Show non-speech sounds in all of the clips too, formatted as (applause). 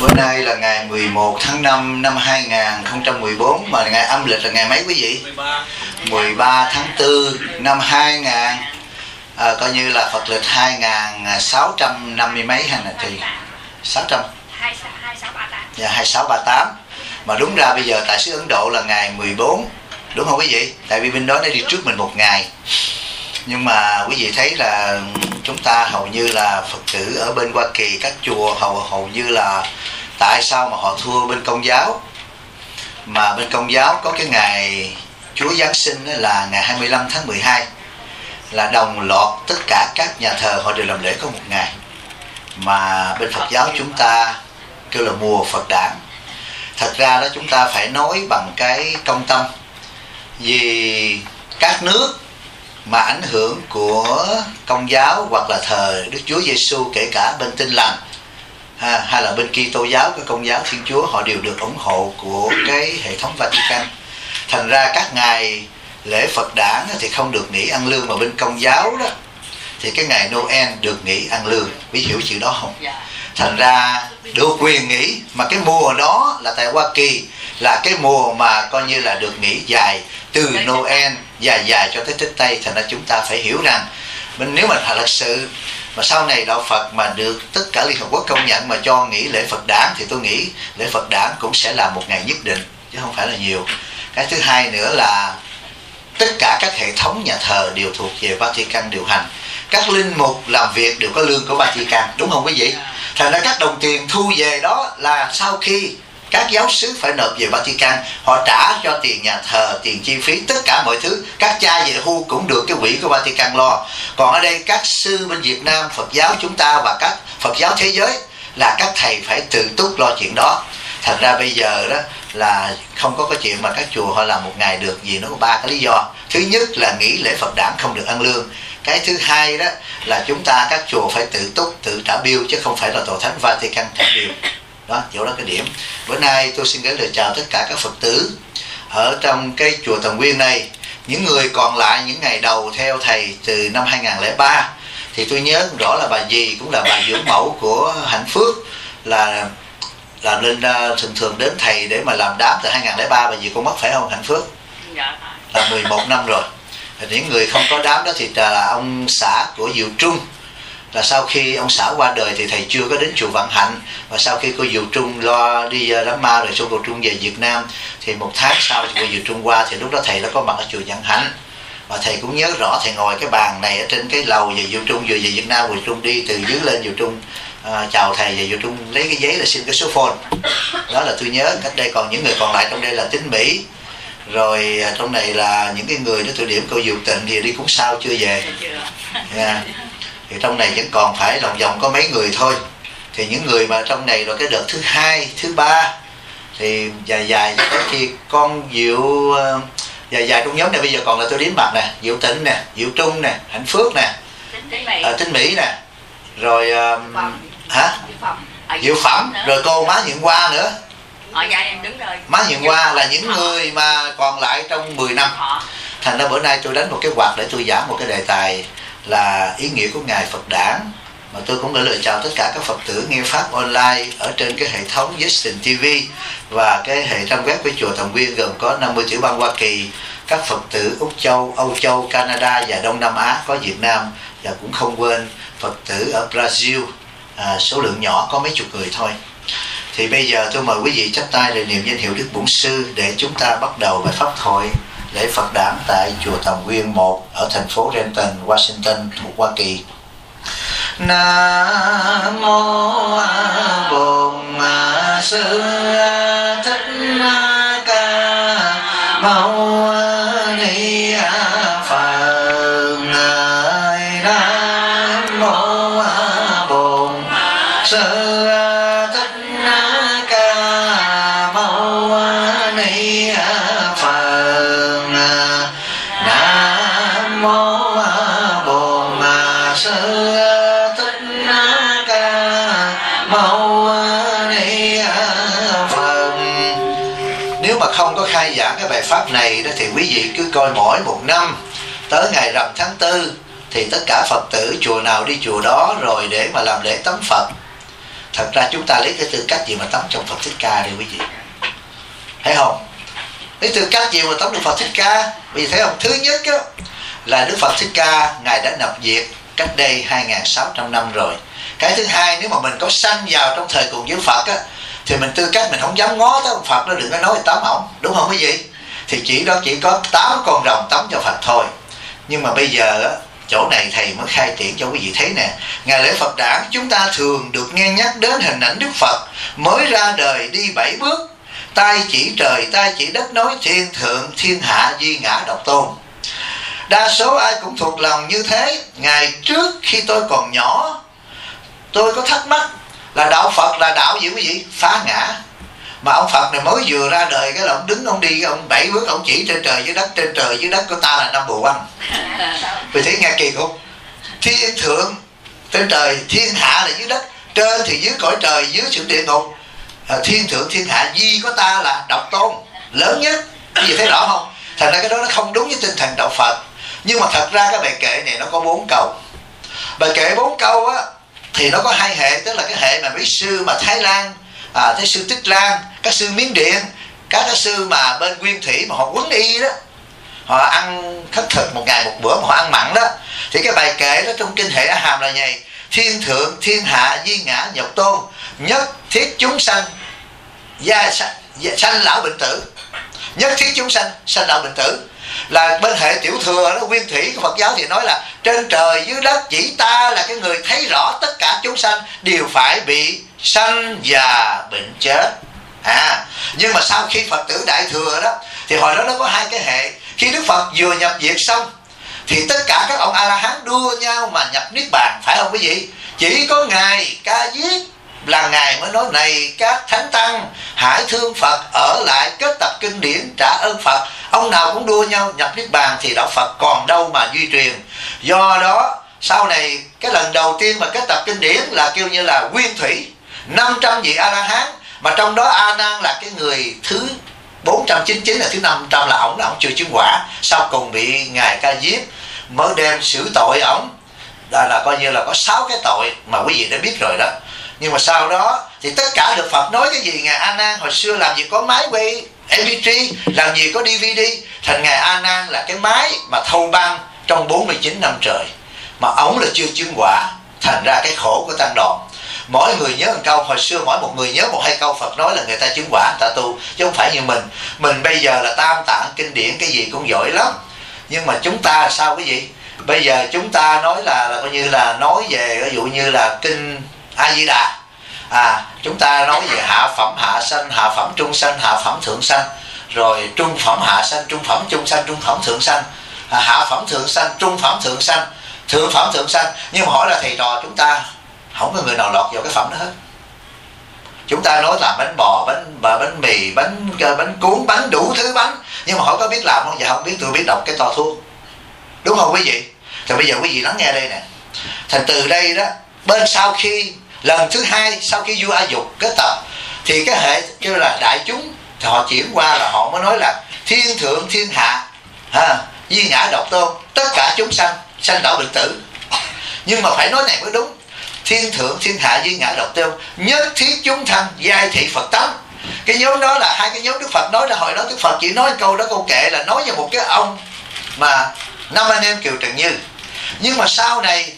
Bữa nay là ngày 11 tháng 5 năm 2014 mà ngày âm lịch là ngày mấy quý vị? 13. tháng 4 năm 2000 à, coi như là Phật lịch 2650 mấy hay là thì 600 dạ 2638 mà đúng ra bây giờ tại xứ Ấn Độ là ngày 14 đúng không quý vị? Tại vì bên đó nó đi trước mình một ngày. Nhưng mà quý vị thấy là chúng ta hầu như là phật tử ở bên hoa kỳ các chùa hầu hầu như là tại sao mà họ thua bên công giáo? Mà bên công giáo có cái ngày Chúa Giáng sinh là ngày 25 tháng 12 là đồng loạt tất cả các nhà thờ họ đều làm lễ có một ngày. Mà bên Phật giáo chúng ta kêu là mùa Phật đản. Thật ra đó chúng ta phải nói bằng cái công tâm. Vì các nước mà ảnh hưởng của công giáo hoặc là thờ Đức Chúa Giêsu kể cả bên Tin lành ha, hay là bên Kitô giáo cái công giáo Thiên Chúa họ đều được ủng hộ của cái hệ thống Vatican. Thành ra các ngày lễ Phật đản thì không được nghỉ ăn lương mà bên công giáo đó thì cái ngày Noel được nghỉ ăn lương. Quý hiểu chữ đó không? Dạ. thành ra được quyền nghỉ mà cái mùa đó là tại Hoa Kỳ là cái mùa mà coi như là được nghỉ dài từ Noel dài dài cho tới Tết Tây. Thành ra chúng ta phải hiểu rằng mình nếu mà thật sự mà sau này đạo Phật mà được tất cả Liên Hợp Quốc công nhận mà cho nghỉ lễ Phật đản thì tôi nghĩ lễ Phật đản cũng sẽ là một ngày nhất định, chứ không phải là nhiều. Cái thứ hai nữa là tất cả các hệ thống nhà thờ đều thuộc về Vatican điều hành. Các linh mục làm việc đều có lương của Vatican, đúng không quý vị? Thành ra các đồng tiền thu về đó là sau khi các giáo sứ phải nộp về Vatican. Họ trả cho tiền nhà thờ, tiền chi phí, tất cả mọi thứ. Các cha về hưu cũng được cái quỹ của Vatican lo. Còn ở đây, các sư bên Việt Nam, Phật giáo chúng ta và các Phật giáo thế giới là các thầy phải tự túc lo chuyện đó. Thật ra bây giờ đó là không có cái chuyện mà các chùa họ làm một ngày được gì, nó có ba cái lý do. Thứ nhất là nghỉ lễ Phật đản không được ăn lương. Cái thứ hai đó là chúng ta, các chùa phải tự túc, tự trả bill chứ không phải là tổ thánh Vatican trả bill đó chỗ đó cái điểm. Bữa nay tôi xin gửi lời chào tất cả các phật tử ở trong cái chùa Thần Nguyên này. Những người còn lại những ngày đầu theo thầy từ năm 2003 thì tôi nhớ rõ là bà dì cũng là bà dưỡng mẫu của hạnh phước là là nên uh, thường thường đến thầy để mà làm đám từ 2003 bà dì cũng mất phải không hạnh phước? Dạ. là 11 năm rồi. Những người không có đám đó thì là ông xã của Diệu Trung là sau khi ông xã qua đời thì thầy chưa có đến chùa Vạn Hạnh. Và sau khi cô Diệu Trung lo đi ờ, đám ma rồi xong cô Trung về Việt Nam thì một tháng sau cô Diệu Trung qua thì lúc đó thầy đã có mặt ở chùa Vạn Hạnh. Và thầy cũng nhớ rõ thầy ngồi cái bàn này ở trên cái lầu về Diệu Trung vừa về Việt Nam Diệu Trung đi từ dưới lên Diệu Trung. À, chào thầy và Diệu Trung lấy cái giấy là xin cái số phone. Đó là tôi nhớ cách đây còn những người còn lại trong đây là tính Mỹ. Rồi ờ, trong này là những cái người đó tôi điểm cô Diệu Tịnh thì đi cúng sao chưa về? Yeah. Dạ thì trong này vẫn còn phải lòng vòng có mấy người thôi. Thì những người mà trong này rồi cái đợt thứ hai thứ ba thì dài dài tới khi con diệu ờ, dài dài trong nhóm này bây giờ còn là tôi đếm mặt nè diệu tịnh nè diệu trung nè hạnh phước nè ở tính mỹ nè. Rồi uh, hả? Diệu phẩm. Rồi cô má nhượng qua nữa. Má nhượng qua là những người mà còn lại trong 10 năm. Thành ra bữa nay tôi đánh một cái quạt để tôi giảng một cái đề tài là ý nghĩa của ngài Phật đản. Mà tôi cũng đã lời chào tất cả các Phật tử nghe pháp online ở trên cái hệ thống Justin TV và cái hệ trang web của chùa Thần Quyên gồm có 50 tiểu bang Hoa Kỳ, các Phật tử Úc Châu, Âu Châu, Canada và Đông Nam Á có Việt Nam. Và cũng không quên Phật tử ở Brazil à, số lượng nhỏ có mấy chục người thôi. Thì bây giờ tôi mời quý vị chắp tay để niệm danh hiệu Đức Bổn Sư để chúng ta bắt đầu bài pháp thoại lễ Phật đản tại chùa Thần Nguyên 1 ở thành phố Renton, Washington thuộc Hoa Kỳ. Nam mô Bổn Sư Thích Ca Mâu Ni pháp này đó thì quý vị cứ coi mỗi một năm tới ngày rằm tháng tư thì tất cả phật tử chùa nào đi chùa đó rồi để mà làm lễ tắm phật. Thật ra chúng ta lấy cái tư cách gì mà tắm trong phật thích ca đi quý vị? Thấy không? Lấy tư cách gì mà tắm được phật thích ca? Vì thấy không? Thứ nhất á, là đức phật thích ca ngài đã nhập diệt cách đây 2.600 năm rồi. Cái thứ hai nếu mà mình có sanh vào trong thời cùng với phật á thì mình tư cách mình không dám ngó tới ông phật nó đừng có nói tắm ổng. Đúng không quý vị? Thì chỉ đó, chỉ có 8 con rồng tắm cho phật thôi. Nhưng mà bây giờ chỗ này thầy mới khai triển cho quý vị thấy nè. Ngày lễ phật đản, chúng ta thường được nghe nhắc đến hình ảnh đức phật mới ra đời đi bảy bước. Tay chỉ trời tay chỉ đất nói thiên thượng, thiên hạ duy ngã độc tôn. Đa số ai cũng thuộc lòng như thế. Ngày trước khi tôi còn nhỏ, tôi có thắc mắc là đạo phật là đạo gì quý vị? Phá ngã mà ông phật này mới vừa ra đời cái là ông đứng ông đi ông bảy bước ông chỉ trên trời dưới đất trên trời dưới đất của ta là năm bồ văn vì thế nghe kỳ không thiên thượng trên trời thiên hạ là dưới đất trên thì dưới cõi trời dưới sự địa ngục. À, thiên thượng thiên hạ duy có ta là độc tôn lớn nhất. Cái gì thấy rõ không? Thành ra cái đó nó không đúng với tinh thần đạo phật. Nhưng mà thật ra cái bài kệ này nó có bốn câu. Bài kệ bốn câu á thì nó có hai hệ tức là cái hệ mà mấy sư mà thái lan à, thế sư tích lan các sư miến điện các cái sư mà bên nguyên thủy mà họ quấn y đó họ ăn khất thực một ngày một bữa mà họ ăn mặn đó. Thì cái bài kệ đó trong kinh hệ đã hàm là nhầy thiên thượng thiên hạ di ngã nhọc tôn nhất thiết chúng sanh gia sanh, sanh lão bệnh tử. Nhất thiết chúng sanh sanh lão bệnh tử. Là bên hệ tiểu thừa đó nguyên thủy của Phật giáo thì nói là trên trời dưới đất chỉ ta là cái người thấy rõ tất cả chúng sanh đều phải bị sanh già bệnh chết. À nhưng mà sau khi Phật tử đại thừa đó, thì hồi đó nó có hai cái hệ. Khi Đức Phật vừa nhập diệt xong, thì tất cả các ông a la hán đua nhau mà nhập niết bàn, phải không quý vị? Chỉ có ngài ca diếp là ngài mới nói, này các thánh tăng, hãy thương phật, ở lại kết tập kinh điển trả ơn phật. Ông nào cũng đua nhau nhập niết bàn thì đạo phật còn đâu mà duy truyền do đó, sau này cái lần đầu tiên mà kết tập kinh điển là kêu như là nguyên thủy. 500 vị a la hán mà trong đó a nan là cái người thứ 499 là thứ 500 là ổng là ổng chưa chứng quả. Sau cùng bị ngài ca diếp mới đem xử tội ổng. Là, là coi như là có sáu cái tội mà quý vị đã biết rồi đó. Nhưng mà sau đó thì tất cả được Phật nói cái gì? Ngài A Nan hồi xưa làm gì có máy quay MP3 làm gì có DVD thành ngài A Nan là cái máy mà thâu băng trong 49 năm trời mà ổng là chưa chứng quả. Thành ra cái khổ của tăng đoàn mỗi người nhớ một câu hồi xưa mỗi một người nhớ một hai câu Phật nói là người ta chứng quả người ta tu chứ không phải như mình. Mình bây giờ là tam tạng kinh điển cái gì cũng giỏi lắm. Nhưng mà chúng ta sao cái gì bây giờ chúng ta nói là, là coi như là nói về ví dụ như là kinh a di đà à chúng ta nói về hạ phẩm hạ sanh hạ phẩm trung sanh hạ phẩm thượng sanh. Rồi trung phẩm hạ sanh trung phẩm trung sanh trung phẩm thượng sanh. À, hạ phẩm thượng sanh trung phẩm thượng sanh thượng phẩm thượng sanh. Nhưng mà hỏi là thầy trò chúng ta không có người nào lọt vào cái phẩm đó hết. Chúng ta nói làm bánh bò bánh bò, bánh mì bánh bánh cuốn bánh đủ thứ bánh. Nhưng mà họ có biết làm không? Dạ không biết tôi biết đọc cái to thuốc. Đúng không quý vị? Thì bây giờ quý vị lắng nghe đây nè. Thành từ đây đó bên sau khi lần thứ hai sau khi vua a dục kết tập thì cái hệ kêu là đại chúng thì họ chuyển qua là họ mới nói là thiên thượng thiên hạ ha, di ngã độc tôn. Tất cả chúng sanh sanh đạo bệnh tử. Nhưng mà phải nói này mới đúng thiên thượng thiên hạ di ngã độc tiêu nhất thiết chúng thân giai thị phật tánh. Cái nhóm đó là hai cái nhóm đức phật nói là hồi đó. Đức phật chỉ nói câu đó câu kệ là nói về một cái ông mà năm anh em kiều trần như. Nhưng mà sau này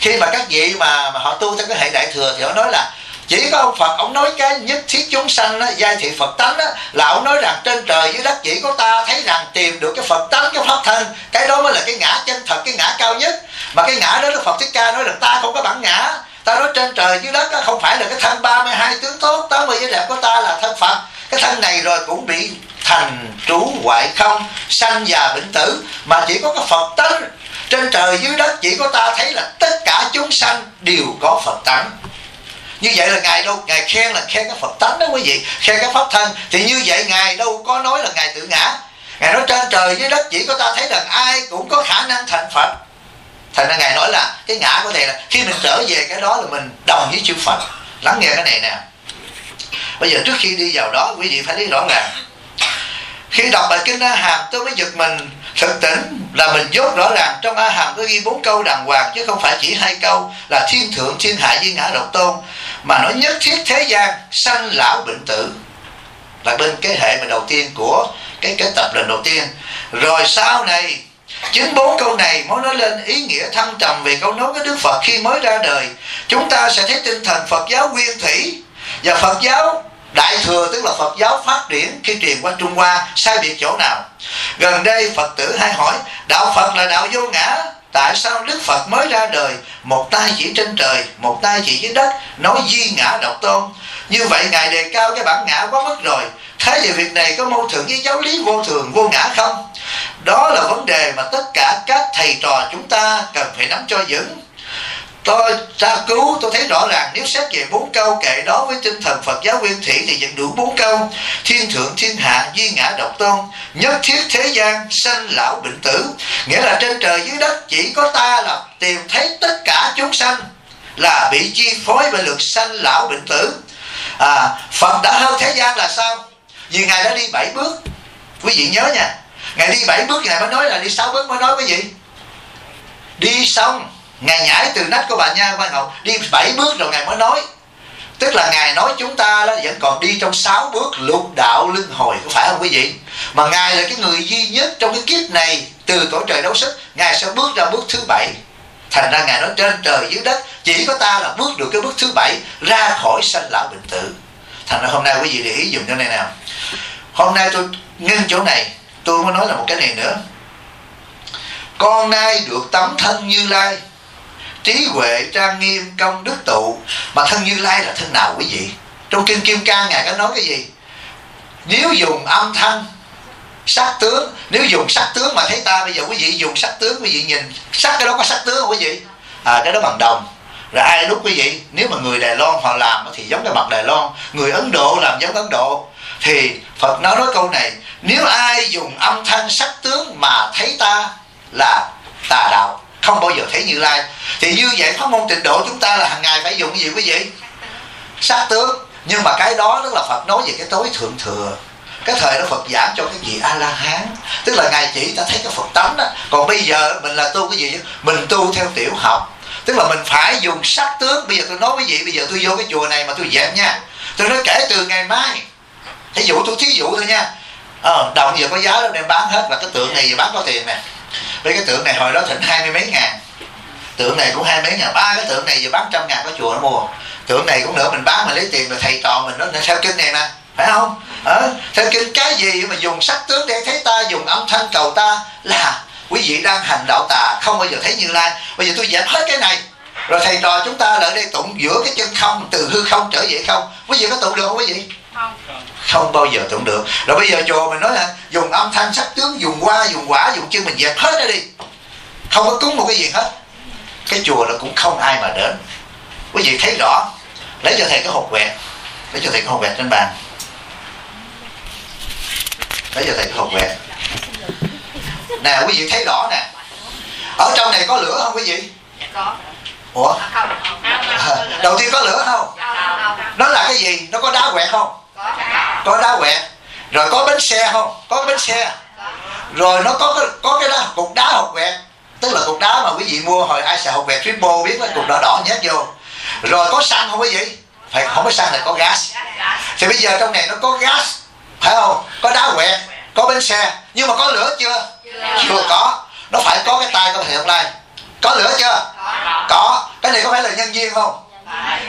khi mà các vị mà, mà họ tu theo cái hệ đại thừa thì họ nói là chỉ có ông Phật ông nói cái nhất thiết chúng sanh đó, giai thị Phật tánh đó, là ông nói rằng trên trời dưới đất chỉ có ta thấy rằng tìm được cái Phật tánh cái pháp thân. Cái đó mới là cái ngã chân thật cái ngã cao nhất mà cái ngã đó Đức Phật Thích Ca nói là ta không có bản ngã. Ta nói trên trời dưới đất đó, không phải là cái thân 32 tướng tốt 80 giới đẹp của ta là thân Phật. Cái thân này rồi cũng bị thành trú hoại không sanh già bệnh tử. Mà chỉ có cái Phật tánh trên trời dưới đất chỉ có ta thấy là tất cả chúng sanh đều có phật tánh. Như vậy là ngài đâu ngài khen là khen cái phật tánh đó quý vị khen cái pháp thân. Thì như vậy ngài đâu có nói là ngài tự ngã. Ngài nói trên trời dưới đất chỉ có ta thấy rằng ai cũng có khả năng thành phật thành ra ngài nói là cái ngã của thầy là khi mình trở về cái đó là mình đồng với chư phật. Lắng nghe cái này nè. Bây giờ trước khi đi vào đó, quý vị phải thấy rõ ràng. Khi đọc bài kinh A Hàm, tôi mới giật mình, thực tỉnh là mình dốt rõ ràng trong a hàm có ghi bốn câu đàng hoàng, chứ không phải chỉ hai câu là thiên thượng, thiên hạ duy ngã độc tôn, mà nó nhất thiết thế gian sanh lão bệnh tử. Là bên cái hệ mà đầu tiên của cái cái tập lần đầu tiên. Rồi sau này chính bốn câu này mới nói lên ý nghĩa thăng trầm về câu nói của đức phật khi mới ra đời. Chúng ta sẽ thấy tinh thần phật giáo nguyên thủy và phật giáo đại thừa, tức là phật giáo phát triển khi truyền qua trung hoa, sai biệt chỗ nào? Gần đây phật tử hay hỏi, đạo phật là đạo vô ngã, tại sao đức phật mới ra đời? Một tay chỉ trên trời, một tay chỉ dưới đất, nói di ngã độc tôn. Như vậy ngài đề cao cái bản ngã quá mất rồi thế về việc này có mâu thuẫn với giáo lý vô thường vô ngã không? Đó là vấn đề mà tất cả các thầy trò chúng ta cần phải nắm cho vững. Tôi tra cứu tôi thấy rõ ràng nếu xét về bốn câu kệ đó với tinh thần Phật giáo nguyên thủy thì vẫn đủ bốn câu. Thiên thượng thiên hạ duy ngã độc tôn nhất thiết thế gian sanh lão bệnh tử. Nghĩa là trên trời dưới đất chỉ có ta là tìm thấy tất cả chúng sanh là bị chi phối bởi luật sanh lão bệnh tử. À, Phật đã hơn thế gian là sao? Vì ngài đã đi bảy bước. Quý vị nhớ nha. Ngài đi bảy bước ngài mới nói là đi sáu bước mới nói cái gì đi xong, ngài nhảy từ nách của bà nha quan hậu đi bảy bước rồi ngài mới nói. Tức là ngài nói chúng ta đó vẫn còn đi trong sáu bước lục đạo luân hồi, có phải không quý vị? Mà ngài là cái người duy nhất trong cái kiếp này từ tổ trời đấu sức, ngài sẽ bước ra bước thứ bảy. Thành ra ngài nói trên trời dưới đất, chỉ có ta là bước được cái bước thứ bảy ra khỏi sanh lão bệnh tử thành ra hôm nay quý vị để ý dùng cho này nào. Hôm nay tôi ngưng chỗ này, tôi mới nói là một cái này nữa. Con nay được tấm thân như lai, trí huệ trang nghiêm công đức tụ. Mà thân như lai là thân nào quý vị? Trong kinh kim cang ngài có nói cái gì? Nếu dùng âm thanh, sắc tướng, nếu dùng sắc tướng mà thấy ta, bây giờ quý vị dùng sắc tướng, quý vị nhìn, sắc cái đó có sắc tướng không quý vị? À cái đó bằng đồng rồi ai đúc quý vị nếu mà người đài loan họ làm thì giống cái mặt đài loan. Người ấn độ làm giống ấn độ. Thì phật nói nói câu này, nếu ai dùng âm thanh sắc tướng mà thấy ta là tà đạo, không bao giờ thấy như lai. Thì như vậy pháp môn tịnh độ chúng ta là hàng ngày phải dùng cái gì quý vị? Sắc tướng. Nhưng mà cái đó tức là phật nói về cái tối thượng thừa. Cái thời đó phật giảng cho cái gì a la hán tức là ngài chỉ ta thấy cái phật tánh đó còn bây giờ mình là tu cái gì mình tu theo tiểu học tức là mình phải dùng sắc tướng. Bây giờ tôi nói với vị bây giờ tôi vô cái chùa này mà tôi dẹp nha. Tôi nói kể từ ngày mai. Thí dụ tôi thí dụ thôi nha. Ờ, đồng giờ có giá đó đem bán hết và cái tượng này giờ bán có tiền nè. Với cái tượng này hồi đó thỉnh hai mươi mấy ngàn. Tượng này cũng hai mấy ngàn. Ba cái tượng này giờ bán trăm ngàn có chùa nó mua. Tượng này cũng nữa mình bán mà lấy tiền rồi thầy trò mình nó theo kinh này nè. Phải không? Ờ, theo kinh cái gì mà dùng sắc tướng để thấy ta dùng âm thanh cầu ta là quý vị đang hành đạo tà không bao giờ thấy như lai. Bây giờ tôi dẹp hết cái này. Rồi thầy trò chúng ta lại đây tụng giữa cái chân không từ hư không trở về không. Quý vị có tụng được không quý vị? Không. Không bao giờ tụng được. Rồi bây giờ chùa mình nói là dùng âm thanh sắc tướng dùng hoa dùng quả dùng chân mình dẹp hết ra đi. Không có cúng một cái gì hết. Cái chùa là cũng không ai mà đến. Quý vị thấy rõ. Lấy cho thầy cái hộp quẹt. Lấy cho thầy cái hộp quẹt trên bàn. Lấy cho thầy cái hộp quẹt nè quý vị thấy rõ nè. Ở trong này có lửa không quý vị? Có. Ủa? (laughs) Đầu tiên có lửa không? Nó là cái gì? Nó có đá quẹt không? Có đá quẹt. Rồi có bánh xe không? Có bánh xe. Rồi nó có cái có cái đó cục đá hộp quẹt. Tức là cục đá mà quý vị mua hồi ai xài hộp quẹt triple biết cái cục đỏ đỏ nhét vô. Rồi có xăng không quý vị? Phải không có xăng là có gas. Thì bây giờ trong này nó có gas phải không? Có đá quẹt có bánh xe. Nhưng mà có lửa chưa chưa có. Nó phải có cái tay có thể hôm nay. Có lửa chưa? Có. Cái này có phải là nhân viên không?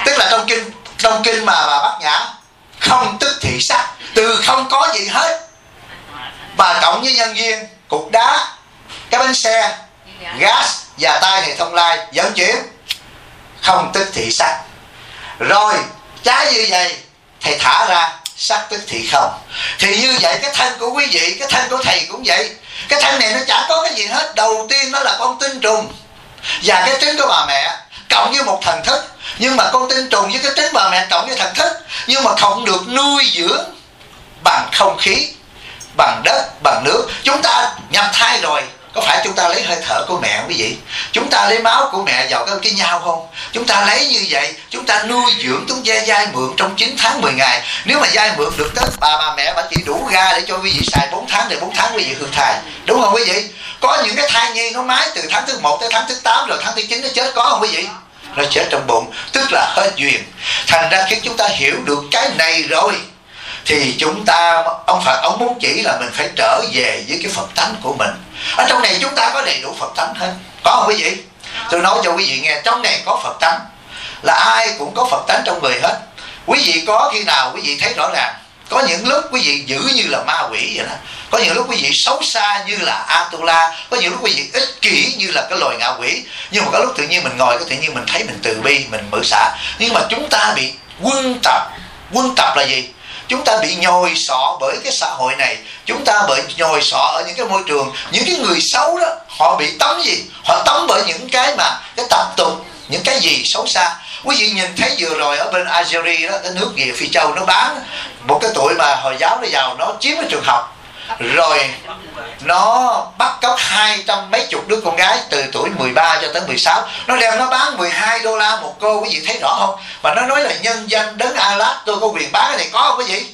Tức là trong kinh trong kinh mà bà bát nhã không tức thị sắc từ không có gì hết. Và cộng với nhân viên cục đá cái bánh xe gas và tay hệ thông lai dẫn chuyển. Không tức thị sắc rồi trái như vậy thầy thả ra sắc tức thị không. Thì như vậy cái thân của quý vị cái thân của thầy cũng vậy cái thân này nó chả có cái gì hết. Đầu tiên nó là con tinh trùng. Và cái trứng của bà mẹ, cộng với một thần thức. Nhưng mà con tinh trùng với cái trứng bà mẹ cộng với thần thức. Nhưng mà không được nuôi dưỡng bằng không khí, bằng đất, bằng nước. Chúng ta nhập thai rồi có phải chúng ta lấy hơi thở của mẹ không quý vị? Chúng ta lấy máu của mẹ vào cái, cái nhau không? Chúng ta lấy như vậy chúng ta nuôi dưỡng chúng ta dai mượn trong 9 tháng 10 ngày. Nếu mà dai mượn được tới bà bà mẹ bà chỉ đủ ga để cho quý vị xài 4 tháng thì 4 tháng quý vị hương thai. Đúng không quý vị? Có những cái thai nhi nó mái từ tháng thứ 1 tới tháng thứ 8 rồi tháng thứ 9 nó chết có không quý vị? Nó chết trong bụng tức là hết duyên. Thành ra khi chúng ta hiểu được cái này rồi thì chúng ta, ông Phật, ông muốn chỉ là mình phải trở về với cái Phật tánh của mình. Ở trong này chúng ta có đầy đủ Phật tánh hết. Có không quý vị? Tôi nói cho quý vị nghe, trong này có Phật tánh. Là ai cũng có Phật tánh trong người hết. Quý vị có khi nào quý vị thấy rõ ràng, có những lúc quý vị giữ như là ma quỷ vậy đó. Có những lúc quý vị xấu xa như là atula. Có những lúc quý vị ích kỷ như là cái loài ngạ quỷ. Nhưng mà có lúc tự nhiên mình ngồi, có tự nhiên mình thấy mình từ bi, mình mở xả. Nhưng mà chúng ta bị quân tập. Quân tập là gì? Chúng ta bị nhồi sọ bởi cái xã hội này. Chúng ta bị nhồi sọ ở những cái môi trường. Những cái người xấu đó, họ bị tắm gì? Họ tắm bởi những cái mà cái tập tục, những cái gì xấu xa. Quý vị nhìn thấy vừa rồi ở bên Algeria đó, cái nước gì phi châu nó bán một cái tuổi mà hồi giáo nó vào nó chiếm cái trường học rồi, nó bắt cóc hai trăm mấy chục đứa con gái từ tuổi 13 cho tới 16 nó đem nó bán 12 đô la một cô, quý vị thấy rõ không? Và nó nói là nhân danh đến Alat tôi có quyền bán cái này có không quý vị?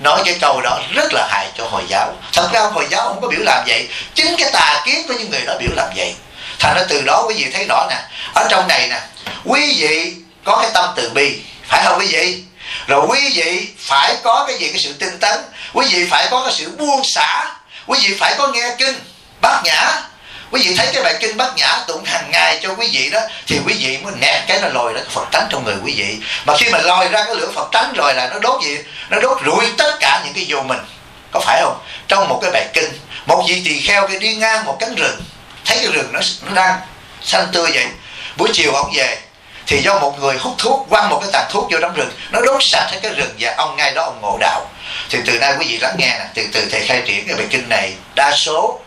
Nói cái câu đó rất là hại cho hồi giáo. Thật ra hồi giáo không có biểu làm vậy. Chính cái tà kiến của những người đó biểu làm vậy. Thành ra từ đó quý vị thấy rõ nè. Ở trong này nè, quý vị có cái tâm từ bi, phải không quý vị? Rồi quý vị phải có cái gì cái sự tinh tấn. Quý vị phải có cái sự buông xả. Quý vị phải có nghe kinh bát nhã. Quý vị thấy cái bài kinh bát nhã tụng hàng ngày cho quý vị đó thì quý vị mới nẹt cái nó lòi ra cái phật tánh trong người quý vị. Mà khi mà lòi ra cái lửa phật tánh rồi là nó đốt gì? Nó đốt rụi tất cả những cái vô mình. Có phải không? Trong một cái bài kinh một vị tỳ kheo cái đi ngang một cánh rừng thấy cái rừng nó, nó đang xanh tươi vậy. Buổi chiều ông về thì do một người hút thuốc, quăng một cái tàn thuốc vô trong rừng, nó đốt sạch hết cái rừng và ông ngay đó ông ngộ đạo. Thì từ nay quý vị lắng nghe nè, từ từ thầy khai triển cái bài kinh này, đa số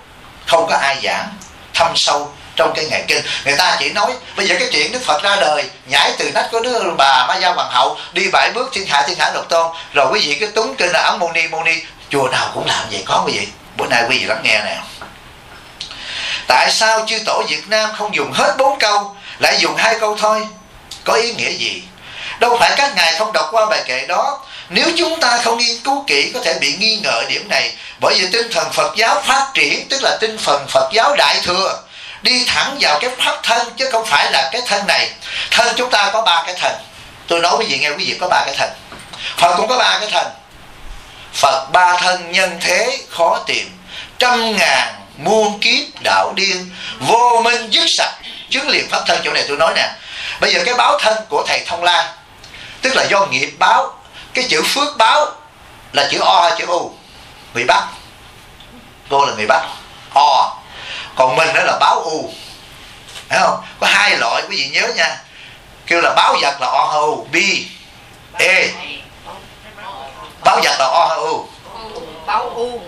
không có ai giảng, thâm sâu trong cái ngày kinh. Người ta chỉ nói, bây giờ cái chuyện đức phật ra đời, nhảy từ nách của đứa bà ma gia hoàng hậu, đi bảy bước thiên hạ thiên hạ lục tôn. Rồi quý vị cứ túng kinh là ấn môn ni môn ni, chùa nào cũng làm vậy, có quý vị. Bữa nay quý vị lắng nghe nè. Tại sao chư tổ việt nam không dùng hết bốn câu, lại dùng hai câu thôi? Có ý nghĩa gì? Đâu phải các ngài không đọc qua bài kệ đó. Nếu chúng ta không nghiên cứu kỹ, có thể bị nghi ngờ điểm này. Bởi vì tinh thần phật giáo phát triển, tức là tinh thần phật giáo đại thừa, đi thẳng vào cái pháp thân, chứ không phải là cái thân này. Thân chúng ta có ba cái thần. Tôi nói quý vị nghe, quý vị có ba cái thần. Phật cũng có ba cái thần. Phật ba thân nhân thế, khó tìm. Trăm ngàn muôn kiếp, đạo điên, vô minh dứt sạch. Chứng liền pháp thân chỗ này tôi nói nè bây giờ cái báo thân của thầy thông lai tức là do nghiệp báo cái chữ phước báo là chữ o hay chữ u. Người bắc cô là người bắc. O. Còn mình đó là báo u. Thấy không? Có hai loại quý vị nhớ nha. Kêu là báo vật là o hay u b e. Báo vật là o hay u. Báo u.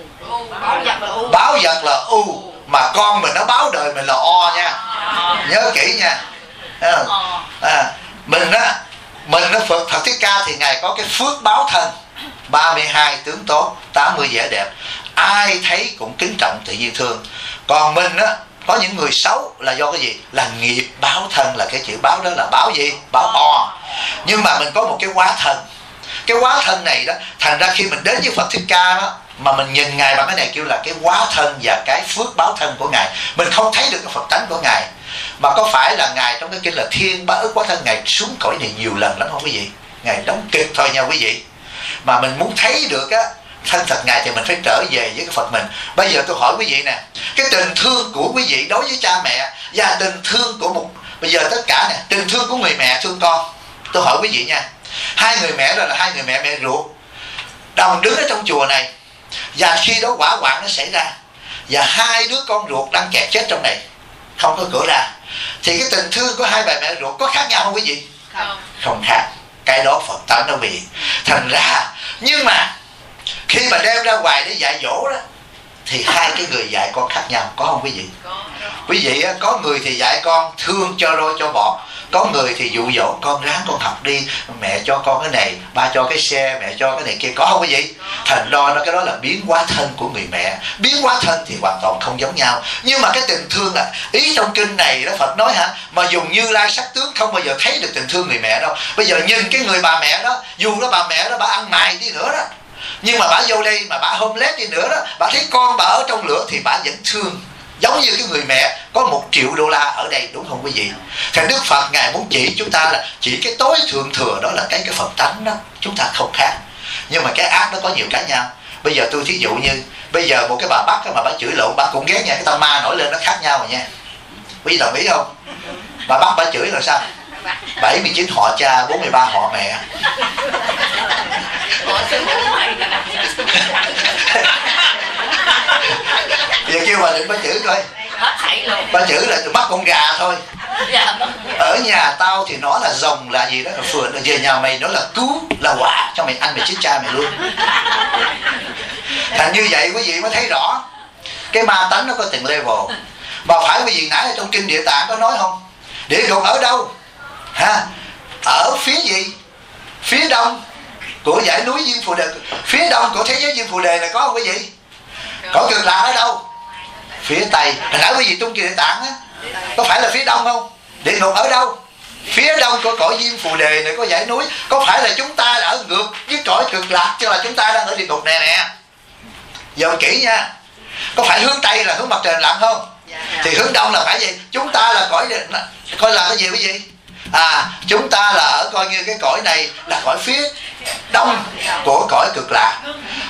Báo vật là u. Báo vật là u. Mà con mình nó báo đời mình là o nha. Nhớ kỹ nha à, mình á mình nó Phật Phật Thích Ca thì Ngài có cái phước báo thân 32 tướng tốt 80 vẻ đẹp. Ai thấy cũng kính trọng tự nhiên thương. Còn mình á có những người xấu là do cái gì? Là nghiệp báo thân là cái chữ báo đó là báo gì? Báo o. Nhưng mà mình có một cái quá thân. Cái quá thân này đó thành ra khi mình đến với Phật Thích Ca đó mà mình nhìn ngài bằng cái này kêu là cái quá thân và cái phước báo thân của ngài. Mình không thấy được cái phật tánh của ngài. Mà có phải là ngài trong cái kinh là thiên bá ức quá thân, ngài xuống cõi này nhiều lần lắm không quý vị? Ngài đóng kịch thôi nha quý vị. Mà mình muốn thấy được á, thân thật ngài thì mình phải trở về với cái phật mình. Bây giờ tôi hỏi quý vị nè, cái tình thương của quý vị đối với cha mẹ và tình thương của một, bây giờ tất cả nè, tình thương của người mẹ thương con. Tôi hỏi quý vị nha, hai người mẹ đó là hai người mẹ mẹ ruột, đồng đứng ở trong chùa này và khi đó quả hoạn nó xảy ra. Và hai đứa con ruột đang kẹt chết trong này. Không có cửa ra. Thì cái tình thương của hai bà mẹ ruột có khác nhau không quý vị? Không. Không khác. Cái đó phật tánh nó vì thành ra nhưng mà khi mà đem ra ngoài để dạy dỗ đó thì hai cái người dạy con khác nhau có không quý vị? Quý vị á, có người thì dạy con thương cho roi cho bọt có người thì dụ dỗ con ráng con học đi mẹ cho con cái này ba cho cái xe mẹ cho cái này kia có không cái gì thành đo nó cái đó là biến hóa thân của người mẹ. Biến hóa thân thì hoàn toàn không giống nhau. Nhưng mà cái tình thương là ý trong kinh này đó phật nói hả? Mà dùng như lai sắc tướng không bao giờ thấy được tình thương người mẹ đâu. Bây giờ nhìn cái người bà mẹ đó dù đó bà mẹ đó bà ăn mày đi nữa đó nhưng mà bà vô đây mà bà homeless đi nữa đó, bà thấy con bà ở trong lửa thì bà vẫn thương. Giống như cái người mẹ có một triệu đô la ở đây, đúng không quý vị? Thì đức phật ngài muốn chỉ chúng ta là chỉ cái tối thượng thừa đó là cái cái phật tánh đó, chúng ta không khác. Nhưng mà cái ác nó có nhiều cái nhau bây giờ tôi thí dụ như, bây giờ một cái bà bắt mà bà chửi lộn, bà cũng ghét nha cái tâm ma nổi lên nó khác nhau rồi nha. Quý vị đồng ý không? Bà bắt bà chửi là sao? 79 họ cha 43 họ mẹ. (laughs) Giờ kêu bà định bà chửi coi. Bà chửi là bắt con gà thôi. Dạ, ở nhà tao thì nó là rồng là gì đó là phượn về nhà mày nó là cứu là quả cho mày ăn mày chết cha mày luôn. Thành như vậy quý vị mới thấy rõ. Cái ma tánh nó có từng level. Mà phải quý vị nãy ở trong kinh địa tạng có nói không? Địa ngục ở đâu ha? Ở phía gì? Phía đông. Của dãy núi diêm phù đề. Phía đông của thế giới diêm phù đề này có không quý vị có cực lạc ở đâu? Phía tây. Hồi nãy quý vị tung địa tạng á. Có phải là phía đông không? Địa ngục ở đâu? Phía đông của cõi diêm phù đề này có dãy núi. Có phải là chúng ta đã ở ngược với cõi cực lạc chứ là chúng ta đang ở địa ngục này nè? Giờ kỹ nha. Có phải hướng tây là hướng mặt trời lặn không? Thì hướng đông là phải gì chúng ta là cõi coi là cái gì quý vị à chúng ta là ở coi như cái cõi này là cõi phía đông của cõi cực lạc.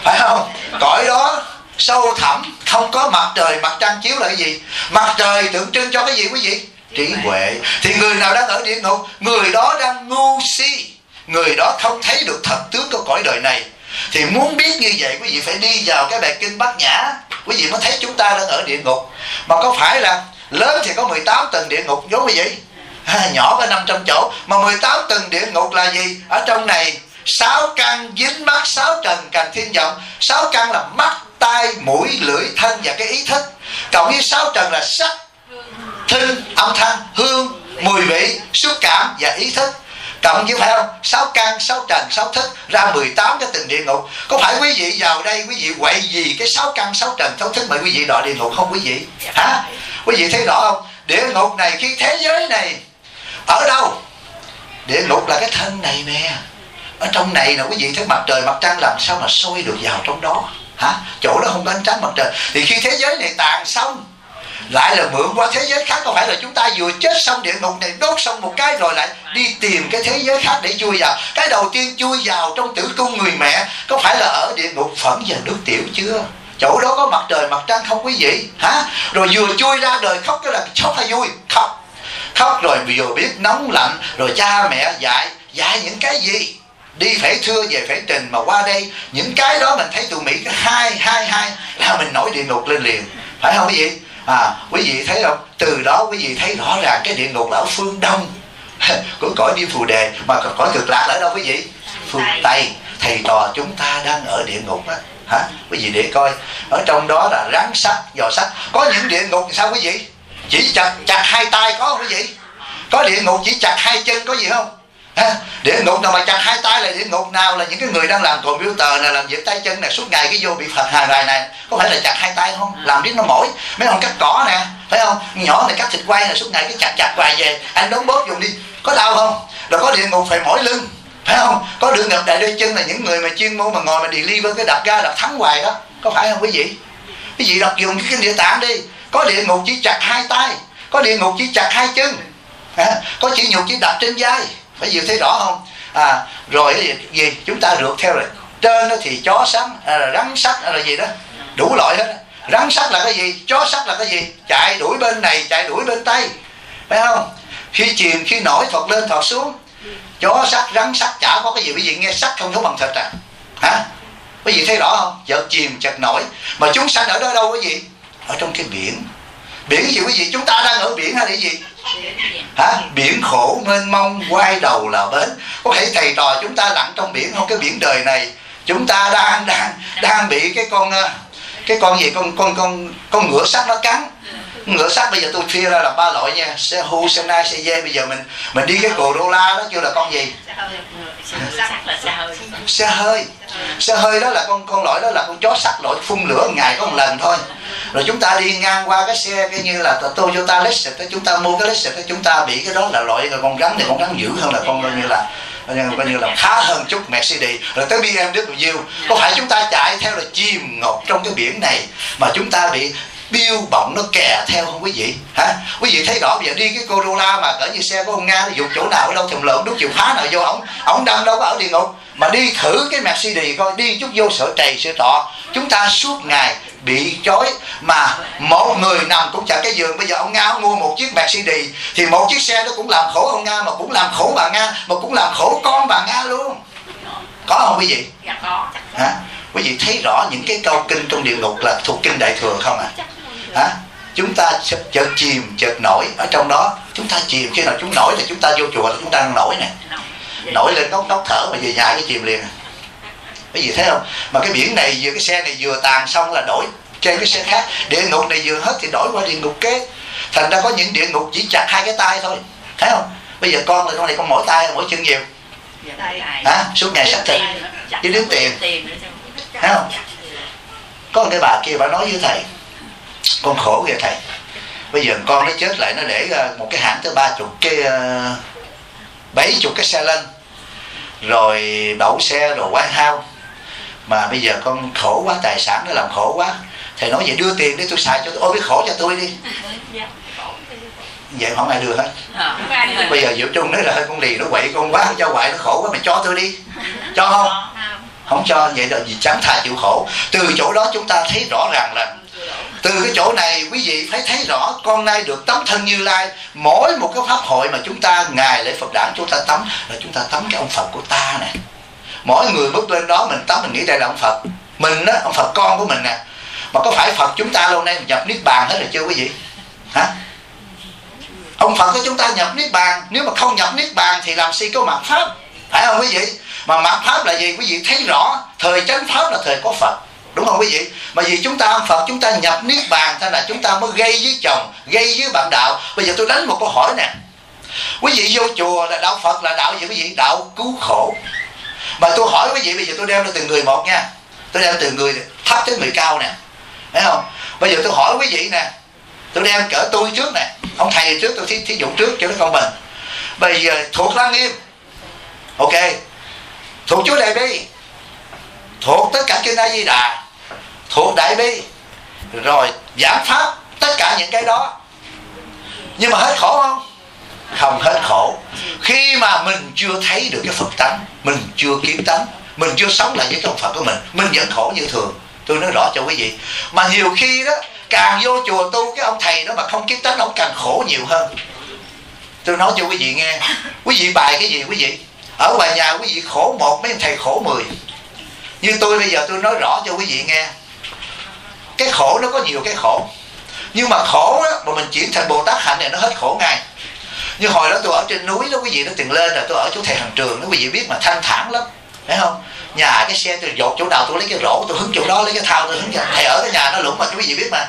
Phải không? Cõi đó sâu thẳm không có mặt trời mặt trăng chiếu là cái gì? Mặt trời tượng trưng cho cái gì quý vị? Trí huệ. thì người nào đang ở địa ngục? Người đó đang ngu si. Người đó không thấy được thật tướng của cõi đời này. Thì muốn biết như vậy quý vị phải đi vào cái bài kinh bát nhã. Quý vị mới thấy chúng ta đang ở địa ngục. Mà có phải là lớn thì có 18 tầng địa ngục giống quý vị à, nhỏ có 500 chỗ mà 18 tầng địa ngục là gì? Ở trong này sáu căn dính mắt sáu trần cành thiên vọng. Sáu căn là mắt tai mũi lưỡi thân và cái ý thức. Cộng với sáu trần là sắc thinh âm thanh hương mùi vị xúc cảm và ý thức. Cộng với phải không? Sáu căn sáu trần sáu thức ra 18 cái tầng địa ngục. Có phải quý vị vào đây quý vị quậy gì cái sáu căn sáu trần sáu thức mà quý vị đòi địa ngục không quý vị? Hả? Quý vị thấy rõ không? Địa ngục này khi thế giới này ở đâu? Địa ngục là cái thân này nè. Ở trong này nè, quý vị thấy mặt trời, mặt trăng làm sao mà sôi được vào trong đó? Hả? Chỗ đó không có ánh sáng mặt trời. Thì khi thế giới này tàn xong, lại là mượn qua thế giới khác có phải là chúng ta vừa chết xong địa ngục này, đốt xong một cái rồi lại đi tìm cái thế giới khác để chui vào. Cái đầu tiên chui vào trong tử cung người mẹ, có phải là ở địa ngục phẩm và nước tiểu chưa? Chỗ đó có mặt trời, mặt trăng không quý vị? Hả? Rồi vừa chui ra đời khóc cái là khóc hay vui? Khóc khóc rồi vừa biết nóng lạnh rồi cha mẹ dạy dạy những cái gì? Đi phải thưa về phải trình mà qua đây những cái đó mình thấy tụi mỹ cái hai hai hai là mình nổi địa ngục lên liền. Phải không quý vị? À quý vị thấy không? Từ đó quý vị thấy rõ ràng cái địa ngục là ở phương đông. Của cõi đi phù đề mà cõi cực lạc ở đâu quý vị? Phương tây. Thầy trò chúng ta đang ở địa ngục á. Hả? Quý vị để coi. Ở trong đó là rắn sắt giò sắt. Có những địa ngục sao quý vị chỉ chặt chặt hai tay có không quý vị? Có địa ngục chỉ chặt hai chân có gì không? Ha? địa ngục nào mà chặt hai tay là địa ngục nào là những cái người đang làm computer này, làm việc tay chân này, suốt ngày cái vô bị phạt hàng ngày này? Có phải là chặt hai tay không? Làm biết nó mỏi. Mấy ông cắt cỏ nè, phải không? Nhỏ này cắt thịt quay này suốt ngày cái chặt chặt hoài về. Anh đóng bóp dùng đi. Có đau không? Rồi có địa ngục phải mỏi lưng, phải không? Có đường ngập đại đôi chân là những người mà chuyên môn mà ngồi mà đi với cái đập ga, đập thắng hoài đó. Có phải không quý vị? Quý vị đọc dùng cái địa tạng đi có địa ngục chỉ chặt hai tay có địa ngục chỉ chặt hai chân. À, có chỉ nhục chỉ đập trên vai. Phải chịu thấy rõ không? À rồi cái gì, chúng ta rượt theo rồi. Trên đó thì chó sắn à, rắn sắt là gì đó. Đủ loại hết. Rắn sắt là cái gì? Chó sắt là cái gì? Chạy đuổi bên này chạy đuổi bên tay. Phải không? Khi chìm khi nổi thọt lên thọt xuống. Chó sắt rắn sắt chả có cái gì. Quý vị nghe sắt không thấu bằng thịt à. Hả? Quý vị thấy rõ không? Chợt chìm chợt nổi. Mà chúng sanh ở đó đâu quý vị? Ở trong cái biển. Biển gì quý vị? Chúng ta đang ở biển hay là gì? Hả? Biển khổ, mênh mông, quay đầu là bến. Có thể thầy trò chúng ta lặn trong biển không? Cái biển đời này, chúng ta đang đang đang bị cái con ờ, cái con gì? Con con con con ngựa sắt nó cắn ngựa sắt bây giờ tôi chia ra làm ba loại nha. Xe hu xe nai xe dê. Bây giờ mình mình đi cái corolla đó kêu là con gì? Xe hơi. Xe hơi đó là con con loại đó là con chó sắt loại phun lửa ngày có một lần thôi. Rồi chúng ta đi ngang qua cái xe cái như là Toyota Lexus chúng ta mua cái Lexus chúng ta bị cái đó là loại con rắn thì con rắn dữ hơn là con coi như là coi như là khá hơn chút Mercedes. Rồi tới BMW có phải chúng ta chạy theo là chìm ngột trong cái biển này mà chúng ta bị biêu bọng nó kè theo không quý vị? Hả? Quý vị thấy rõ bây giờ đi cái Corolla mà cỡ như xe của ông nga dùng chỗ nào ở đâu thùng lợn đút chìa khóa nào vô ổng ổng đâm đâu có ở địa ngục. Mà đi thử cái Mercedes coi đi chút vô sợ trầy sợ trọ. Chúng ta suốt ngày bị chói. Mà một người nằm cũng chả cái giường. Bây giờ ông nga ông mua một chiếc Mercedes thì một chiếc xe đó cũng làm khổ ông nga mà cũng làm khổ bà nga mà cũng làm khổ con bà nga luôn. Có không quý vị? Dạ có. Hả? Quý vị thấy rõ những cái câu kinh trong địa ngục là thuộc kinh đại thừa không ạ? À? Hả? Chúng ta chợt chìm chợt nổi ở trong đó. Chúng ta chìm khi nào chúng nổi thì chúng ta vô chùa là chúng ta đang nổi nè. Nổi lên nóc nóc thở mà về nhà cái chìm liền. Cái gì thấy không? Mà cái biển này vừa cái xe này vừa tàn xong là đổi trên cái xe khác. Địa ngục này vừa hết thì đổi qua địa ngục kế. Thành ra có những địa ngục chỉ chặt hai cái tay thôi. Thấy không? Bây giờ con là con này con mỗi tay mỗi chân nhiều. Hả? Suốt ngày sách thịt. Với đếm tiền. thấy không? Có một cái bà kia bà nói với thầy con khổ kìa thầy. Bây giờ con nó chết lại nó để một cái hãng tới ba chục cái bảy chục cái xe lên rồi đậu xe rồi quán hao. Mà bây giờ con khổ quá tài sản nó làm khổ quá. Thầy nói vậy đưa tiền để tôi xài cho tôi ôi cái khổ cho tôi đi. Vậy không ai đưa hết. Bây giờ diệu chung nói là con lì nó quậy con quá cho quậy nó khổ quá mày cho tôi đi. Cho không? Không. Cho vậy là gì chẳng thà chịu khổ. Từ chỗ đó chúng ta thấy rõ ràng là từ cái chỗ này, quý vị phải thấy rõ, con nay được tấm thân như lai. Mỗi một cái pháp hội mà chúng ta, ngài lễ phật đản chúng ta tắm, là chúng ta tắm cái ông phật của ta nè. Mỗi người bước lên đó, mình tắm, mình nghĩ đây là ông phật. Mình đó ông phật con của mình nè. Mà có phải phật chúng ta lâu nay nhập niết bàn hết rồi chưa, quý vị? Hả? Ông phật của chúng ta nhập niết bàn. Nếu mà không nhập niết bàn thì làm si có mặt pháp. Phải không, quý vị? Mà mặt pháp là gì, quý vị thấy rõ, thời chánh pháp là thời có phật đúng không quý vị? Mà vì chúng ta ăn phật chúng ta nhập niết bàn thế là chúng ta mới gây với chồng gây với bạn đạo. Bây giờ tôi đánh một câu hỏi nè. Quý vị vô chùa là đạo phật là đạo gì quý vị? Đạo cứu khổ. Mà tôi hỏi quý vị bây giờ tôi đem ra từng người một nha. Tôi đem từ người thấp tới người cao nè. Thấy không? Bây giờ tôi hỏi quý vị nè. Tôi đem cỡ tôi trước nè. Ông thầy trước tôi thí, thí dụ trước cho nó công bình bây giờ thuộc lăng nghiêm ok. Thuộc chúa đại bi thuộc tất cả kinh a di đà, thuộc đại bi, rồi giảng pháp, tất cả những cái đó. Nhưng mà hết khổ không? Không hết khổ. Khi mà mình chưa thấy được cái phật tánh, mình chưa kiến tánh, mình chưa sống lại với cái phật của mình mình vẫn khổ như thường. Tôi nói rõ cho quý vị. Mà nhiều khi đó, càng vô chùa tu, cái ông thầy đó mà không kiến tánh, ông càng khổ nhiều hơn. Tôi nói cho quý vị nghe. Quý vị bài cái gì, quý vị? Ở ngoài nhà quý vị khổ một, mấy ông thầy khổ mười như tôi bây giờ tôi nói rõ cho quý vị nghe. Cái khổ nó có nhiều cái khổ. Nhưng mà khổ á, mà mình chuyển thành bồ tát hạnh này nó hết khổ ngay. Như hồi đó tôi ở trên núi đó, quý vị nó từng lên là tôi ở chỗ thầy hàng trường đó, quý vị biết mà thanh thản lắm. Thấy không? Nhà cái xe tôi dột chỗ nào tôi lấy cái rổ, tôi hứng chỗ đó lấy cái thao tôi hứng thầy ở cái nhà nó lũng mà, quý vị biết mà.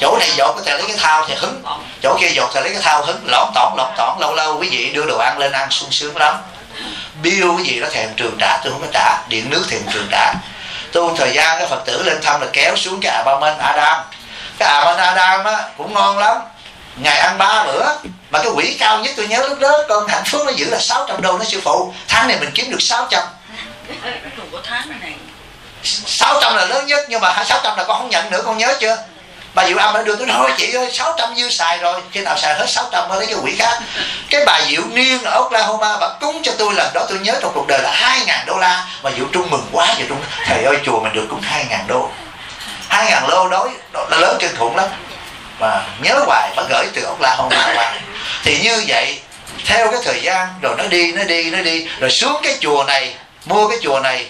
Chỗ này dột có thể lấy cái thao thì hứng. Chỗ kia dột thì lấy cái thao hứng. Lõm tỏn lõm tỏn lâu lâu quý vị đưa đồ ăn lên ăn sung sướng lắm bill cái gì đó thèm trường trả tôi không có trả. Điện nước thèm trường trả. Tu thời gian cái phật tử lên thăm là kéo xuống cái abamen adam. Cái abamen adam á cũng ngon lắm. Ngày ăn ba bữa mà cái quỹ cao nhất tôi nhớ lúc đó con hạnh phúc nó giữ là 600 đô nó sư phụ. Tháng này mình kiếm được 600 600 là lớn nhất nhưng mà 600 là con không nhận nữa con nhớ chưa bà Diệu Âm đã đưa tôi nói chị ơi 600 dư xài rồi khi nào xài hết 600 mới lấy cái quỹ khác. (laughs) Cái bà Diệu Niên ở Oklahoma bà cúng cho tôi lần đó tôi nhớ trong cuộc đời là 2.000 đô la. Bà Diệu Trung mừng quá Diệu Trung thầy ơi chùa mình được cúng 2.000 đô. 2.000 đô đó là lớn kinh khủng lắm. Mà nhớ hoài bà gửi từ Oklahoma qua. Thì như vậy theo cái thời gian rồi nó đi nó đi nó đi rồi xuống cái chùa này mua cái chùa này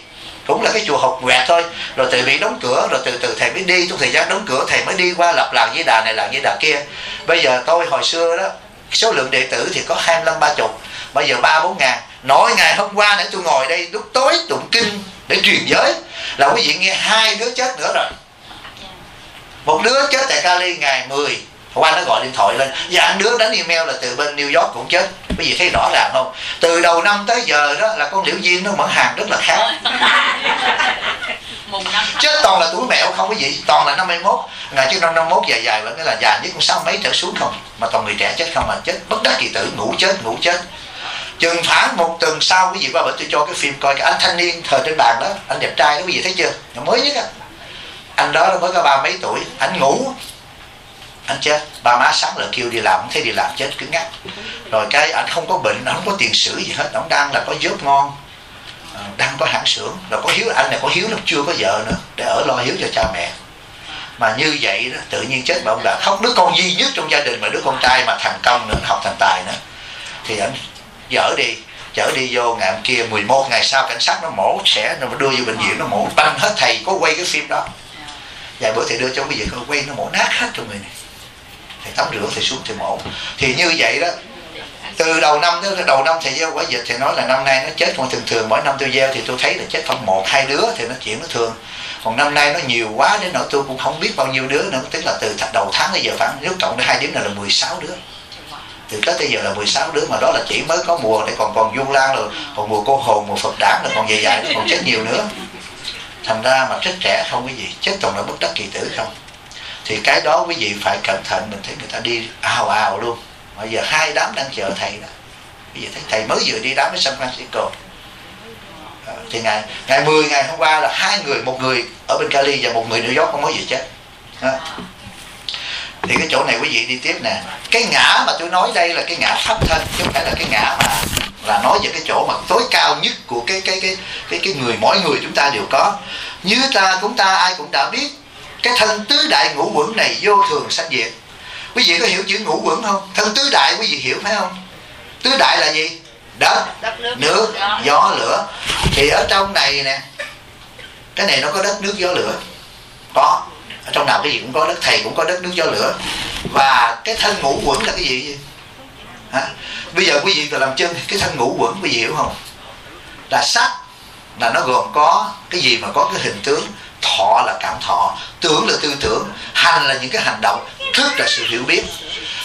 cũng là cái chùa học quẹt thôi. Rồi thầy bị đóng cửa, rồi từ từ thầy mới đi, trong thời gian đóng cửa thầy mới đi qua lập làng với đà này, làng với đà kia. Bây giờ tôi hồi xưa đó, số lượng đệ tử thì có hai mươi lăm, ba chục. Bây giờ ba, bốn ngàn. Nói ngày hôm qua nữa tôi ngồi đây, lúc tối tụng kinh để truyền giới. Là quý vị nghe hai đứa chết nữa rồi. Một đứa chết tại Cali ngày 10 qua nó gọi điện thoại lên. Dạ anh đứa đánh email là từ bên New York cũng chết. Quý vị thấy rõ ràng không? Từ đầu năm tới giờ đó là con liễu duyên nó mở hàng rất là khác. Chết toàn là tuổi mẹo không quý vị toàn là 51 ngày trước năm 51 dài dài vẫn là già nhất con sáu mấy trở xuống không? Mà toàn người trẻ chết không mà chết bất đắc kỳ tử. Ngủ chết ngủ chết. Chừng khoảng một tuần sau quý vị qua bữa tôi cho cái phim coi cái anh thanh niên thời trên bàn đó. Anh đẹp trai đó quý vị thấy chưa? Mới nhất á. Anh đó mới có ba mấy tuổi. Anh ngủ anh chết ba má sáng là kêu đi làm, không thấy đi làm chết, cứng ngắc. Rồi cái anh không có bệnh anh không có tiền sử gì hết ông đang là có dốt ngon. Ờ, đang có hãng xưởng, rồi có hiếu, anh này có hiếu lắm chưa có vợ nữa, để ở lo hiếu cho cha mẹ. Mà như vậy đó, tự nhiên chết mà ông là khóc, đứa con duy nhất trong gia đình mà đứa con trai mà thành công nữa, học thành tài nữa. Thì anh dở đi chở đi vô ngày hôm kia 11 ngày sau cảnh sát nó mổ xẻ, nó đưa vô bệnh viện, nó mổ băng hết, thầy có quay cái phim đó. Vài bữa thì đưa cho cái việc quay, nó mổ nát hết cho người này thì tắm rửa thì xuống thì mổ thì như vậy đó, từ đầu năm tới đầu năm thầy gieo quả dịch thì nói là năm nay nó chết còn thường thường mỗi năm tôi gieo thì tôi thấy là chết khoảng một, hai đứa thì nó chuyện nó thường. Còn năm nay nó nhiều quá đến nỗi tôi cũng không biết bao nhiêu đứa nữa, tức là từ đầu tháng tới giờ khoảng nếu cộng hai đứa này là 16 đứa. Từ tới bây giờ là 16 đứa mà đó là chỉ mới có mùa để còn còn du lan rồi, còn mùa cô hồn, mùa phật đản là còn dài dài nó còn chết nhiều nữa. Thành ra mà chết trẻ không cái gì, chết toàn là bất đắc kỳ tử không thì cái đó quý vị phải cẩn thận mình thấy người ta đi ào ào luôn. Bây giờ hai đám đang chờ thầy đó bây giờ thấy thầy mới vừa đi đám với San Francisco. À, thì ngày ngày 10 ngày hôm qua là hai người một người ở bên Cali và một người New York không có gì chết à. thì cái chỗ này quý vị đi tiếp nè. Cái ngã mà tôi nói đây là cái ngã pháp thân chứ không phải là cái ngã mà là nói về cái chỗ mà tối cao nhất của cái cái cái cái cái người mỗi người chúng ta đều có. Như ta chúng ta ai cũng đã biết cái thân tứ đại ngũ quẩn này vô thường sanh diệt. Quý vị có hiểu chữ ngũ quẩn không? Thân tứ đại quý vị hiểu phải không? Tứ đại là gì? Đất, đất nước, nước gió. lửa. Thì ở trong này nè cái này nó có đất nước gió lửa. Có. Ở trong nào cái gì cũng có đất thầy cũng có đất nước gió lửa. Và cái thân ngũ quẩn là cái gì? Hả? bây giờ quý vị làm chân cái thân ngũ quẩn quý vị hiểu không? Là sắc là nó gồm có cái gì mà có cái hình tướng thọ là cảm thọ, tưởng là tư tưởng, hành là những cái hành động thức là sự hiểu biết.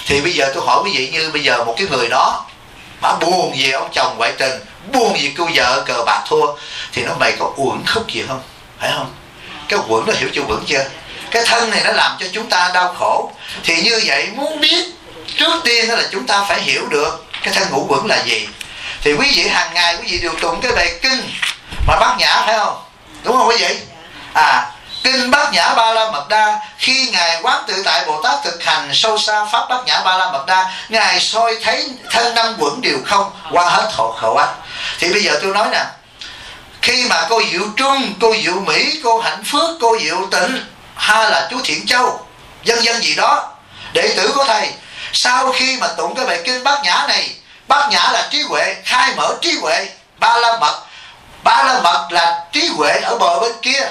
Thì bây giờ tôi hỏi quý vị như bây giờ một cái người đó mà buồn về ông chồng ngoại tình, buồn vì cô vợ cờ bạc thua, thì nó mày có uẩn khúc gì không? Phải không? Cái uẩn nó hiểu chưa uẩn chưa? Cái thân này nó làm cho chúng ta đau khổ. Thì như vậy muốn biết trước tiên là chúng ta phải hiểu được cái thân ngũ uẩn là gì. Thì quý vị hàng ngày quý vị đều tụng cái bài kinh mà bát nhã, phải không? Đúng không quý vị? Kinh bát nhã ba la mật đa, khi ngài quán tự tại bồ tát thực hành sâu xa pháp bát nhã ba la mật đa, ngài soi thấy thân năm quẩn đều không, qua hết hộ khổ ách thì bây giờ tôi nói nè, khi mà cô diệu trung, cô diệu mỹ, cô hạnh phước, cô diệu tịnh hay là chú thiện châu, dân dân gì đó, đệ tử của thầy, sau khi mà tụng cái bài kinh bát nhã này, bát nhã là trí huệ, khai mở trí huệ, ba la mật, ba la mật là trí huệ ở bờ bên kia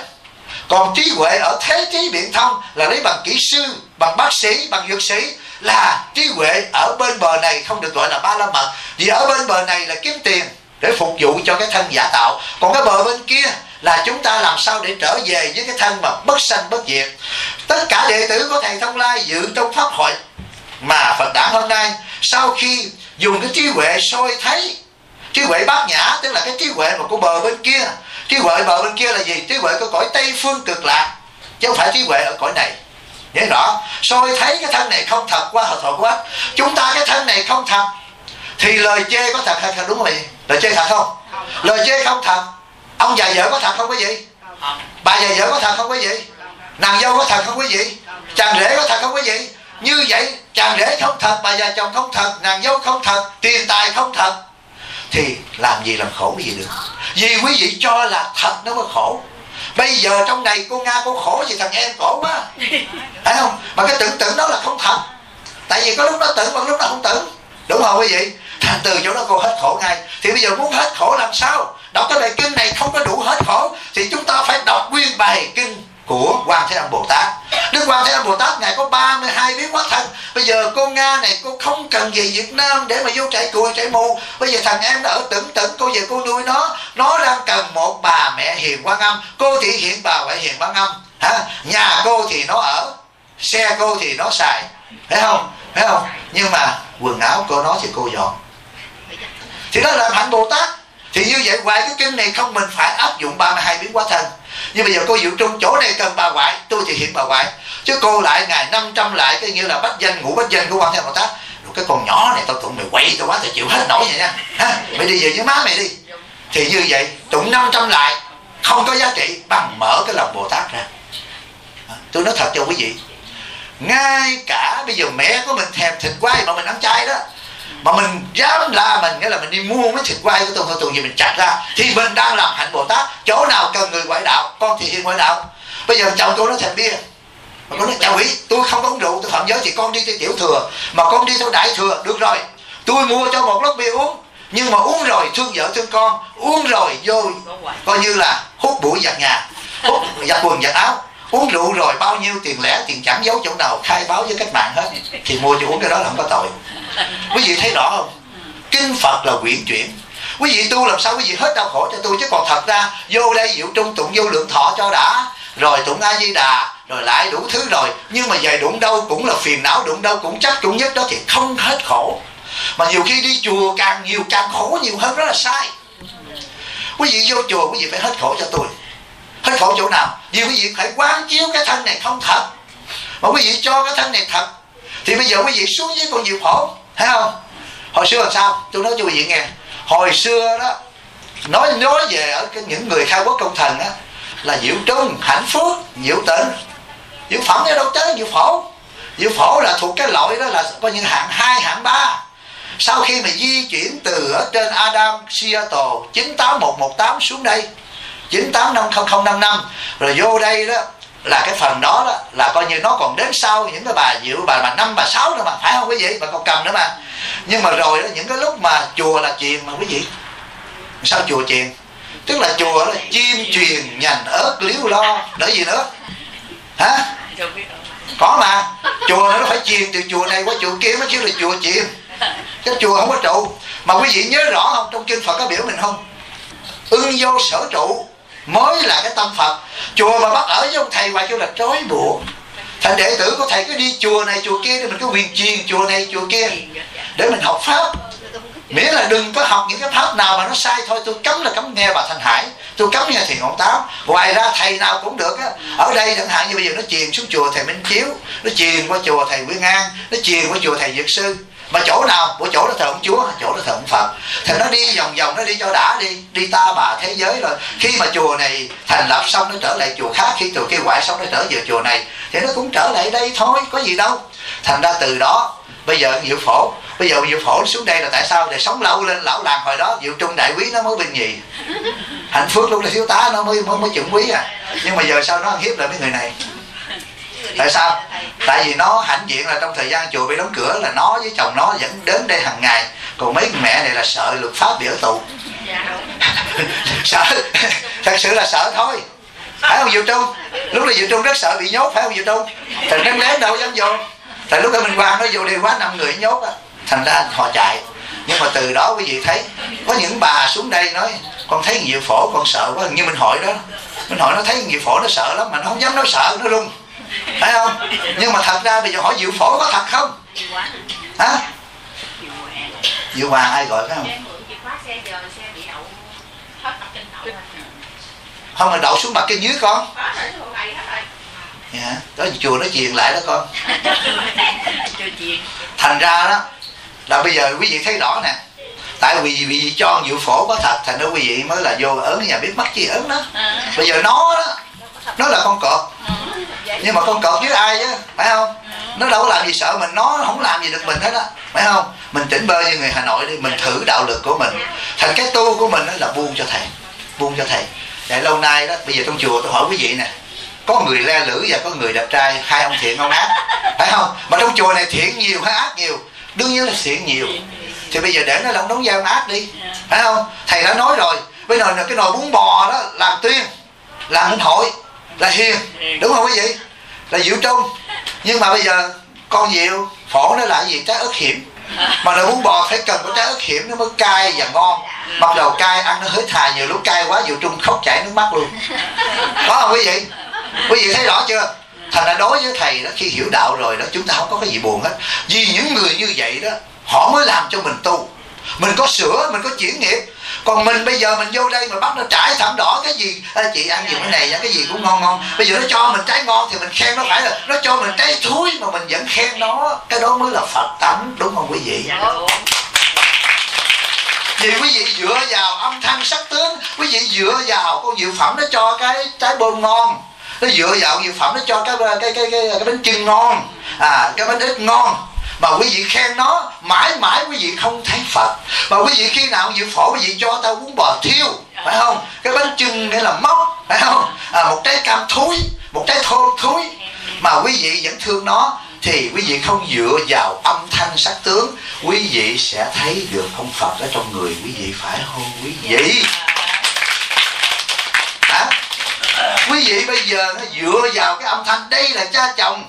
còn trí huệ ở thế trí biện thông là lấy bằng kỹ sư, bằng bác sĩ, bằng dược sĩ, là trí huệ ở bên bờ này, không được gọi là ba la mật. Vì ở bên bờ này là kiếm tiền để phục vụ cho cái thân giả tạo. Còn cái bờ bên kia là chúng ta làm sao để trở về với cái thân mà bất sanh bất diệt. Tất cả đệ tử của thầy thông lai dự trong pháp hội mà phật đản hôm nay, sau khi dùng cái trí huệ soi thấy, trí huệ bát nhã, tức là cái trí huệ mà của bờ bên kia trí huệ bờ bên kia là gì? Trí huệ của cõi tây phương cực lạc chứ không phải trí huệ ở cõi này. Nhớ rõ soi thấy cái thân này không thật qua hợp thọ quá. Chúng ta cái thân này không thật thì lời chê có thật hay không? Đúng không vậy lời chê thật không? Lời chê không thật ông già vợ có thật không quý vị? Bà già vợ có thật không quý vị? Nàng dâu có thật không quý vị? Chàng rể có thật không quý vị? Như vậy chàng rể không thật bà già chồng không thật nàng dâu không thật tiền tài không thật thì làm gì làm khổ cái gì được? Vì quý vị cho là thật nó mới khổ. Bây giờ trong này cô nga cô khổ gì thằng em khổ quá. (laughs) Phải không? Mà cái tưởng tượng đó là không thật. Tại vì có lúc nó tưởng còn lúc nó không tưởng. Đúng không quý vị? Thành từ chỗ đó cô hết khổ ngay. Thì bây giờ muốn hết khổ làm sao? Đọc cái bài kinh này không có đủ hết khổ thì chúng ta phải đọc nguyên bài kinh của quan thế âm bồ tát. Đức quan thế âm bồ tát ngài có 32 biến hóa thân. Bây giờ cô nga này, cô không cần về việt nam để mà vô chạy cùi, chạy mù. Bây giờ thằng em nó ở tỉnh tỉnh cô về cô nuôi nó. Nó đang cần một bà mẹ hiền quan âm. Cô thì hiện bà mẹ hiền quan âm. Hả? Nhà cô thì nó ở, xe cô thì nó xài. Phải không? Phải không? Nhưng mà quần áo của nó thì cô dọn. Thì đó là hạnh bồ tát. Thì như vậy ngoài cái kinh này không mình phải áp dụng 32 biến hóa thân nhưng bây giờ cô dựa trung chỗ này cần bà ngoại tôi thì hiện bà ngoại. Chứ cô lại ngày 500 lại cái nghĩa là bách danh ngủ bách danh của quan thế bồ tát. Rồi cái con nhỏ này tao tụng mày quậy, tao quá tao chịu hết nổi vậy nha. Ha mày đi về với má mày đi. Thì như vậy tụng 500 lại không có giá trị bằng mở cái lòng bồ tát ra. Tôi nói thật cho quý vị ngay cả bây giờ mẹ của mình thèm thịt quay mà mình ăn chay đó mà mình dám la mình, nghĩa là mình đi mua mấy thịt quay của tôi tuần gì mình chặt ra. Thì mình đang làm hạnh bồ tát, chỗ nào cần người ngoại đạo, con thì hiện ngoại đạo. Bây giờ chồng tôi nó thành bia. Mà con nói, chào ý, tôi không có uống rượu, tôi phạm giới thì con đi theo tiểu thừa. Mà con đi theo đại thừa, được rồi. Tôi mua cho một lốc bia uống. Nhưng mà uống rồi, thương vợ thương con. Uống rồi, vô coi như là hút bụi giặt nhà, hút giặt quần, giặt áo. Uống rượu rồi, bao nhiêu tiền lẻ, tiền chẳng giấu chỗ nào, khai báo với cách mạng hết. Thì mua cho uống cái đó là không có tội quý vị thấy rõ không? Kinh phật là quyển chuyển. Quý vị tu làm sao quý vị hết đau khổ cho tôi? Chứ còn thật ra, vô đây diệu trung tụng, vô lượng thọ cho đã. Rồi tụng a di đà rồi lại đủ thứ rồi. Nhưng mà về đụng đâu cũng là phiền não, đụng đâu cũng chắc cũng nhất đó thì không hết khổ. Mà nhiều khi đi chùa càng nhiều, càng khổ nhiều hơn đó là sai. Quý vị vô chùa, quý vị phải hết khổ cho tôi. Hết khổ chỗ nào? Vì quý vị phải quán chiếu cái thân này không thật. Mà quý vị cho cái thân này thật, thì bây giờ quý vị xuống dưới còn nhiều khổ thấy không? Hồi xưa làm sao? Tôi nói cho quý vị nghe. Hồi xưa đó, nói nói về ở cái những người khai quốc công thần á, là diệu trung hạnh phúc diệu tịnh. Diệu phẩm cái đâu tới, diệu phổ. Diệu phổ là thuộc cái loại đó là coi như hạng hai, hạng ba. Sau khi mà di chuyển từ ở trên Adam Seattle 98118 xuống đây 985055 rồi vô đây đó là cái phần đó, đó là coi như nó còn đến sau những cái bà diệu bà mà năm bà sáu nữa mà phải không quý vị? Bà còn cầm nữa mà. Nhưng mà rồi đó những cái lúc mà chùa là truyền mà quý vị. Sao chùa truyền? Tức là chùa là chim truyền nhành ớt liếu lo đỡ gì nữa? Hả? Có mà. Chùa nó phải truyền từ chùa này qua chùa kia mới chứ là chùa truyền. Cái chùa không có trụ. Mà quý vị nhớ rõ không? Trong kinh phật có biểu mình không? Ưng vô sở trụ mới là cái tâm phật. Chùa mà bắt ở với ông thầy hoài kêu là trói buộc. Thành đệ tử của thầy cứ đi chùa này, chùa kia để mình cứ quyền truyền chùa này, chùa kia để mình học pháp. Miễn là đừng có học những cái pháp nào mà nó sai thôi. Tôi cấm là cấm nghe bà thanh hải. Tôi cấm nghe thiền ngọn táo ngoài ra thầy nào cũng được á. Ở đây chẳng hạn như bây giờ nó truyền xuống chùa thầy minh chiếu, nó truyền qua chùa thầy Nguyễn an, nó truyền qua chùa thầy dược sư mà chỗ nào của chỗ đó thờ ông chúa chỗ đó thờ ông phật. Thì nó đi vòng vòng nó đi cho đã đi đi ta bà thế giới rồi. Khi mà chùa này thành lập xong nó trở lại chùa khác khi chùa kia hoại xong nó trở về chùa này thì nó cũng trở lại đây thôi có gì đâu. Thành ra từ đó bây giờ diệu phổ bây giờ diệu phổ xuống đây là tại sao? Để sống lâu lên lão làng hồi đó diệu trung đại quý nó mới bình nhì. Hạnh phước luôn là thiếu tá nó mới mới, mới chuẩn quý à. Nhưng mà giờ sao nó ăn hiếp lại mấy người này? Tại sao? Tại vì nó hãnh diện là trong thời gian chùa bị đóng cửa là nó với chồng nó vẫn đến đây hàng ngày. Còn mấy mẹ này là sợ luật pháp bị ở tù sợ. Thật sự là sợ thôi. Phải không diệu trung? Lúc là diệu trung rất sợ bị nhốt phải không diệu trung? Thành ném lén đâu dám vô. Tại lúc đó mình quan nó vô đi quá năm người nhốt á. Thành ra họ chạy. Nhưng mà từ đó quý vị thấy có những bà xuống đây nói con thấy nhiều phổ con sợ quá như mình hỏi đó. Mình hỏi nó thấy nhiều phổ nó sợ lắm mà nó không dám nói sợ nó run phải không? Nhưng mà thật ra bây giờ hỏi diệu phổ có thật không? Hả? Diệu hoàng ai gọi phải không? Không mà đậu xuống mặt kinh dưới con. Dạ đó chùa nó truyền lại đó con. Thành ra đó, là bây giờ quý vị thấy rõ nè. Tại vì vì cho dự phổ có thật, thành ra quý vị mới là vô ớn, nhà biết mắt chi ớn đó. Bây giờ nó đó, nó là con cọp nhưng mà con cọp với ai á phải không? Nó đâu có làm gì sợ mình nó không làm gì được mình hết á phải không? Mình tỉnh bơ như người hà nội đi mình thử đạo lực của mình. Thành cái tu của mình là buông cho thầy buông cho thầy. Tại lâu nay đó bây giờ trong chùa tôi hỏi quý vị nè có người le lưỡi và có người đẹp trai hai ông thiện ông ác (laughs) phải không? Mà trong chùa này thiện nhiều hay ác nhiều? Đương nhiên là thiện nhiều. Thì bây giờ để nó lòng đóng vai ác đi phải không? Thầy đã nói rồi bây giờ cái nồi bún bò đó làm tuyên làm hội là hiền. Đúng không quý vị? Là diệu trung. Nhưng mà bây giờ con diệu phổ nó là gì? Trái ớt hiểm. Mà nồi bún bò phải cần có trái ớt hiểm nó mới cay và ngon. Bắt đầu cay ăn nó hơi thà nhiều lúc cay quá diệu trung khóc chảy nước mắt luôn. Có không quý vị? Quý vị thấy rõ chưa? Thành ra đối với thầy đó khi hiểu đạo rồi đó chúng ta không có cái gì buồn hết. Vì những người như vậy đó họ mới làm cho mình tu. Mình có sửa mình có chuyển nghiệp còn mình bây giờ mình vô đây mà bắt nó trải thảm đỏ cái gì? À, chị ăn gì cái này cái gì cũng ngon ngon. Bây giờ nó cho mình trái ngon thì mình khen nó phải là nó cho mình trái thúi mà mình vẫn khen nó. Cái đó mới là phật tánh đúng không quý vị? Dạ đúng. Vì quý vị dựa vào âm thanh sắc tướng quý vị dựa vào con diệu phẩm nó cho cái trái bơm ngon. Nó dựa vào diệu phẩm nó cho cái cái cái cái, cái bánh chưng ngon. À cái bánh ít ngon mà quý vị khen nó mãi mãi quý vị không thấy phật. Mà quý vị khi nào dự phổ quý vị cho tao uống bò thiêu phải không? Cái bánh chưng nghĩa là móc phải không? À, một trái cam thúi một trái thơm thúi. Mà quý vị vẫn thương nó thì quý vị không dựa vào âm thanh sắc tướng quý vị sẽ thấy được ông phật ở trong người quý vị phải không quý vị? Hả? Quý vị bây giờ nó dựa vào cái âm thanh đây là cha chồng.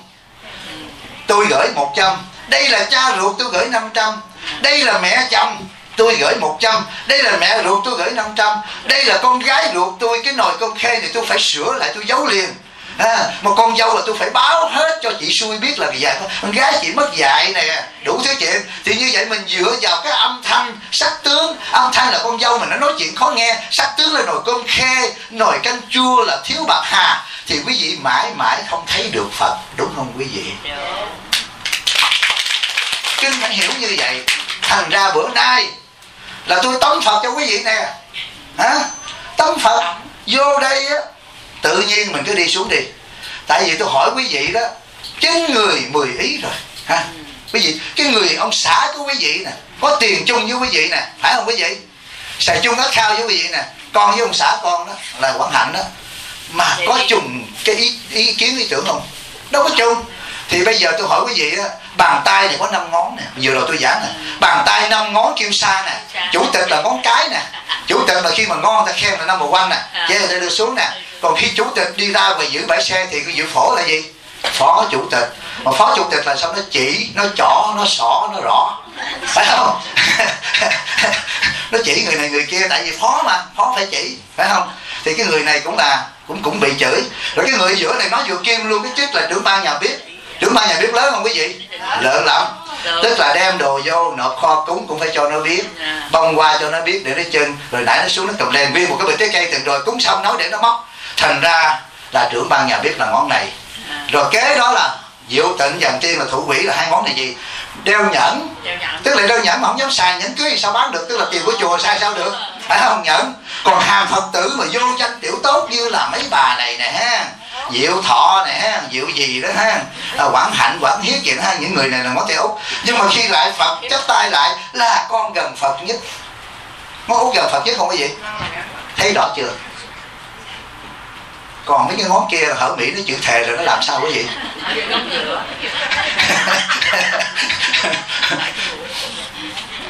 Tôi gửi một trăm đây là cha ruột tôi gửi 500 đây là mẹ chồng tôi gửi 100 đây là mẹ ruột tôi gửi 500 đây là con gái ruột tôi cái nồi con khê này tôi phải sửa lại tôi giấu liền. À, một con dâu là tôi phải báo hết cho chị xui biết là dạy con gái chị mất dạy nè đủ thứ chuyện. Thì như vậy mình dựa vào cái âm thanh sắc tướng. Âm thanh là con dâu mình nó nói chuyện khó nghe. Sắc tướng là nồi cơm khê nồi canh chua là thiếu bạc hà. Thì quý vị mãi mãi không thấy được phật đúng không quý vị? Dạ kinh phải hiểu như vậy thành ra bữa nay là tôi tống phật cho quý vị nè. Hả? Tống phật vô đây á tự nhiên mình cứ đi xuống đi. Tại vì tôi hỏi quý vị đó chín người mười ý rồi ha? Quý vị cái người ông xã của quý vị nè có tiền chung với quý vị nè phải không quý vị? Xài chung ớt khao với quý vị nè con với ông xã con đó là quảng hạnh đó. Mà có chung cái ý, ý kiến ý tưởng không? Đâu có chung thì bây giờ tôi hỏi quý vị á bàn tay này có năm ngón nè vừa rồi tôi giảng nè. Bàn tay năm ngón kim sa nè chủ tịch là ngón cái nè. Chủ tịch là khi mà ngon ta khen là năm một quanh nè chế ta đưa xuống nè. Còn khi chủ tịch đi ra và giữ bãi xe thì cái giữ phổ là gì? Phó chủ tịch. Mà phó chủ tịch là sao nó chỉ nó chỏ nó xỏ nó rõ. Phải không? (laughs) Nó chỉ người này người kia tại vì phó mà phó phải chỉ phải không? Thì cái người này cũng là cũng cũng bị chửi. Rồi cái người giữa này nói vừa kim luôn cái chức là trưởng ban nhà bếp trưởng ban nhà bếp lớn không quý vị? Lớn lắm. Tức là đem đồ vô nộp kho cúng cũng phải cho nó biết. Bông qua cho nó biết để nó chân rồi nãy nó xuống nó cầm lên viên một cái bịch trái cây từng rồi cúng xong nói để nó móc. Thành ra là trưởng ban nhà bếp là ngón này. Rồi kế đó là diệu tịnh dần tiên là thủ quỷ là hai món này gì? Đeo nhẫn. Tức là đeo nhẫn mà không dám xài nhẫn cưới thì sao bán được? Tức là tiền của chùa sai sao được? Phải không nhẫn? Còn hàng phật tử mà vô danh tiểu tốt như là mấy bà này nè ha diệu thọ nè diệu gì đó ha? À, quảng hạnh quảng gì đó ha? Những người này là ngón tay út nhưng mà khi lại phật chắp tay lại là con gần phật nhất. Ngón út gần phật nhất không có gì. Thấy rõ chưa? Còn mấy cái ngón kia là mỹ nó chữ thề rồi nó làm sao quý vị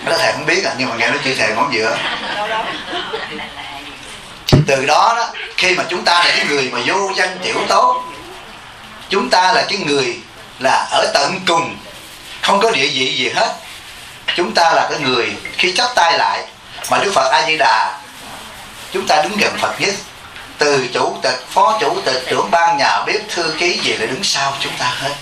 nó thề không biết à nhưng mà nghe nó chữ thề ngón giữa từ đó đó, khi mà chúng ta là cái người mà vô danh tiểu tốt, chúng ta là cái người là ở tận cùng, không có địa vị gì hết. Chúng ta là cái người khi chắp tay lại mà đức phật a di đà chúng ta đứng gần phật nhất. Từ chủ tịch, phó chủ tịch, trưởng ban nhà, bếp thư ký gì lại đứng sau chúng ta hết.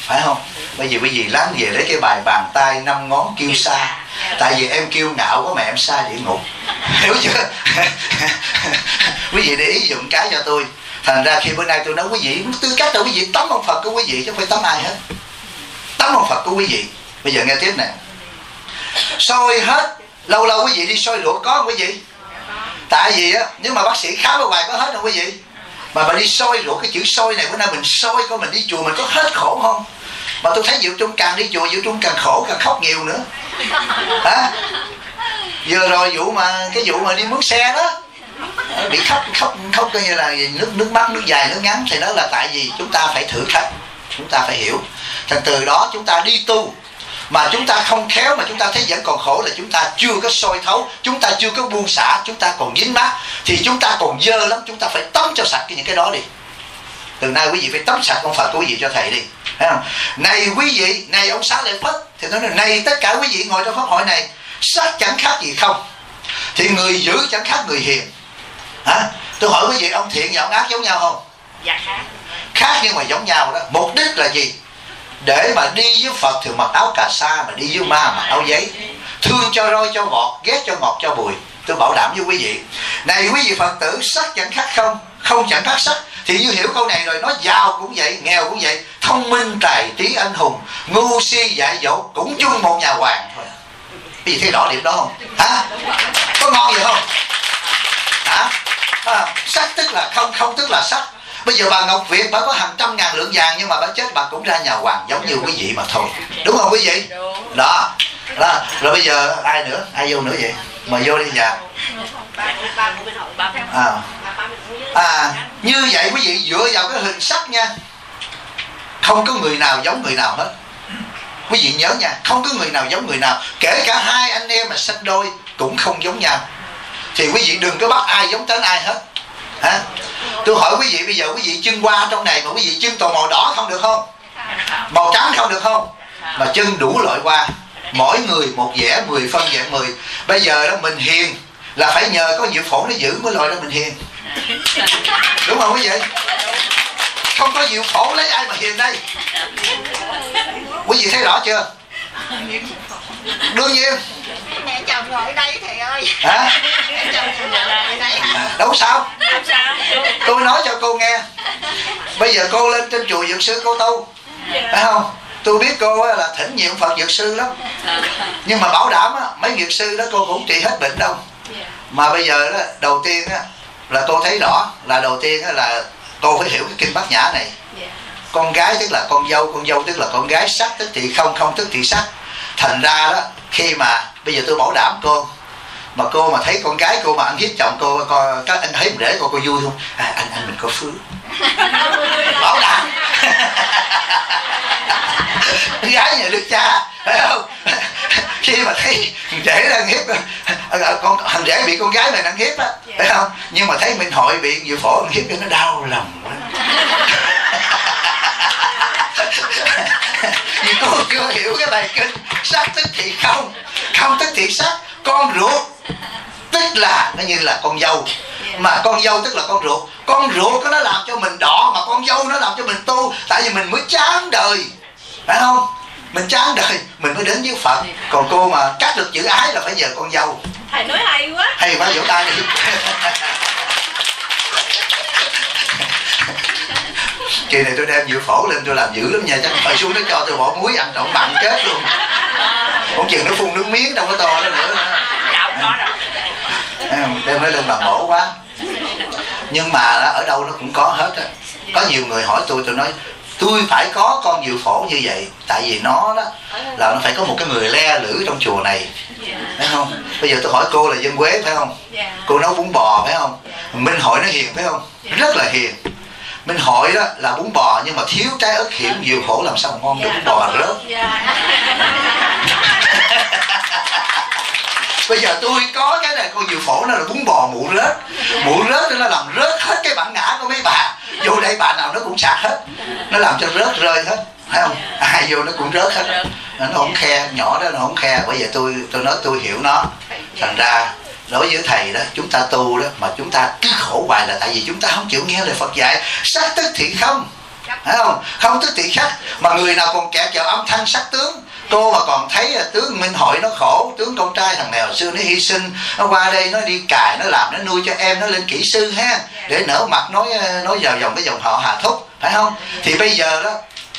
Phải không? Bởi vì quý vị lắng về lấy cái bài bàn tay năm ngón kêu xa tại vì em kiêu ngạo quá mẹ em xa địa ngục. Hiểu chưa? Quý vị để ý dụng cái cho tôi. Thành ra khi bữa nay tôi nói quý vị, tư cách là quý vị, tấm ông phật của quý vị chứ không phải tấm ai hết. Tấm ông phật của quý vị. Bây giờ nghe tiếp nè. Soi hết, lâu lâu quý vị đi soi lụa có không quý vị? Tại vì á, nếu mà bác sĩ khám ở ngoài có hết không quý vị? Mà bà đi soi lụa cái chữ soi này, bữa nay mình soi coi mình đi chùa mình có hết khổ không? Mà tôi thấy diệu trung càng đi chùa diệu trung càng khổ càng khóc nhiều nữa hả vừa rồi vụ mà cái vụ mà đi mướn xe đó bị khóc khóc khóc coi như là nước nước mắt nước dài nước ngắn thì đó là tại vì chúng ta phải thử thách chúng ta phải hiểu thành từ đó chúng ta đi tu mà chúng ta không khéo mà chúng ta thấy vẫn còn khổ là chúng ta chưa có soi thấu chúng ta chưa có buông xả chúng ta còn dính mắc thì chúng ta còn dơ lắm chúng ta phải tắm cho sạch cái những cái đó đi từ nay quý vị phải tắm sạch ông phật của quý vị cho thầy đi này quý vị này ông xá lợi phất thì nói là này tất cả quý vị ngồi trong pháp hội này sát chẳng khác gì không. Thì người giữ chẳng khác người hiền. Hả? Tôi hỏi quý vị ông thiện và ông ác giống nhau không? Dạ khác. Khác nhưng mà giống nhau đó. Mục đích là gì? Để mà đi với phật thì mặc áo cà sa mà đi với ma mặc áo giấy. Thương cho roi cho ngọt ghét cho ngọt cho bùi. Tôi bảo đảm với quý vị. Này quý vị phật tử sắc chẳng khác không? Không chẳng khác sắc thì như hiểu câu này rồi nó giàu cũng vậy nghèo cũng vậy thông minh tài trí anh hùng ngu si dạy dỗ cũng chung một nhà hoàng thôi. Quý vị thấy rõ điểm đó không? Hả? Có ngon gì không? Hả? À, sắc tức là không không tức là sắc bây giờ bà ngọc việt bà có hàng trăm ngàn lượng vàng nhưng mà bà chết bà cũng ra nhà hoàng giống như quý vị mà thôi. Đúng không quý vị? Đó. Đó. Rồi bây giờ ai nữa? Ai vô nữa vậy? Mời vô đi nhà. À, à như vậy quý vị dựa vào cái hình sắc nha. Không có người nào giống người nào hết. Quý vị nhớ nha không có người nào giống người nào. Kể cả hai anh em mà sanh đôi cũng không giống nhau. Thì quý vị đừng có bắt ai giống đến ai hết hả? Tôi hỏi quý vị, bây giờ quý vị chân qua trong này mà quý vị chân toàn màu đỏ không được không? Màu trắng không được không? Mà chân đủ loại qua mỗi người một vẻ mười phân dạng mười. Bây giờ đó mình hiền là phải nhờ có diệu phổ nó giữ mới loại đó mình hiền. Đúng không quý vị? Không có diệu phổ lấy ai mà hiền đây? Quý vị thấy rõ chưa? Đương nhiên mẹ chồng ngồi đây thầy ơi. Hả? Mẹ chồng ngồi đây. Hả đâu sao. Tôi nói cho cô nghe. Bây giờ cô lên trên chùa dược sư cô tu. Phải không? Tôi biết cô là thỉnh nhiệm phật dược sư lắm. Nhưng mà bảo đảm á, mấy dược sư đó cô cũng trị hết bệnh đâu. Mà bây giờ đó đầu tiên á là cô thấy rõ là đầu tiên á, là cô phải hiểu cái kinh bát nhã này. Con gái tức là con dâu con dâu tức là con gái sắc tức thì không không tức thì sắc thành ra đó khi mà bây giờ tôi bảo đảm cô mà cô mà thấy con gái cô mà ăn hiếp chồng cô coi các anh thấy mình để cô cô vui không? À, anh anh mình có phước. (laughs) Bảo đảm. Gái nhà được cha phải không? Khi mà thấy rể đang hiếp con thằng rể bị con gái mình ăn hiếp á phải không? Nhưng mà thấy minh hội bị dự phổ ăn hiếp cho nó đau lòng quá (laughs) (laughs) vì cô chưa hiểu cái bài kinh sắc tức thì không? Không tức thì sắc con ruột. Tức là nó như là con dâu. Mà con dâu tức là con ruột. Con ruột nó làm cho mình đỏ mà con dâu nó làm cho mình tu. Tại vì mình mới chán đời. Phải không? Mình chán đời mình mới đến với phật. Còn cô mà cắt được chữ ái là phải nhờ con dâu. Thầy nói hay quá. Hay quá vỗ tay đi (laughs) kỳ này tôi đem dự phổ lên tôi làm dữ lắm nha chắc phải xuống nó cho tôi bỏ muối ăn trộn mặn chết luôn. Không chừng nó phun nước miếng trong cái to đó nữa. Đem nó lên bằng mổ quá. Nhưng mà ở đâu nó cũng có hết á. Có nhiều người hỏi tôi tôi nói tôi phải có con diệu phổ như vậy tại vì nó đó là nó phải có một cái người le lử trong chùa này. Phải không? Bây giờ tôi hỏi cô là dân quế phải không? Cô nấu bún bò phải không? Minh hội nó hiền phải không? Rất là hiền minh hội đó là bún bò nhưng mà thiếu trái ớt hiểm diệu phổ làm sao ngon được bún bò mà rớt (laughs) bây giờ tôi có cái này con diệu phổ nó là bún bò mụ rớt. Mụ rớt nó làm rớt hết cái bản ngã của mấy bà. Vô đây bà nào nó cũng sạc hết. Nó làm cho rớt rơi hết phải không? Ai vô nó cũng rớt hết. Nó không khe nhỏ đó nó không khe. Bây giờ tôi tôi nói tôi hiểu nó. Thành ra đối với thầy đó chúng ta tu đó mà chúng ta cứ khổ hoài là tại vì chúng ta không chịu nghe lời Phật dạy. Sắc tức thì không? Phải không? Không tức thì khác mà người nào còn kẹt vào âm thanh sắc tướng cô mà còn thấy tướng minh hội nó khổ tướng con trai thằng nào xưa nó hy sinh nó qua đây nó đi cài nó làm nó nuôi cho em nó lên kỹ sư ha để nở mặt nói nói vào dòng cái dòng họ hà thúc phải không? Thì bây giờ đó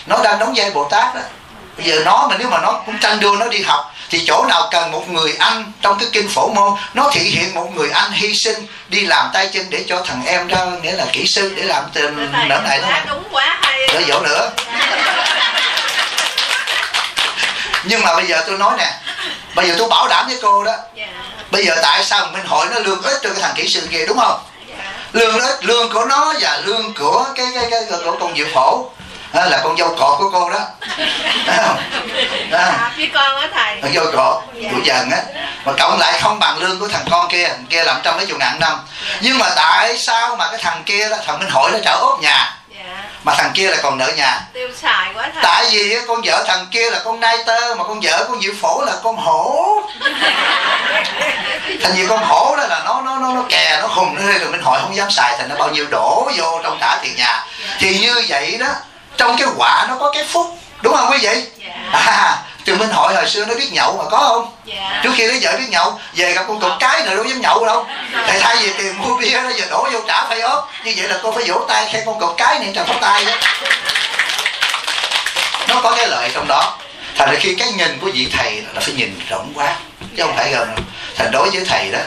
nó đang đóng vai bồ tát đó bây giờ nó mà nếu mà nó cũng tranh đua nó đi học thì chỗ nào cần một người anh trong cái kinh phổ môn nó thị hiện một người anh hy sinh đi làm tay chân để cho thằng em ra nghĩa là kỹ sư để làm tên nở này đó đúng quá hay để dỗ nữa. Nhưng mà bây giờ tôi nói nè bây giờ tôi bảo đảm với cô đó. Bây giờ tại sao minh hội nó lương ít cho cái thằng kỹ sư kia đúng không? Lương ít lương của nó và lương của cái cái cái, cái của con diệu phổ đó là con dâu cọt của cô đó. À, với con á thầy. Con dâu cọt của dần á. Mà cộng lại không bằng lương của thằng con kia. Thằng kia làm trăm mấy chục ngàn năm. Nhưng mà tại sao mà cái thằng kia đó thằng minh hội nó trở ốp nhà? Mà thằng kia là còn nợ nhà. Tiêu xài quá thầy. Tại vì con vợ thằng kia là con nai tơ mà con vợ con diệu phổ là con hổ. Thành vì con hổ đó là nó nó nó nó kè nó khùng nó rồi minh hội không dám xài thành nó bao nhiêu đổ vô trong cả tiền nhà. Thì như vậy đó trong cái quả nó có cái phúc đúng không quý vị? Dạ. À từ minh hội hồi xưa nó biết nhậu mà có không? Dạ. Trước khi lấy vợ biết nhậu về gặp con cục cái nữa đâu dám nhậu đâu. Thì thay vì tiền mua bia nó giờ đổ vô trả phải ốp. Như vậy là con phải vỗ tay khen con cục cái này trần phát tay đó. Nó có cái lợi trong đó. Thành ra khi cái nhìn của vị thầy là phải nhìn rộng quá chứ không phải gần. Thành đối với thầy đó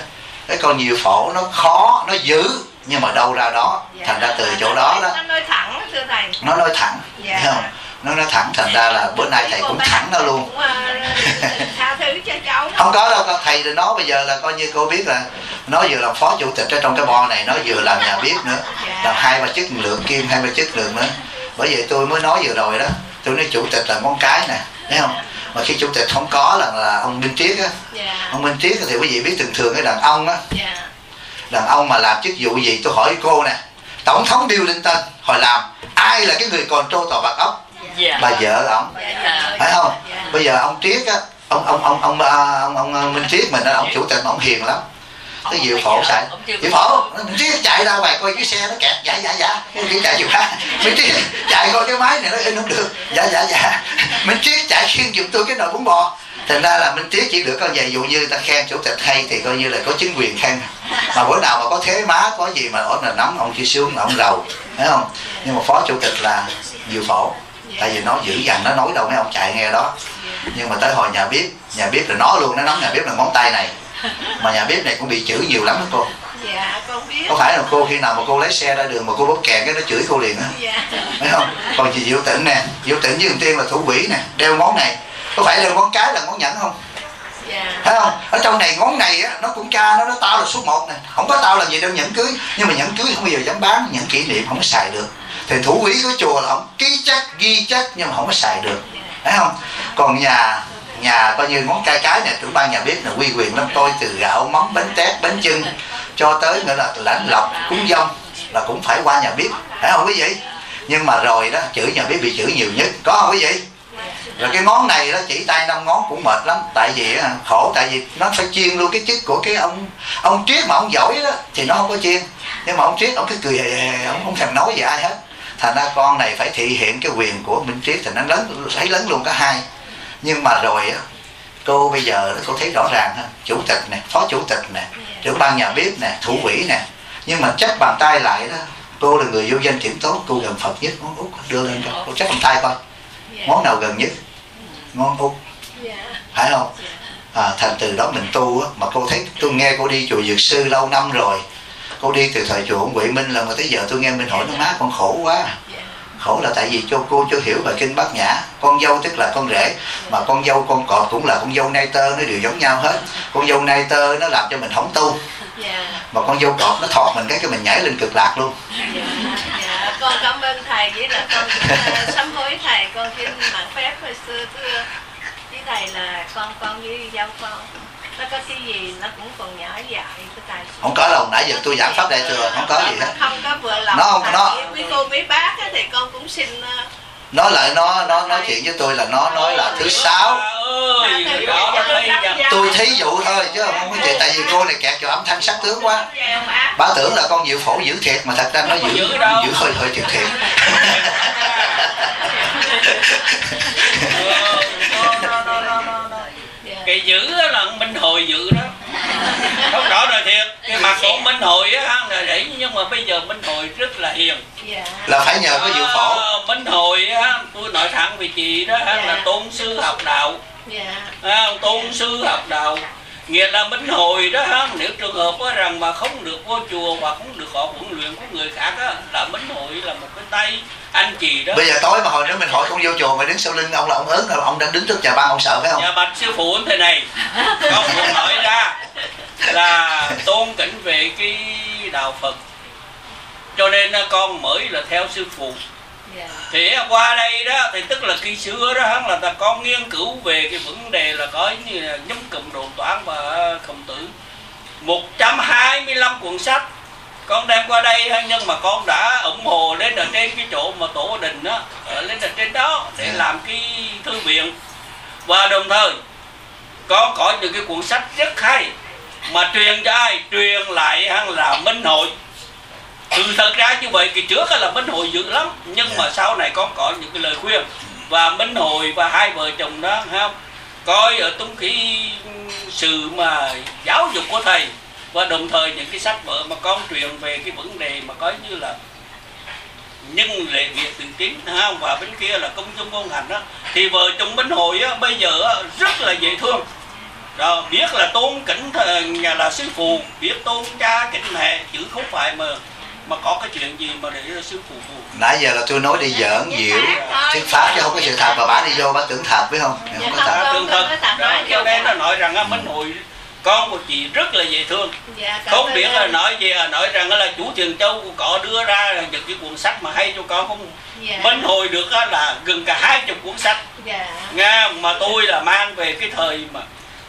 cái con nhiều phổ nó khó nó dữ nhưng mà đâu ra đó thành ra từ chỗ đó đó. Nó nói thẳng thưa thầy. Nó nói thẳng Dạ. thấy không? Nó nói thẳng thành ra là bữa nay thầy cũng thẳng nó luôn. Ờ, (laughs) tha thứ cho cháu. Không có đâu con thầy thì nó bây giờ là coi như cô biết là nó vừa làm phó chủ tịch ở trong cái bo này nó vừa làm nhà bếp nữa. Làm hai ba chức lượng kim hai ba chức lượng nữa. Bởi vậy tôi mới nói vừa rồi đó. Tôi nói chủ tịch là món cái nè thấy không? Mà khi chủ tịch không có là, là ông Minh Triết á. Dạ. Ông Minh Triết thì quý vị biết thường thường cái đàn ông á. Dạ đàn ông mà làm chức vụ gì tôi hỏi cô nè. Tổng thống Bill Clinton hồi làm ai là cái người còn trô tòa bạc ốc? Dạ. Bà vợ ổng dạ dạ. Phải không? Dạ. Bây giờ ông triết á ông ông ông ông ông, ông, ông, ông minh triết mình ông chủ tịch ông hiền lắm cái diệu phổ xài diệu phổ minh triết chạy ra ngoài coi cái xe nó kẹt. Dạ dạ dạ. Triết chạy chịu ra minh triết chạy coi cái máy này nó in không được. Dạ dạ dạ. Minh triết chạy khiêng giùm tôi cái nồi bún bò. Thành ra là minh triết chỉ được con vậy. Dụ như ta khen chủ tịch hay thì coi như là có chính quyền khen. Mà bữa nào mà có thế má có gì mà ổn là nắm ông xuống là ông đầu thấy không? Nhưng mà phó chủ tịch là diệu phổ. Tại vì nó dữ dằn nó nói đâu mấy ông chạy nghe đó. Nhưng mà tới hồi nhà bếp nhà bếp là nó luôn nó nắm nhà bếp là ngón tay này mà nhà bếp này cũng bị chửi nhiều lắm đó cô. Dạ con biết. Có phải là cô khi nào mà cô lấy xe ra đường mà cô bóp kèn cái nó chửi cô liền á dạ. Phải không? Còn chị diệu tĩnh nè diệu tĩnh với tiên là thủ quỷ nè đeo ngón này. Có phải đeo ngón cái là ngón nhẫn không? Dạ. Thấy không? Ở trong này ngón này á nó cũng ca nó nó tao là số 1 này không có tao làm gì đâu nhẫn cưới. Nhưng mà nhẫn cưới không bao giờ dám bán nhẫn kỷ niệm không có xài được. Thì thủ quỹ của chùa là ông ký chắc ghi chắc nhưng mà không có xài được. Thấy không? Còn nhà nhà coi như ngón cái cái này trưởng ban nhà bếp là quy quyền lắm. Tôi từ gạo mắm bánh tét, bánh chưng cho tới nữa là lãnh lọc, cúng dông là cũng phải qua nhà bếp phải không quý vị nhưng mà rồi đó, chữ nhà bếp bị chữ nhiều nhất. Có không quý vị rồi cái ngón này đó, chỉ tay năm ngón cũng mệt lắm. Tại vì khổ, tại vì nó phải chiên luôn cái chức của cái ông ông triết mà ông giỏi đó, thì nó không có chiên. Nhưng mà ông triết, ông cứ cười, hề hề ông không thèm nói gì ai hết. Thành ra con này phải thể hiện cái quyền của minh triết, thì nó lớn, thấy lớn luôn cả hai nhưng mà rồi á cô bây giờ cô thấy rõ ràng chủ tịch nè phó chủ tịch nè trưởng ban nhà bếp nè thủ quỹ nè. Nhưng mà chấp bàn tay lại đó cô là người vô danh triển tốt cô gần phật nhất ngón út đưa lên cho cô chấp bàn tay coi. Ngón nào gần nhất? Ngón út. Dạ. Phải không? À, thành từ đó mình tu á, mà cô thấy tôi nghe cô đi chùa dược sư lâu năm rồi. Cô đi từ thời chùa ông Huệ Minh là mà tới giờ tôi nghe Minh hỏi nó má con khổ quá. Dạ khổ là tại vì cho cô chưa hiểu bài kinh bát nhã. Con dâu tức là con rể mà con dâu con cọp cũng là con dâu nai tơ nó đều giống nhau hết. Con dâu nai tơ nó làm cho mình không tu dạ. mà con dâu cọp nó thọt mình cái cái mình nhảy lên cực lạc luôn. Dạ. Con cảm ơn thầy với là con uh, sám hối thầy con xin mạng phép hồi xưa thưa. Với thầy là con con với dâu con nó có cái gì nó cũng còn nhỏ dại cái tài không có đâu nãy giờ tôi giảng pháp đại thừa không có gì hết. không có vừa lòng Nó không- nó- với cô quý bác á, thì con cũng xin ờ, nó lại nó nó nói chuyện với tôi là nó nói là thứ sáu. tôi thí dụ thôi chứ không có chuyện tại vì cô này kẹt vào âm thanh sắc tướng quá. Bà tưởng là con diệu phổ giữ thiệt mà thật ra nó giữ Giữ hơi hơi thiệt thiệt. Dạ. cái giữ là hồi giữ đó. Không rõ rồi thiệt cái mặt của minh hồi á ha, là để nhưng mà bây giờ minh hồi rất là hiền. Dạ. Là phải nhờ có diệu phổ Ờ, minh hồi á tôi nói thẳng với chị đó ha, là Dạ. tôn sư học đạo. Dạ. À, tôn sư học đạo nghĩa là minh hồi đó ha, nếu trường hợp á, rằng mà không được vô chùa hoặc không được họ huấn luyện của người khác á, là minh hội là một cái tay anh chị đó. Bây giờ tối mà hồi nữa mình hỏi con vô chùa mà đứng sau lưng ông là ông ớn rồi ông đang đứng trước nhà ban ông sợ phải không? Nhà bạch sư phụ thế này. Con muốn nói ra là tôn kính về cái đạo phật. Cho nên á, con mới là theo sư phụ dạ. Thì qua đây đó thì tức là khi xưa đó hắn là ta con nghiên cứu về cái vấn đề là có như là nhóm cụm đồ toán và khổng tử. 125 cuốn sách. Con đem qua đây nhưng mà con đã ủng hộ lên ở trên cái chỗ mà tổ đình đó ở lên ở trên đó để Dạ. làm cái thư viện. Và đồng thời con có những cái cuốn sách rất hay mà truyền cho ai? Truyền lại hăng là minh hội từ thật ra như vậy cái trước là minh hội dữ lắm nhưng mà sau này con có những cái lời khuyên. Và minh hội và hai vợ chồng đó ha không coi ở trong cái sự mà giáo dục của thầy và đồng thời những cái sách vở mà con truyền về cái vấn đề mà coi như là nhân lệ việc từ chính ha và bên kia là công dung công hành đó thì vợ chồng minh hội á, bây giờ á, rất là dễ thương. Đó, biết là tôn kính nhà là sư phụ biết tôn cha kính mẹ chứ không phải mà mà có cái chuyện gì mà để sư phụ phụ? Nãy giờ là tôi nói đi giỡn diệu thuyết pháp chứ không có sự thật mà bả đi vô bả tưởng thật biết không? Không có thật con thật cho nên nó nói rằng á, minh hội con của chị rất là dễ thương. Dạ, không biết là nói gì à, nói rằng là chú Thiền Châu có đưa ra những cái cuốn sách mà hay cho con không? Dạ. minh hồi được á là gần cả hai chục cuốn sách. Dạ. Nga mà tôi là mang về cái thời mà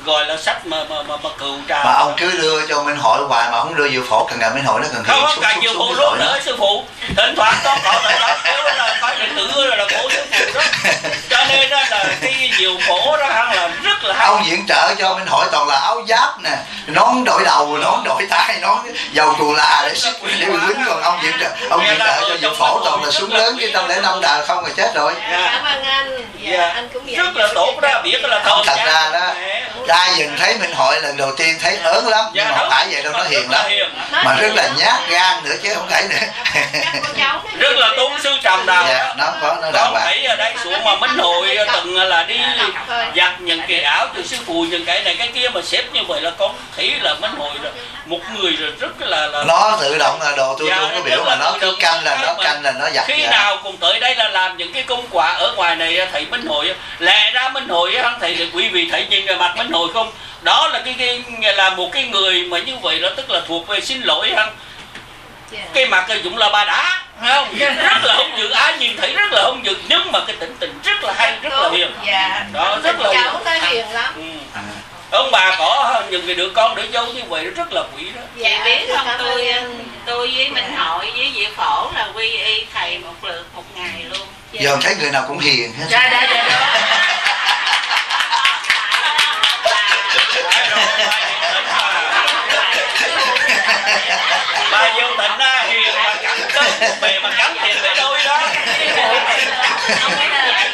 gọi là sách mà mà mà, mà cựu trà. Mà ông cứ đưa cho minh hội hoài mà không đưa dự phổ cần ngày minh hội nó cần không có cả xuống nhiều luôn đó nữa sư phụ. Thỉnh thoảng có có thầy đó kêu là coi đệ tử là, là cổ sư phụ đó. (laughs) Cho nên đó là cái diệu phổ đó hăng là rất là hay. Ông viện trợ cho minh hội toàn là áo giáp nè nón đội đầu nón đội tay nón dầu cù là để sức để lính còn ông viện trợ ông viện trợ cho dự phổ toàn là súng lớn chứ trăm lẻ năm đà không là chết rồi. Dạ, cảm ơn anh. Dạ, anh cũng vậy. rất là tốt đó biết là Không, thật ra đó, ai nhìn thấy minh hội lần đầu tiên thấy ớn lắm nhưng Dạ, mà không đúng. phải vậy đâu nó hiền lắm. Hiền. mà rất là nhát gan nữa chứ không phải nữa. (laughs) Rất là tôn sư trầm đạo dạ nó có nó hoàng thấy ở đây xuống mà minh hội từng là đi giặt những cái áo cho sư phụ những cái này cái kia mà xếp như vậy là con thấy là minh hội là một người là rất là là nó tự động là đồ tôi Dạ, tôi có biểu mà là nó cứ canh là nó Mà canh là nó giặt khi dạ. nào cũng tới đây là làm những cái công quả ở ngoài này thầy minh hội lẽ ra minh hội thầy thì quý vị thấy nhìn vào mặt minh hội không đó là cái, cái là một cái người mà như vậy đó tức là thuộc về xin lỗi ha Dạ. cái mặt cái cũng là ba đá không rất là hung dữ ai nhìn thấy rất là hung dữ nhưng mà cái tính tình rất là hay rất là hiền dạ Đó, rất là hiền. hiền lắm ừ. À. ông bà có những cái đứa con đứa dâu như vậy rất là quý đó Chị biết không tôi anh. tôi với Minh Hội với Diệu Phổ là quy y thầy một lượt một ngày luôn. Dạ. giờ thấy người nào cũng hiền hết (laughs) bà vô tình á hiền mà cắn cân về mà cắn tiền về đôi đó. Không phải là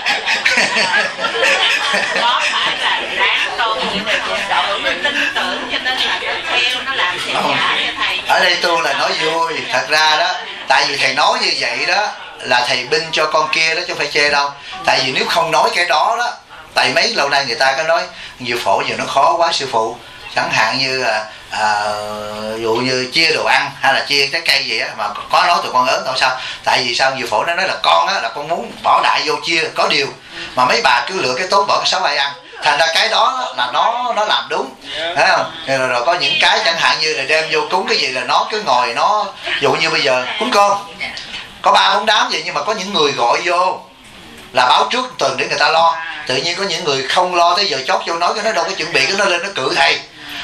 có phải là đáng tôn nhưng mà cuộc sống nó tin tưởng cho nên là nó theo nó làm thiệt giả cho thầy. ở đây tôi là nói vui thật ra đó tại vì thầy nói như vậy đó là thầy binh cho con kia đó chứ không phải chê đâu. Tại vì nếu không nói cái đó đó tại mấy lâu nay người ta có nói nhiều phổ giờ nó khó quá sư phụ. Chẳng hạn như là à, dụ như chia đồ ăn hay là chia trái cây gì á mà có nói tụi con ớn tao sao. Tại vì sao? Nhiều phổ nó nói là con á là con muốn bỏ đại vô chia có điều mà mấy bà cứ lựa cái tốt bỏ cái xấu ai ăn. Thành ra cái đó là nó nó làm đúng. Thấy không? Rồi, rồi, rồi có những cái chẳng hạn như là đem vô cúng cái gì là nó cứ ngồi nó dụ như bây giờ cúng con. Có ba bốn đám vậy nhưng mà có những người gọi vô là báo trước tuần để người ta lo. Tự nhiên có những người không lo tới giờ chót vô nói cái nó đâu có chuẩn bị cái nó lên nó cử thầy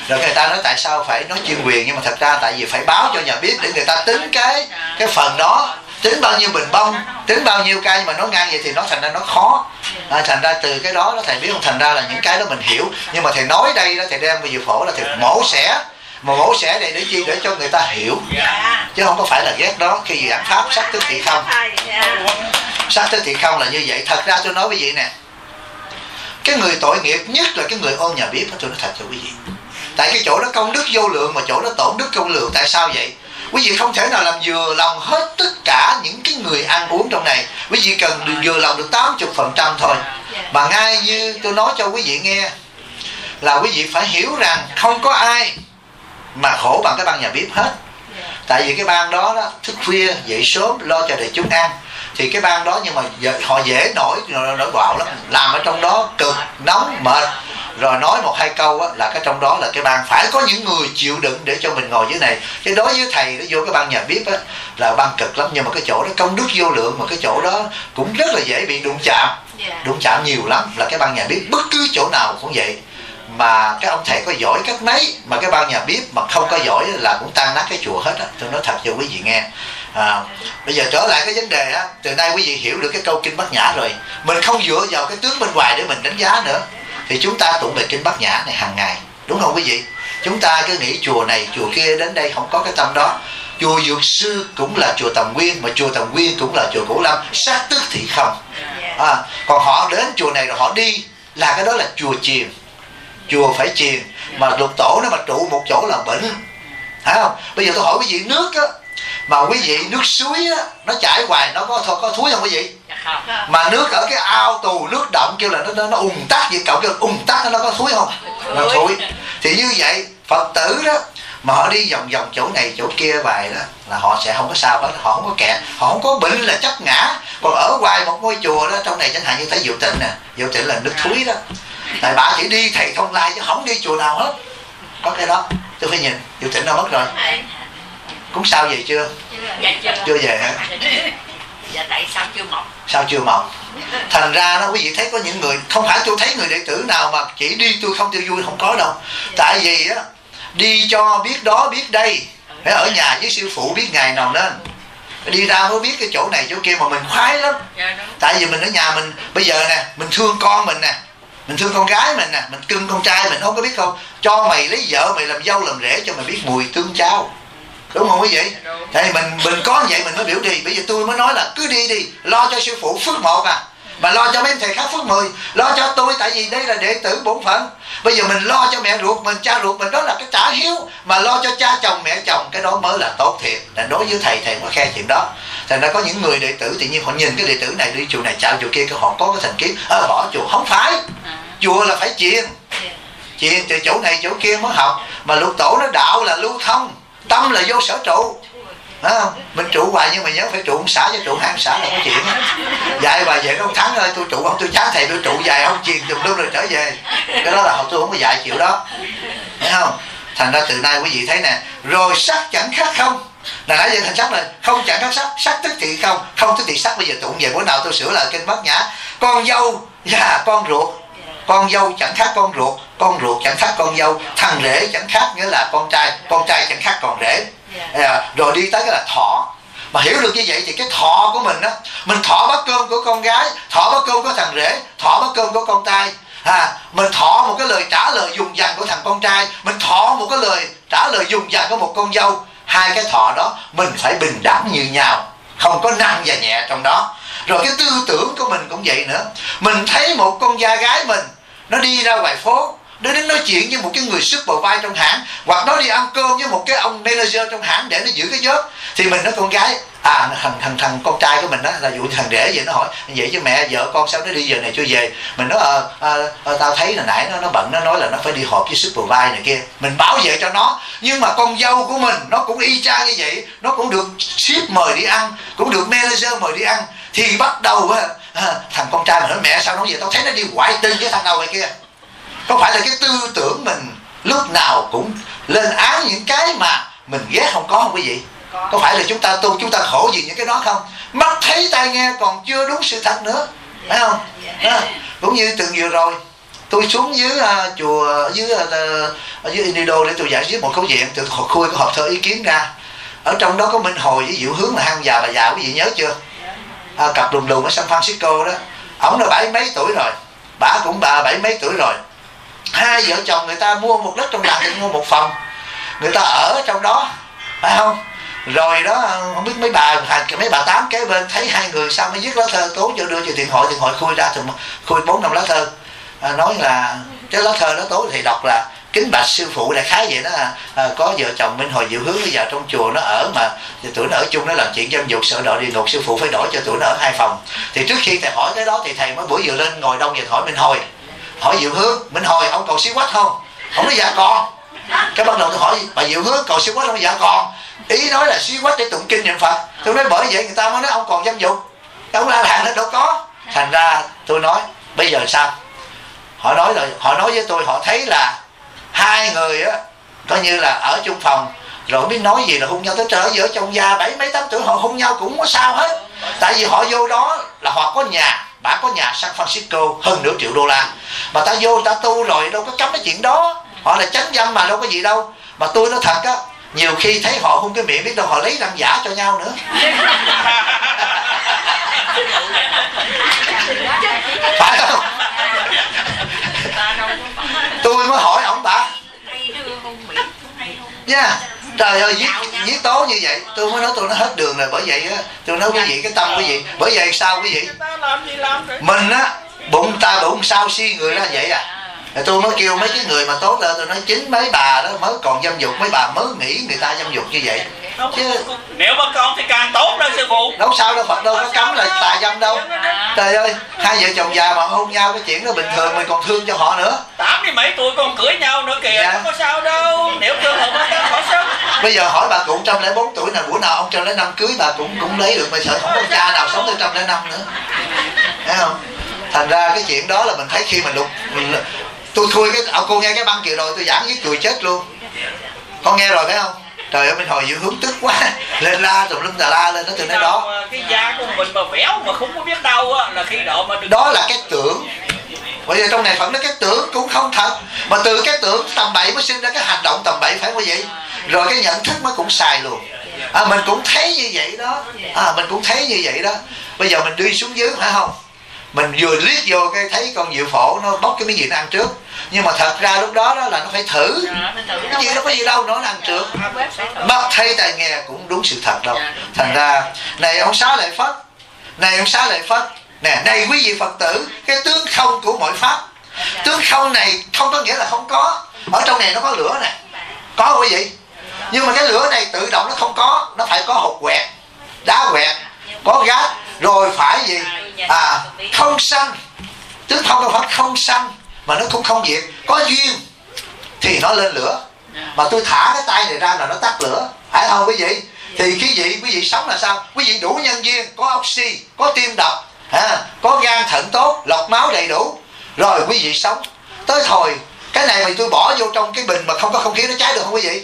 rồi người ta nói tại sao phải nói chuyên quyền nhưng mà thật ra tại vì phải báo cho nhà biết để người ta tính cái cái phần đó. Tính bao nhiêu bình bông tính bao nhiêu cây mà nói ngang vậy thì nó thành ra nó khó. À, thành ra từ cái đó nó thầy biết không? Thành ra là những cái đó mình hiểu. Nhưng mà thầy nói đây đó thầy đem về dự phổ là thầy mổ xẻ mà mổ xẻ này để chi? Để cho người ta hiểu. Dạ. Chứ không có phải là ghét đó khi giảng pháp sắc tức thị không. Sắc tức thị không là như vậy. Thật ra tôi nói với vị nè. Cái người tội nghiệp nhất là cái người ôm nhà bếp tôi nói thật cho quý vị. Tại cái chỗ đó công đức vô lượng mà chỗ đó tổn đức công lượng tại sao vậy? Quý vị không thể nào làm vừa lòng hết tất cả những cái người ăn uống trong này. Quý vị cần được vừa lòng được 80 phần trăm thôi. Dạ. Mà ngay như tôi nói cho quý vị nghe là quý vị phải hiểu rằng không có ai mà khổ bằng cái ban nhà bếp hết. Dạ. Tại vì cái ban đó, đó thức khuya dậy sớm lo cho đại chúng ăn. Thì cái ban đó nhưng mà họ dễ nổi nổi, nổi bạo lắm. Làm ở trong đó cực nóng mệt. Rồi nói một hai câu á, là cái trong đó là cái ban phải có những người chịu đựng để cho mình ngồi dưới này. Chứ đối với thầy nó vô cái ban nhà bếp á, là ban cực lắm. Nhưng mà cái chỗ đó công đức vô lượng mà cái chỗ đó cũng rất là dễ bị đụng chạm. Dạ. Đụng chạm nhiều lắm là cái ban nhà bếp bất cứ chỗ nào cũng vậy mà cái ông thầy có giỏi cách mấy mà cái ban nhà bếp mà không có giỏi là cũng tan nát cái chùa hết á. Tôi nói thật cho quý vị nghe. À, bây giờ trở lại cái vấn đề á từ nay quý vị hiểu được cái câu kinh bát nhã rồi. Mình không dựa vào cái tướng bên ngoài để mình đánh giá nữa. Thì chúng ta tụng về kinh bát nhã này hàng ngày đúng không quý vị? Chúng ta cứ nghĩ chùa này chùa kia đến đây không có cái tâm đó. Chùa dược sư cũng là chùa tầm nguyên mà chùa tầm nguyên cũng là chùa cổ lâm. Sát tức thì không. À, còn họ đến chùa này rồi họ đi là cái đó là chùa chiền chùa phải chiền mà lục tổ nó mà trụ một chỗ là bệnh. Phải không? Bây giờ tôi hỏi quý vị nước á mà quý vị nước suối á nó chảy hoài nó có có thúi không quý vị? Mà nước ở cái ao tù nước động kêu là nó nó, nó ùn tắc vậy cậu kêu ùn tắc nó có thúi không? Nó thúi thì như vậy phật tử đó mà họ đi vòng vòng chỗ này chỗ kia vài đó là họ sẽ không có sao hết họ không có kẹt họ không có bệnh là chấp ngã. Còn ở ngoài một ngôi chùa đó trong này chẳng hạn như thấy diệu tịnh nè diệu tịnh là nước thúi đó tại bà chỉ đi thầy không lai chứ không đi chùa nào hết. Có cái đó tôi phải nhìn diệu tịnh đâu mất rồi. Cũng sao về chưa? Dạ chưa. Chưa về hả? Dạ tại sao chưa mọc? Sao chưa mọc? Thành ra đó quý vị thấy có những người không phải tôi thấy người đệ tử nào mà chỉ đi tôi không tiêu vui không có đâu. Tại vì á đi cho biết đó biết đây. Phải ở nhà với sư phụ biết ngày nào nên. Đi ra mới biết cái chỗ này chỗ kia mà mình khoái lắm. Dạ tại vì mình ở nhà mình bây giờ nè mình thương con mình nè mình thương con gái mình nè mình cưng con trai mình không có biết không? Cho mày lấy vợ mày làm dâu làm rể cho mày biết mùi tương cháo. Đúng không quý vị? Tại mình mình có vậy mình mới biểu đi bây giờ tôi mới nói là cứ đi đi lo cho sư phụ phước một à mà lo cho mấy thầy khác phước mười. Lo cho tôi tại vì đây là đệ tử bổn phận. Bây giờ mình lo cho mẹ ruột mình cha ruột mình đó là cái trả hiếu. Mà lo cho cha chồng mẹ chồng cái đó mới là tốt thiệt. Là đối với thầy thầy có khen chuyện đó. Thành ra có những người đệ tử tự nhiên họ nhìn cái đệ tử này đi chùa này chào chùa kia cái họ có cái thành kiến. À, bỏ chùa không phải. Chùa là phải chiền. Chiền từ chỗ này chỗ kia mới học. Mà lục tổ nó đạo là lưu thông tâm là vô sở trụ phải không? mình trụ hoài nhưng mà nhớ phải trụ ông xã chứ trụ, hai ông xã là có chuyện á dạy bài về ông thắng ơi, tôi trụ không, tôi chán thầy, tôi trụ dài ông chiền tùm lum rồi trở về. Cái đó là học tôi không có dạy chịu đó. Thấy không? Thành ra từ nay quý vị thấy nè, rồi sắc chẳng khác không. Là nãy giờ thành sắc là không chẳng khác sắc sắc tức thì không không tức thì sắc. Bây giờ tụng về bữa nào tôi sửa lại kinh bát nhã. Con dâu và con ruột. Con dâu chẳng khác con ruột con ruột chẳng khác con dâu. Thằng rể chẳng khác nghĩa là con trai con trai chẳng khác con rể. Dạ. yeah. À, rồi đi tới cái là thọ. Mà hiểu được như vậy thì cái thọ của mình á mình thọ bát cơm của con gái thọ bát cơm của thằng rể thọ bát cơm của con trai. À, mình thọ một cái lời trả lời dùng dằng của thằng con trai mình thọ một cái lời trả lời dùng dằng của một con dâu. Hai cái thọ đó mình phải bình đẳng như nhau không có nặng và nhẹ trong đó. Rồi cái tư tưởng của mình cũng vậy nữa. Mình thấy một con da gái mình nó đi ra ngoài phố đưa đến nói chuyện với một cái người supervisor vai trong hãng hoặc nó đi ăn cơm với một cái ông manager trong hãng để nó giữ cái job thì mình nói con gái à thằng thằng thằng con trai của mình đó là dụ thằng rể vậy nó hỏi vậy chứ mẹ vợ con sao nó đi giờ này chưa về? Mình nói ờ à, à, tao thấy là nãy nó nó bận nó nói là nó phải đi họp với super vai này kia. Mình bảo vệ cho nó nhưng mà con dâu của mình nó cũng y chang như vậy nó cũng được ship mời đi ăn cũng được manager mời đi ăn. Thì bắt đầu á à, thằng con trai mình nói mẹ sao nó về? Tao thấy nó đi ngoại tình với thằng nào vậy kia có phải là cái tư tưởng mình lúc nào cũng lên án những cái mà mình ghét không có không quý vị có. Phải là chúng ta tu chúng ta khổ vì những cái đó không? Mắt thấy tai nghe còn chưa đúng sự thật nữa phải không? à, cũng như từng vừa rồi tôi xuống dưới uh, chùa dưới uh, dưới Indido để tôi giải quyết một câu chuyện từ khui cái hộp thơ ý kiến ra. Ở trong đó có Minh Hồi với Diệu Hướng là hai ông già bà già quý vị nhớ chưa? À, cặp lùm lùm ở San Francisco đó. Ổng là bảy mấy tuổi rồi? Bà cũng bà bảy mấy tuổi rồi hai vợ chồng người ta mua một đất trong làng mua một phòng. Người ta ở trong đó phải không? Rồi đó không biết mấy bà mấy bà tám kế bên thấy hai người sao mới viết lá thơ tố cho đưa cho điện thoại điện thoại khui ra thì khui bốn năm lá thơ. À, nói là cái lá thơ đó tối thì đọc là kính bạch sư phụ đại khái vậy đó. À, à có vợ chồng minh hồi diệu hướng bây giờ trong chùa nó ở mà tụi nó ở chung nó làm chuyện dâm dục sợ đội địa ngục sư phụ phải đổi cho tụi nó ở hai phòng. Thì trước khi thầy hỏi cái đó thì thầy mới buổi vừa lên ngồi đông và hỏi minh hồi hỏi diệu hướng mình hồi, ông còn siêu quách không? Ông nói dạ còn cái bắt đầu tôi hỏi, bà diệu hướng còn siêu quách không? Dạ còn ý nói là siêu quách để tụng kinh niệm phật. Tôi nói, bởi vậy người ta mới nói ông còn dâm dục. Ông la làng nó đâu có. Thành ra tôi nói, bây giờ sao? Họ nói rồi họ nói với tôi, họ thấy là hai người á, coi như là ở chung phòng, rồi biết nói gì là hôn nhau tới trở giữa trong gia bảy mấy tám tuổi, họ hôn nhau cũng có sao hết. Tại vì họ vô đó là họ có nhà bà có nhà San Francisco hơn nửa triệu đô la. Mà ta vô ta tu rồi đâu có cấm cái chuyện đó. Họ là chánh dâm mà đâu có gì đâu. Mà tôi nói thật á nhiều khi thấy họ hung cái miệng biết đâu họ lấy răng giả cho nhau nữa. (laughs) Phải không? Tôi mới hỏi ông bà. Nha. yeah. Trời ơi viết viết tố như vậy. Tôi mới nói tôi nó hết đường rồi bởi vậy á. Tôi nói quý vị cái tâm quý vị. Bởi vậy sao quý vị? Mình á bụng ta bụng sao si người ra vậy à? Tôi mới kêu mấy cái người mà tốt lên tôi nói chính mấy bà đó mới còn dâm dục mấy bà mới nghĩ người ta dâm dục như vậy. Chứ nếu mà con thì càng tốt đâu sư phụ. Đâu sao đâu phật đâu có cấm là tà dâm đâu. Trời ơi hai vợ chồng già mà hôn nhau cái chuyện đó bình thường mình còn thương cho họ nữa. Tám mươi mấy tuổi còn cưới nhau nữa kìa dạ. không có sao đâu. Nếu trường hợp ta khỏi sống bây giờ hỏi bà cụ trăm lẻ bốn tuổi nào bữa nào ông trăm lẻ năm cưới bà cũng cũng lấy được mà sợ không có cha nào sống tới trăm lẻ năm nữa. Thấy không? Thành ra cái chuyện đó là mình thấy khi mình lục mình, tôi thui cái ông cô nghe cái băng chiều rồi tôi giảng với cười chết luôn. Con nghe rồi phải không? Trời ơi mình hồi dự hướng tức quá. (laughs) Lên la tùm lum tà la lên nó từ nơi đó. cái da của mình mà béo mà không có biết đâu á là khi độ mà đừng đó là cái tưởng bây giờ trong này phận nó cái tưởng cũng không thật. Mà từ cái tưởng tầm bậy mới sinh ra cái hành động tầm bậy phải không vậy. Rồi cái nhận thức mới cũng xài luôn. À, mình cũng thấy như vậy đó. À, mình cũng thấy như vậy đó. Bây giờ mình đi xuống dưới phải không? Mình vừa liếc vô cái thấy con diệu phổ nó bóc cái miếng gì nó ăn trước. Nhưng mà thật ra lúc đó đó là nó phải thử. Cái gì nó có gì đâu nó ăn trước. mắt thấy tai nghe cũng đúng sự thật đâu. Thành ra này ông xá lợi phất. Này ông xá lợi phất nè này quý vị phật tử, cái tướng không của mọi pháp. Tướng không này không có nghĩa là không có. Ở trong này nó có lửa nè. Có quý vị? Nhưng mà cái lửa này tự động nó không có, nó phải có hột quẹt, đá quẹt, có gác, rồi phải gì? À không sanh tướng không đâu phải không sanh mà nó cũng không diệt. Có duyên thì nó lên lửa. Mà tôi thả cái tay này ra là nó tắt lửa. Phải không quý vị? Thì quý vị quý vị sống là sao? Quý vị đủ nhân duyên, có oxy, có tim đập à, có gan thận tốt lọc máu đầy đủ. Rồi quý vị sống. Tới thôi cái này mà tôi bỏ vô trong cái bình mà không có không khí nó cháy được không quý vị?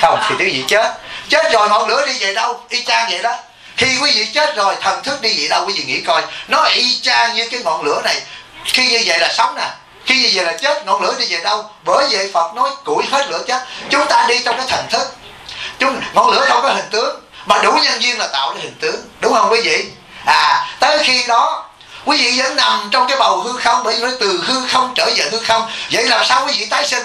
Không thì quý vị chết. Chết rồi ngọn lửa đi về đâu? Y chang vậy đó. Khi quý vị chết rồi thần thức đi về đâu quý vị nghĩ coi. Nó y chang như cái ngọn lửa này. Khi như vậy là sống nè. Khi như vậy là chết ngọn lửa đi về đâu? Bởi vậy phật nói củi hết lửa chết. Chúng ta đi trong cái thần thức. Chúng ngọn lửa không có hình tướng mà đủ nhân duyên là tạo ra hình tướng. Đúng không quý vị? À tới khi đó, quý vị vẫn nằm trong cái bầu hư không, bởi vì từ hư không trở về hư không. Vậy làm sao quý vị tái sinh?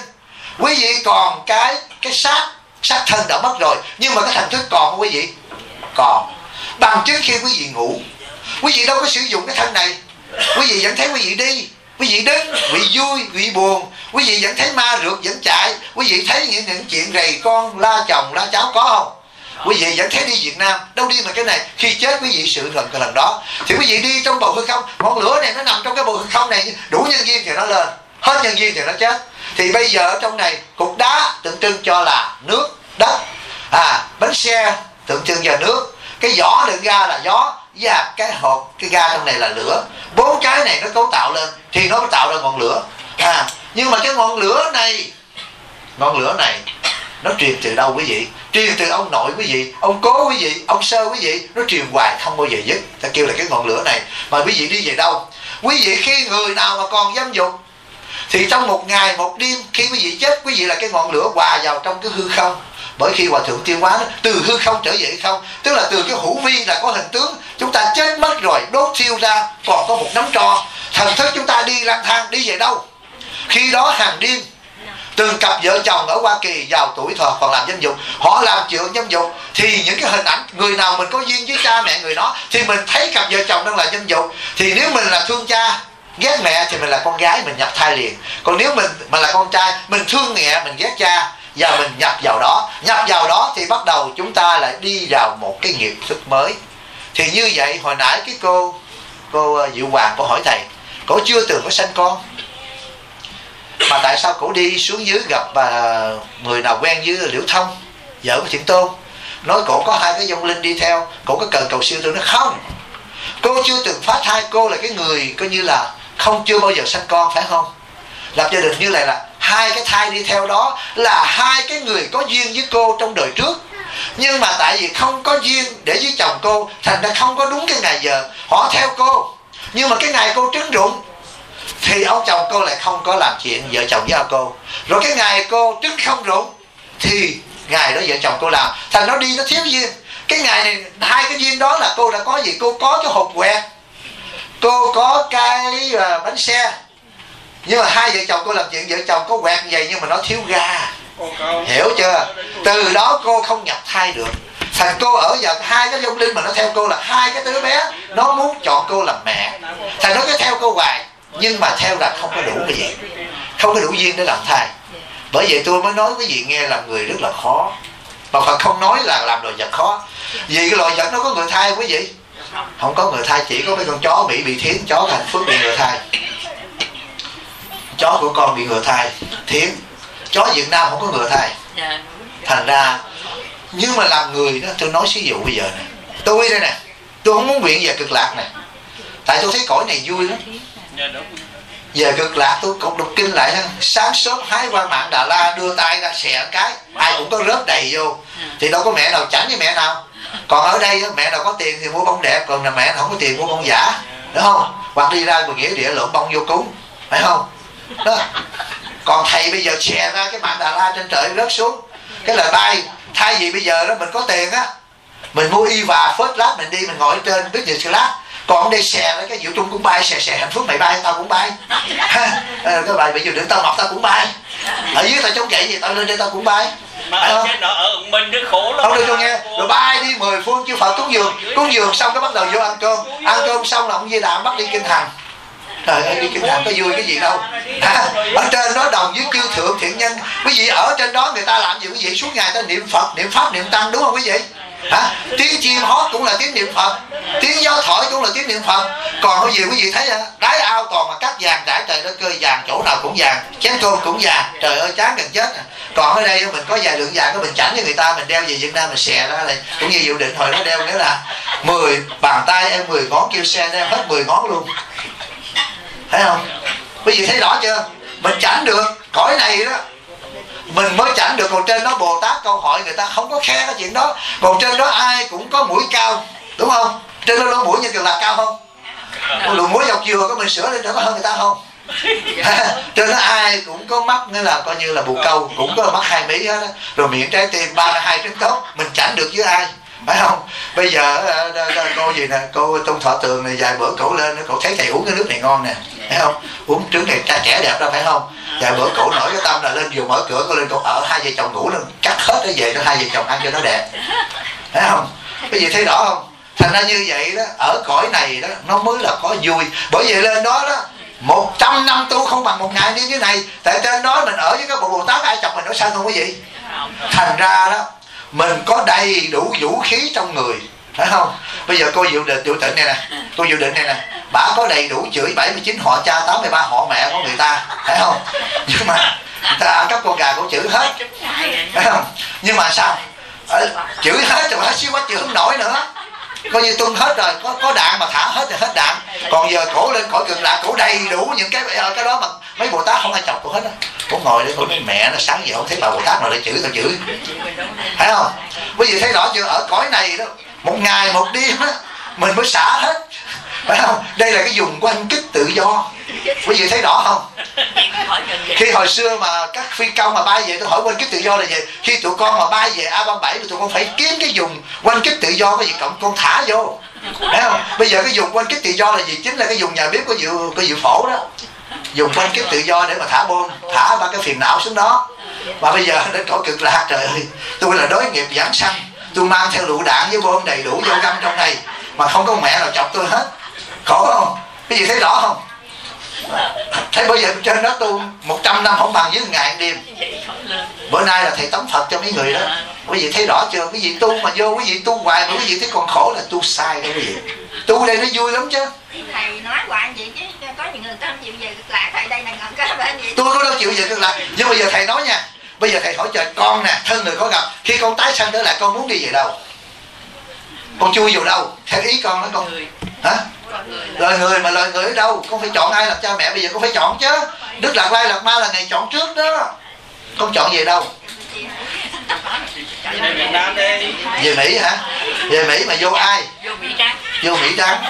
Quý vị còn cái cái xác xác thân đã mất rồi, nhưng mà cái thần thức còn không quý vị? Còn. Bằng chứng khi quý vị ngủ, quý vị đâu có sử dụng cái thân này. Quý vị vẫn thấy quý vị đi, quý vị đứng, quý vị vui, quý vị buồn. Quý vị vẫn thấy ma rượt, vẫn chạy. Quý vị thấy những những chuyện rầy con, la chồng, la cháu có không? Quý vị vẫn thấy đi Việt Nam, đâu đi mà cái này, khi chết quý vị sự lần cái lần đó. Thì quý vị đi trong bầu hư không, ngọn lửa này nó nằm trong cái bầu hư không này, đủ nhân viên thì nó lên, hết nhân viên thì nó chết. Thì bây giờ ở trong này, cục đá tượng trưng cho là nước, đất. À bánh xe tượng trưng cho nước. Cái vỏ đựng ga là gió và cái hộp, cái ga trong này là lửa. Bốn cái này nó cấu tạo lên, thì nó tạo ra ngọn lửa. À nhưng mà cái ngọn lửa này, ngọn lửa này nó truyền từ đâu quý vị? Truyền từ ông nội quý vị, ông cố quý vị, ông sơ quý vị, nó truyền hoài không bao giờ dứt. Ta kêu là cái ngọn lửa này. Mà quý vị đi về đâu? Quý vị khi người nào mà còn dâm dục, thì trong một ngày, một đêm, khi quý vị chết, quý vị là cái ngọn lửa hòa vào trong cái hư không. Bởi khi hòa thượng tiêu hóa từ hư không trở về không, tức là từ cái hữu vi là có hình tướng, chúng ta chết mất rồi, đốt thiêu ra, còn có một nắm tro thần thức chúng ta đi lang thang, đi về đâu? Khi đó hàng đêm từng cặp vợ chồng ở Hoa Kỳ vào tuổi thọ còn làm dâm dục họ làm chuyện dâm dục thì những cái hình ảnh người nào mình có duyên với cha mẹ người đó, thì mình thấy cặp vợ chồng đang là dâm dục thì nếu mình là thương cha, ghét mẹ thì mình là con gái, mình nhập thai liền. Còn nếu mình mà là con trai, mình thương mẹ, mình ghét cha và mình nhập vào đó. Nhập vào đó thì bắt đầu chúng ta lại đi vào một cái nghiệp thức mới. Thì như vậy, hồi nãy cái cô cô ờ, diệu hoàng có hỏi thầy, cổ chưa từng có sanh con? Mà tại sao cổ đi xuống dưới gặp bà người nào quen với liễu thông, vợ của thiện tôn? Nói cổ có hai cái dông linh đi theo, cổ có cần cầu siêu tôi nó không? Cô chưa từng phá thai, cô là cái người coi như là không chưa bao giờ sanh con, phải không? Lập gia đình như này là hai cái thai đi theo đó là hai cái người có duyên với cô trong đời trước. Nhưng mà tại vì không có duyên để với chồng cô, thành ra không có đúng cái ngày giờ, họ theo cô. Nhưng mà cái ngày cô trứng rụng thì ông chồng cô lại không có làm chuyện vợ chồng với cô. Rồi cái ngày cô trứng không rụng thì ngày đó vợ chồng cô làm. Thành nó đi nó thiếu duyên. Cái ngày này hai cái duyên đó là cô đã có gì? Cô có cái hộp quẹt cô có cái uh, bánh xe. Nhưng mà hai vợ chồng cô làm chuyện vợ chồng có quẹt vậy nhưng mà nó thiếu ga. Hiểu chưa? Từ đó cô không nhập thai được. Thành cô ở giờ hai cái dung linh mà nó theo cô là hai cái đứa bé. Nó muốn chọn cô làm mẹ. Thành nó cứ theo cô hoài nhưng mà theo là không có đủ cái gì không có đủ duyên để làm thai. Bởi vậy tôi mới nói quý vị nghe làm người rất là khó. Mà Phật không nói là làm loài vật khó. Vì cái loài vật nó có người thai quý vị? Không có người thai, chỉ có mấy con chó bị bị thiến chó thành phước bị người thai. Chó của con bị người thai thiến chó Việt Nam không có người thai. Thành ra, nhưng mà làm người đó, tôi nói ví dụ bây giờ này tôi đây nè, tôi không muốn nguyện về cực lạc này tại tôi thấy cõi này vui lắm về cực lạc tôi cũng đọc kinh lại sáng sớm hái qua mạng đà la đưa tay ra xẻ cái. Ai cũng có rớt đầy vô. Thì đâu có mẹ nào chảnh với mẹ nào. Còn ở đây mẹ nào có tiền thì mua bông đẹp còn là mẹ nào không có tiền mua bông giả. Đúng không? Hoặc đi ra một nghĩa địa lượm bông vô cúng. Phải không? Đó. Còn thầy bây giờ xè ra cái mạng đà la trên trời rớt xuống. Cái lời bay thay vì bây giờ đó mình có tiền á mình mua y và phớt lát mình đi mình ngồi trên biết gì class còn đây xè lấy cái diệu trung cũng bay xè xè hạnh phúc mày bay tao cũng bay. (laughs) À, cái bài bây giờ đừng tao mọc tao cũng bay. Ở dưới tao chống gậy gì tao lên đây tao cũng bay. Mà ở trên đó ở mình nó khổ lắm. Không được cho nghe rồi bay đi mười phương chư phật cúng dường. Cúng dường xong cái bắt đầu vô ăn cơm. Ăn cơm xong là ông di đà bắt đi kinh thành. Trời ơi đi kinh thành có vui cái gì đâu. À, ở trên đó đồng với chư thượng thiện nhân. Quý vị ở trên đó người ta làm gì quý vị? Suốt ngày ta niệm phật niệm pháp niệm tăng đúng không quý vị hả? Tiếng chim hót cũng là tiếng niệm phật. Tiếng gió thổi cũng là tiếng niệm phật. Còn bây giờ quý vị thấy à? đáy ao toàn mà cắt vàng trải trời đất cơ vàng chỗ nào cũng vàng, chén cơm cũng vàng. Trời ơi, chán gần chết à. còn ở đây mình có vài lượng vàng cái mình chảnh với người ta, mình đeo về việt nam mình xè ra này cũng như dự định hồi nó đeo nghĩa là 10 bàn tay em 10 ngón kêu xe đeo hết 10 ngón luôn. Thấy không? Quý vị thấy rõ chưa? Mình chảnh được. Cõi này đó mình mới chảnh được còn trên đó, bồ tát câu hỏi người ta không có khe cái chuyện đó. Còn trên đó ai cũng có mũi cao, đúng không? Trên đó lỗ mũi như là cao không? Lỗ mũi dọc dừa có mình sửa lên có hơn người ta không? (laughs) Trên đó ai cũng có mắt nữa là coi như là bù câu, cũng có mắt hai mí hết đó. rồi miệng trái tim ba hai trứng tốt, mình chảnh được với ai? Phải không? Bây giờ ờ, cô gì nè, cô tôn thọ tường này vài bữa cổ lên, cổ thấy thầy uống cái nước này ngon nè, phải không? Uống trứng này cha trẻ đẹp đó phải không? Vài bữa cổ nổi cái tâm là lên vừa mở cửa, cô lên cổ ở hai vợ chồng ngủ lên cắt hết cái về cho hai vợ chồng ăn cho nó đẹp. Phải không? Cái gì thấy rõ không? Thành ra như vậy đó, ở cõi này đó, nó mới là có vui. Bởi vậy lên đó đó, một trăm năm tu không bằng một ngày như thế này. Tại trên đó mình ở với các bộ bồ tát, ai chọc mình nó sao không quý vị? Thành ra đó mình có đầy đủ vũ khí trong người phải không? Bây giờ cô dự định dự định này nè cô dự định này nè bà có đầy đủ chửi 79 họ cha 83 họ mẹ của người ta phải không? (laughs) Nhưng mà người ta các con gà cũng chửi hết phải không? Nhưng mà sao? Ờ, chửi hết rồi bà xíu quá chửi không nổi nữa coi như tung hết rồi, có có đạn mà thả hết thì hết đạn. Còn giờ cổ lên cõi cực lạc, cổ đầy đủ những cái cái đó mà mấy bồ tát không ai chọc cổ hết á. Cổ ngồi đấy cổ nói mẹ nó sáng giờ không thấy bà bồ tát nào để chửi, tao chửi. Thấy không? Bây giờ thấy rõ chưa? Ở cõi này đó, một ngày một đêm á, mình mới xả hết phải không? Đây là cái dùng quanh kích tự do. Quý vị thấy rõ không? Khi hồi xưa mà các phi công mà bay về, tôi hỏi quanh kích tự do là gì? Khi tụi con mà bay về a 37 thì tụi con phải kiếm cái dùng quanh kích tự do, cái gì? Cộng, con thả vô. Thấy không? Bây giờ cái dùng quanh kích tự do là gì? Chính là cái dùng nhà bếp có dự có dự phổ đó. Dùng quanh kích tự do để mà thả bom, thả ba cái phiền não xuống đó. Mà bây giờ đến cõi cực lạc trời ơi, tôi là đối nghiệp giảng sanh. Tôi mang theo lựu đạn với bom đầy đủ vô găm trong này mà không có mẹ nào chọc tôi hết khổ không? Cái gì thấy rõ không? Thấy bây giờ trên đó tu 100 năm không bằng với ngày đêm. Bữa nay là thầy tấm phật cho mấy người đó. Quý vị thấy rõ chưa? Quý vị tu mà vô quý vị tu hoài mà quý vị thấy còn khổ là tu sai đó quý vị. Tu đây nó vui lắm chứ. Thầy nói hoài gì chứ có những người ta không chịu về cực lạc. Thầy đây là ngọn cái bên gì tôi có đâu chịu về cực lạc. Nhưng bây giờ thầy nói nha. Bây giờ thầy hỏi trời con nè thân người có gặp khi con tái sanh trở lại con muốn đi về đâu? Con chui vào đâu. Theo ý con đó con. Hả lời người mà lời người ở đâu con phải chọn ai làm cha mẹ bây giờ con phải chọn chứ. Đức lạc lai lạc ma là ngày chọn trước đó. Con chọn về đâu? Về mỹ hả? Về mỹ mà vô ai? Vô mỹ trắng.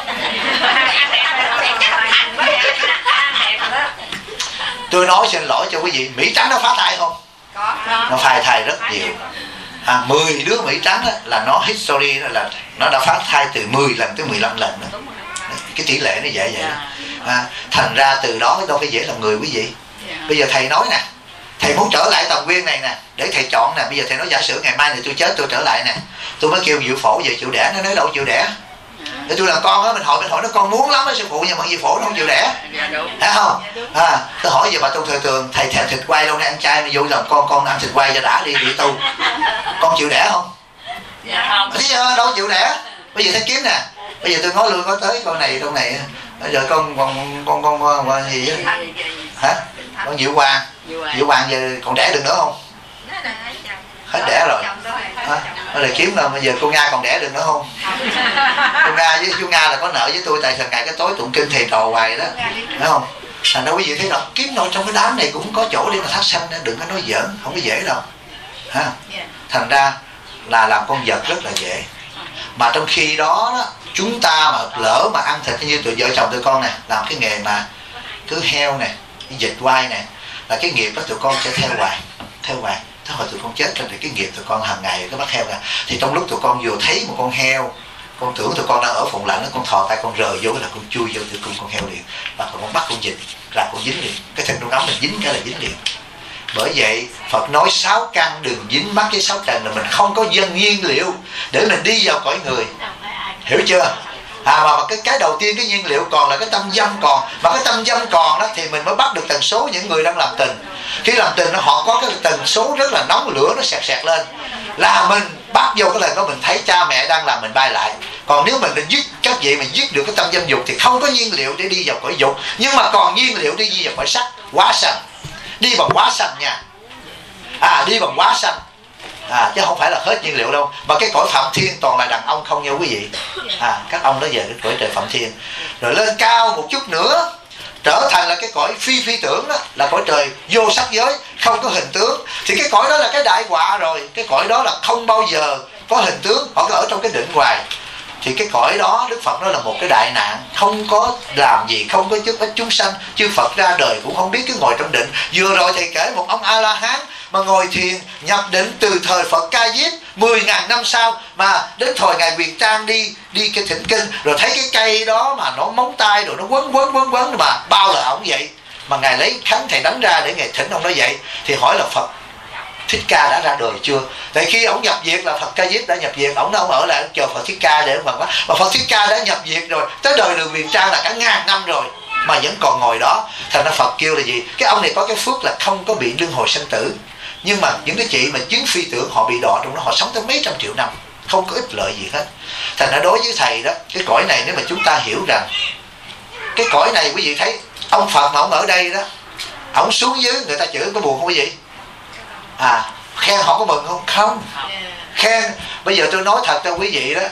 Tôi nói xin lỗi cho quý vị mỹ trắng nó phá thai không? Nó phá thai rất nhiều. À, 10 đứa mỹ trắng là nó history là nó đã phá thai từ 10 lần tới 15 lần nữa cái tỷ lệ nó vậy vậy. À, thành ra từ đó đâu phải dễ làm người quý vị. Bây giờ thầy nói nè thầy muốn trở lại tầm nguyên này nè để thầy chọn nè bây giờ thầy nói giả sử ngày mai này tôi chết tôi trở lại nè. Tôi mới kêu diệu phổ về chịu đẻ nó nói đâu chịu đẻ? Để tôi làm con á mình hỏi mình hỏi nó con muốn lắm á sư phụ nhưng mà diệu phổ nó không chịu đẻ. Dạ thấy không? À tôi hỏi về bà tu thừa tường thầy thèm thịt quay lâu nay ăn chay mà vô làm con con ăn thịt quay cho đã đi đi tu. Con chịu đẻ không? Dạ không. Đâu chịu đẻ bây giờ thầy kiếm nè. Bây giờ tôi nói luôn có tới con này con này. Bây giờ con con con con, con, con gì á? hả? Con diệu hoàng. Diệu hoàng. Giờ còn đẻ được nữa không? Hết đẻ rồi. hả? giờ kiếm là bây giờ cô nga còn đẻ được nữa không? Cô nga với chú nga là có nợ với tôi tại thường ngày cái tối tụng kinh thầy trò hoài đó. Phải không? Thành ra quý vị thấy đâu. Kiếm nội trong cái đám này cũng có chỗ để mà thác sanh đó. đừng có nói giỡn không có dễ đâu. Ha thành ra là làm con vật rất là dễ mà trong khi đó, đó chúng ta mà lỡ mà ăn thịt như tụi vợ chồng tụi con nè làm cái nghề mà cứ heo nè dịch quay nè là cái nghiệp đó tụi con sẽ theo hoài theo hoài. Thế hồi tụi con chết rồi thì cái nghiệp tụi con hàng ngày cứ bắt heo ra. Thì trong lúc tụi con vừa thấy một con heo con tưởng tụi con đang ở phòng lạnh nó con thò tay con rời vô là con chui vô tụi con con heo liền. Và con bắt con dịch là con dính liền. Cái chân trong ngắm mình dính cái là dính liền bởi vậy Phật nói sáu căn đừng dính mắc với sáu trần là mình không có dân nhiên liệu để mình đi vào cõi người. Hiểu chưa? À mà, mà cái cái đầu tiên cái nhiên liệu còn là cái tâm dâm còn. Mà cái tâm dâm còn đó thì mình mới bắt được tần số những người đang làm tình. Khi làm tình nó họ có cái tần số rất là nóng lửa nó sẹt sẹt lên. Là mình bắt vô cái lần đó mình thấy cha mẹ đang làm mình bay lại. Còn nếu mình mình giết các vị mình giết được cái tâm dâm dục thì không có nhiên liệu để đi vào cõi dục. Nhưng mà còn nhiên liệu để đi vào cõi sắc quá sạch đi bằng quá xanh nha. À đi bằng quá xanh à chứ không phải là hết nhiên liệu đâu. Mà cái cõi phạm thiên toàn là đàn ông không nha quý vị. À các ông đó về cái cõi trời phạm thiên. Rồi lên cao một chút nữa, trở thành là cái cõi phi phi tưởng đó, là cõi trời vô sắc giới, không có hình tướng. Thì cái cõi đó là cái đại họa rồi. Cái cõi đó là không bao giờ có hình tướng. Họ có ở trong cái định hoài thì cái cõi đó đức phật nói là một cái đại nạn, không có làm gì, không có giúp ích chúng sanh. Chư phật ra đời cũng không biết cứ ngồi trong định. Vừa rồi thầy kể một ông a la hán mà ngồi thiền nhập định từ thời phật ca diếp 10 ngàn năm sau mà đến thời ngày việt trang đi đi cái thỉnh kinh. Rồi thấy cái cây đó mà nó móng tay rồi nó quấn quấn quấn quấn mà bao là ổng vậy. Mà ngài lấy khánh thầy đánh ra để ngài thỉnh ông nói vậy. Thì hỏi là phật thích ca đã ra đời chưa? Vậy khi ông nhập diệt là phật ca diếp đã nhập diệt ông đâu ở lại, ông chờ phật thích ca để ông phật mà phật thích ca đã nhập diệt rồi. Tới đời đường miền trang là cả ngàn năm rồi, mà vẫn còn ngồi đó. Thành ra phật kêu là gì? Cái ông này có cái phước là không có bị luân hồi sanh tử. Nhưng mà những cái chị mà chứng phi tưởng họ bị đọa trong đó, họ sống tới mấy trăm triệu năm. Không có ích lợi gì hết. Thành ra đối với thầy đó, cái cõi này nếu mà chúng ta hiểu rằng, cái cõi này quý vị thấy, ông phật mà ông ở đây đó, ông xuống dưới, người ta chửi có buồn không quý vị à khen họ có mừng không? Không. Khen. Bây giờ tôi nói thật cho quý vị đó.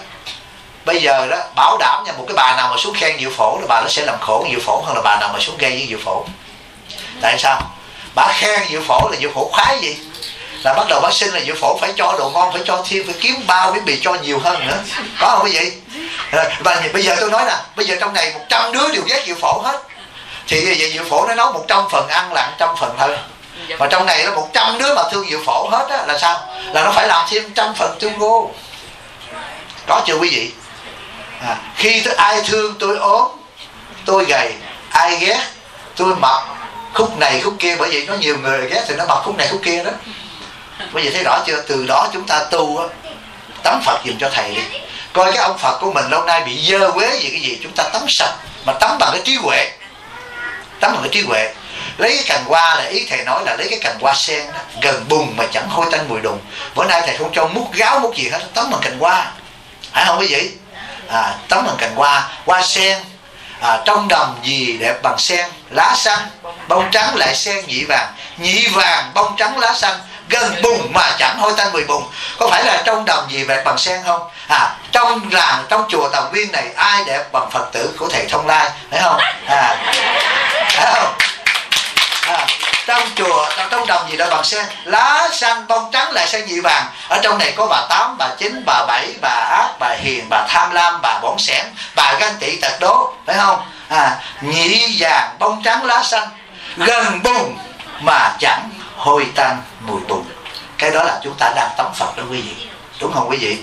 Bây giờ đó bảo đảm nha một cái bà nào mà xuống khen diệu phổ là bà nó sẽ làm khổ diệu phổ hơn là bà nào mà xuống gây với diệu phổ. Tại sao? Bà khen diệu phổ là diệu phổ khoái gì? Là bắt đầu bác sinh là diệu phổ phải cho đồ ngon phải cho thêm phải kiếm bao miếng bì cho nhiều hơn nữa. Có không quý vị? Và bây giờ tôi nói nè bây giờ trong này 100 đứa đều ghét diệu phổ hết. Thì vậy diệu phổ nó nấu 100 phần ăn là 100 phần thôi mà trong này nó 100 đứa mà thương diệu phổ hết á là sao? Là nó phải làm thêm trăm phần tương cô. Có chưa quý vị? À, khi tôi, ai thương tôi ốm tôi gầy ai ghét tôi mập khúc này khúc kia bởi vì có nhiều người ghét thì nó mập khúc này khúc kia đó. Bây giờ thấy rõ chưa? Từ đó chúng ta tu á tắm phật dùm cho thầy đi. Coi cái ông phật của mình lâu nay bị dơ quế gì cái gì? Chúng ta tắm sạch mà tắm bằng cái trí huệ. Tắm bằng cái trí huệ lấy cái cành hoa là ý thầy nói là lấy cái cành hoa sen đó, gần bùn mà chẳng hôi tanh mùi đùng. Bữa nay thầy không cho mút gáo mút gì hết tắm bằng cành hoa. Phải không quý vị à, tắm bằng cành hoa hoa sen. À, trong đầm gì đẹp bằng sen? Lá xanh bông trắng lại sen nhị vàng. Nhị vàng bông trắng lá xanh gần bùn mà chẳng hôi tanh mùi bùn có phải là trong đầm gì đẹp bằng sen không? À trong làng trong chùa tàu viên này ai đẹp bằng phật tử của thầy thông lai phải không? À phải không? À, trong chùa trong trong đồng gì đó bằng sen lá xanh bông trắng lại xanh nhị vàng. Ở trong này có bà tám bà chín bà bảy bà ác bà hiền bà tham lam bà bổn sẻn bà ganh tị tật đố phải không? À nhị vàng bông trắng lá xanh gần bùn mà chẳng hôi tan mùi bùn. Cái đó là chúng ta đang tắm phật đó quý vị. Đúng không quý vị?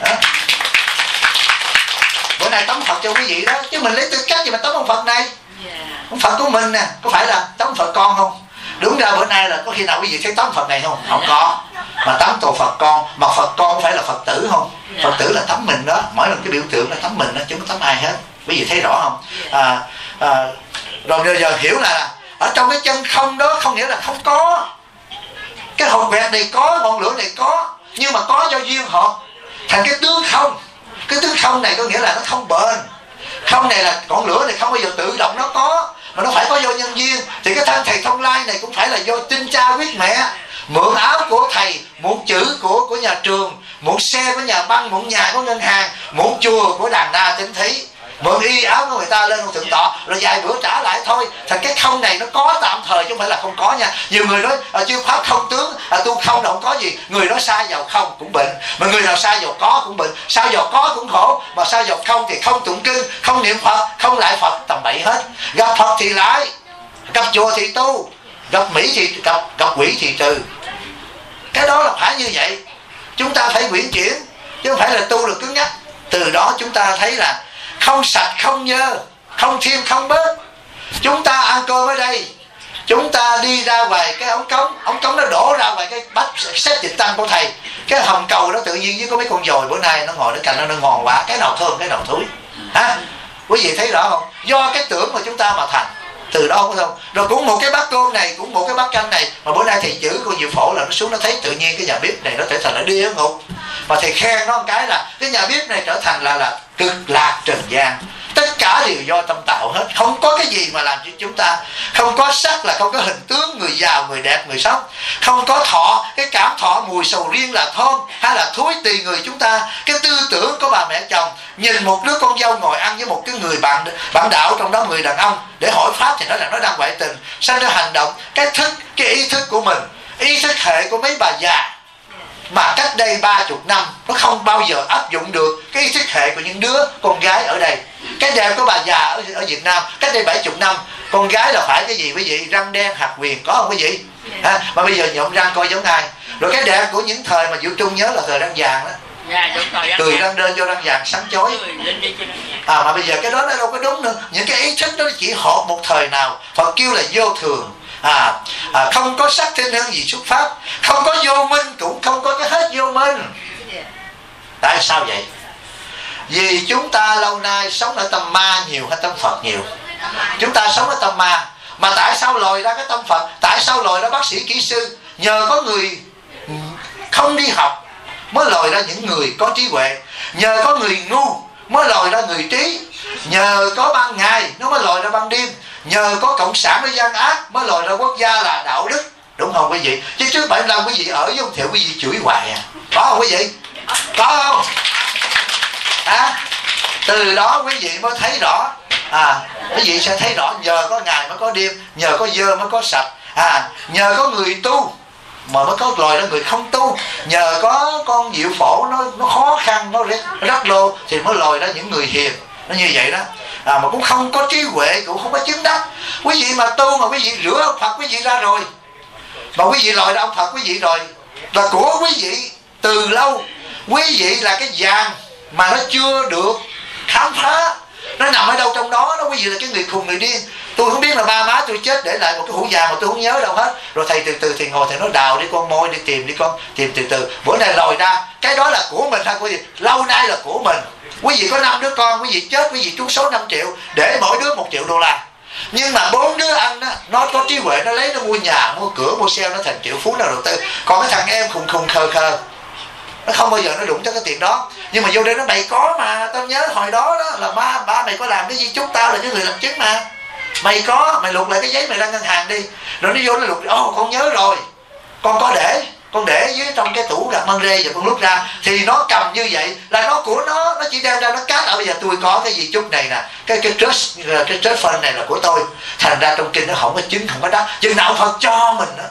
Đó. bữa nay tắm phật cho quý vị đó. Chứ mình lấy tư cách gì mà tắm ông phật này? Ông phật của mình nè có phải là tống phật con không? Đúng ra bữa nay là có khi nào quý vị thấy tống phật này không? Không có. Mà tống tổ phật con mà phật con phải là phật tử không? Phật tử là tấm mình đó mỗi lần cái biểu tượng là tấm mình đó chứ không tấm ai hết. Quý vị thấy rõ không? À, à, rồi bây giờ hiểu là ở trong cái chân không đó không nghĩa là không có. Cái hồn quẹt này có ngọn lửa này có nhưng mà có do duyên họ thành cái tướng không. Cái tướng không này có nghĩa là nó không bền không này là ngọn lửa này không bao giờ tự động nó có, mà nó phải có do nhân viên thì cái thân thầy thông lai này cũng phải là do tinh cha quyết mẹ. Mượn áo của thầy, mượn chữ của của nhà trường, mượn xe của nhà băng, mượn nhà của ngân hàng, mượn chùa của đàn đa tính thí mượn y áo của người ta lên một thượng tọa rồi vài bữa trả lại thôi. Thành cái không này nó có tạm thời chứ không phải là không có nha. Nhiều người nói ờ, à, chưa pháp không tướng à, tu không là không có gì. Người đó sai vào không cũng bệnh mà người nào sai vào có cũng bệnh. Sai vào có cũng khổ mà sai vào không thì không tụng kinh không niệm phật không lại phật tầm bậy hết. Gặp phật thì lại gặp chùa thì tu gặp mỹ thì gặp gặp quỷ thì trừ. Cái đó là phải như vậy. Chúng ta phải quyển chuyển chứ không phải là tu được cứng nhắc. Từ đó chúng ta thấy là không sạch, không nhơ, không thêm không bớt. Chúng ta ăn cơm ở đây, chúng ta đi ra ngoài cái ống cống. Ống cống nó đổ ra ngoài cái bát xếp dịch tăng của thầy. Cái hầm cầu đó tự nhiên với có mấy con dồi bữa nay nó ngồi nó cạnh nó nó ngon quá cái nào thơm, cái nào thúi. Hả? Quý vị thấy rõ không? Do cái tưởng mà chúng ta mà thành từ đó không không rồi cũng một cái bát cơm này, cũng một cái bát canh này. Mà bữa nay thầy chữ con diệu phổ là nó xuống nó thấy tự nhiên cái nhà bếp này nó trở thành là đi ngục. Mà thầy khen nó một cái là cái nhà bếp này trở thành là là cực lạc trần gian tất cả đều do tâm tạo hết. Không có cái gì mà làm cho chúng ta, không có sắc là không có hình tướng, người giàu, người đẹp, người sống. Không có thọ, cái cảm thọ mùi sầu riêng là thơm hay là thối tùy người chúng ta. Cái tư tưởng của bà mẹ chồng, nhìn một đứa con dâu ngồi ăn với một cái người bạn bạn đạo trong đó, người đàn ông, để hỏi pháp thì nói là nó đang ngoại tình. Sao nó hành động? Cái thức, cái ý thức của mình, ý thức hệ của mấy bà già mà cách đây ba chục năm nó không bao giờ áp dụng được cái thức hệ của những đứa con gái ở đây. Cái đẹp của bà già ở, ở Việt Nam cách đây bảy chục năm con gái là phải cái gì? Quý vị răng đen hạt viền có không quý vị à, mà bây giờ nhộn răng coi giống ai? Rồi cái đẹp của những thời mà Diệu Trung nhớ là thời răng vàng đó. Dạ đúng rồi cười răng đơn cho răng vàng sáng chói. À mà bây giờ cái đó nó đâu có đúng nữa. Những cái ý thức đó chỉ hợp một thời nào Phật kêu là vô thường à, à không có sắc thiên hương gì xuất phát. Không có vô minh cũng không có cái hết vô minh. Tại sao vậy? Vì chúng ta lâu nay sống ở tâm ma nhiều hay tâm phật nhiều? Chúng ta sống ở tâm ma. Mà tại sao lòi ra cái tâm phật? Tại sao lòi ra bác sĩ kỹ sư? Nhờ có người không đi học mới lòi ra những người có trí huệ. Nhờ có người ngu mới lòi ra người trí. Nhờ có ban ngày nó mới lòi ra ban đêm. Nhờ có cộng sản nó gian ác mới lòi ra quốc gia là đạo đức. Đúng không quý vị? Chứ trước bảy năm quý vị ở với ông thiệu quý vị chửi hoài à. Có không quý vị? Có không? À, từ đó quý vị mới thấy rõ. À quý vị sẽ thấy rõ nhờ có ngày mới có đêm nhờ có dơ mới có sạch. À nhờ có người tu mà mới có loài đó người không tu. Nhờ có con diệu phổ nó nó khó khăn nó rắc lô thì mới lòi ra những người hiền. Nó như vậy đó. À, mà cũng không có trí huệ cũng không có chứng đắc. Quý vị mà tu mà quý vị rửa ông phật quý vị ra rồi. Mà quý vị lòi ra ông phật quý vị rồi. Là của quý vị từ lâu quý vị là cái vàng mà nó chưa được khám phá nó nằm ở đâu trong đó, nó quý vị là cái người khùng người điên. Tôi không biết là ba má tôi chết để lại một cái hũ vàng mà tôi không nhớ đâu hết. Rồi thầy từ từ thì ngồi thầy nói, đào đi con, môi đi, tìm đi con, tìm từ từ. Bữa nay lòi ra, cái đó là của mình ha quý vị? Lâu nay là của mình. Quý vị có năm đứa con, quý vị chết, quý vị trúng số 5 triệu, để mỗi đứa một triệu đô la. Nhưng mà bốn đứa anh đó nó có trí huệ, nó lấy, nó mua nhà, mua cửa, mua xe, nó thành triệu phú nào đầu tư. Còn cái thằng em khùng khùng khờ khờ nó không bao giờ nó đụng cho cái tiền đó. Nhưng mà vô đây nó mày có mà tao nhớ hồi đó đó là ba ba mày có làm cái gì chúng tao là cái người làm chứng mà. Mày có mày lục lại cái giấy mày ra ngân hàng đi. Rồi nó vô nó lục ô oh, con nhớ rồi. Con có để con để dưới trong cái tủ đặt măng rê và con lúc ra. Thì nó cầm như vậy là nó của nó nó chỉ đem ra nó cát ở bây giờ tôi có cái gì chút này nè cái cái trust cái trust fund này là của tôi. Thành ra trong kinh nó không có chứng không có đắc chừng nào phật cho mình đó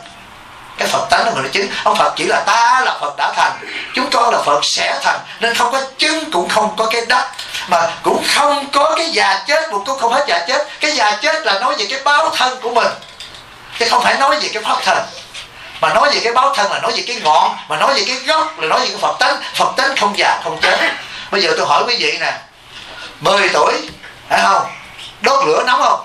cái phật tánh là mình là chứng. Ông phật chỉ là ta là phật đã thành chúng con là phật sẽ thành. Nên không có chứng cũng không có cái đắc. Mà cũng không có cái già chết một cũng không hết già chết. Cái già chết là nói về cái báo thân của mình. Chứ không phải nói về cái pháp thân mà nói về cái báo thân là nói về cái ngọn mà nói về cái gốc là nói về cái phật tánh. Phật tánh không già không chết. Bây giờ tôi hỏi quý vị nè 10 tuổi phải không? Đốt lửa nóng không?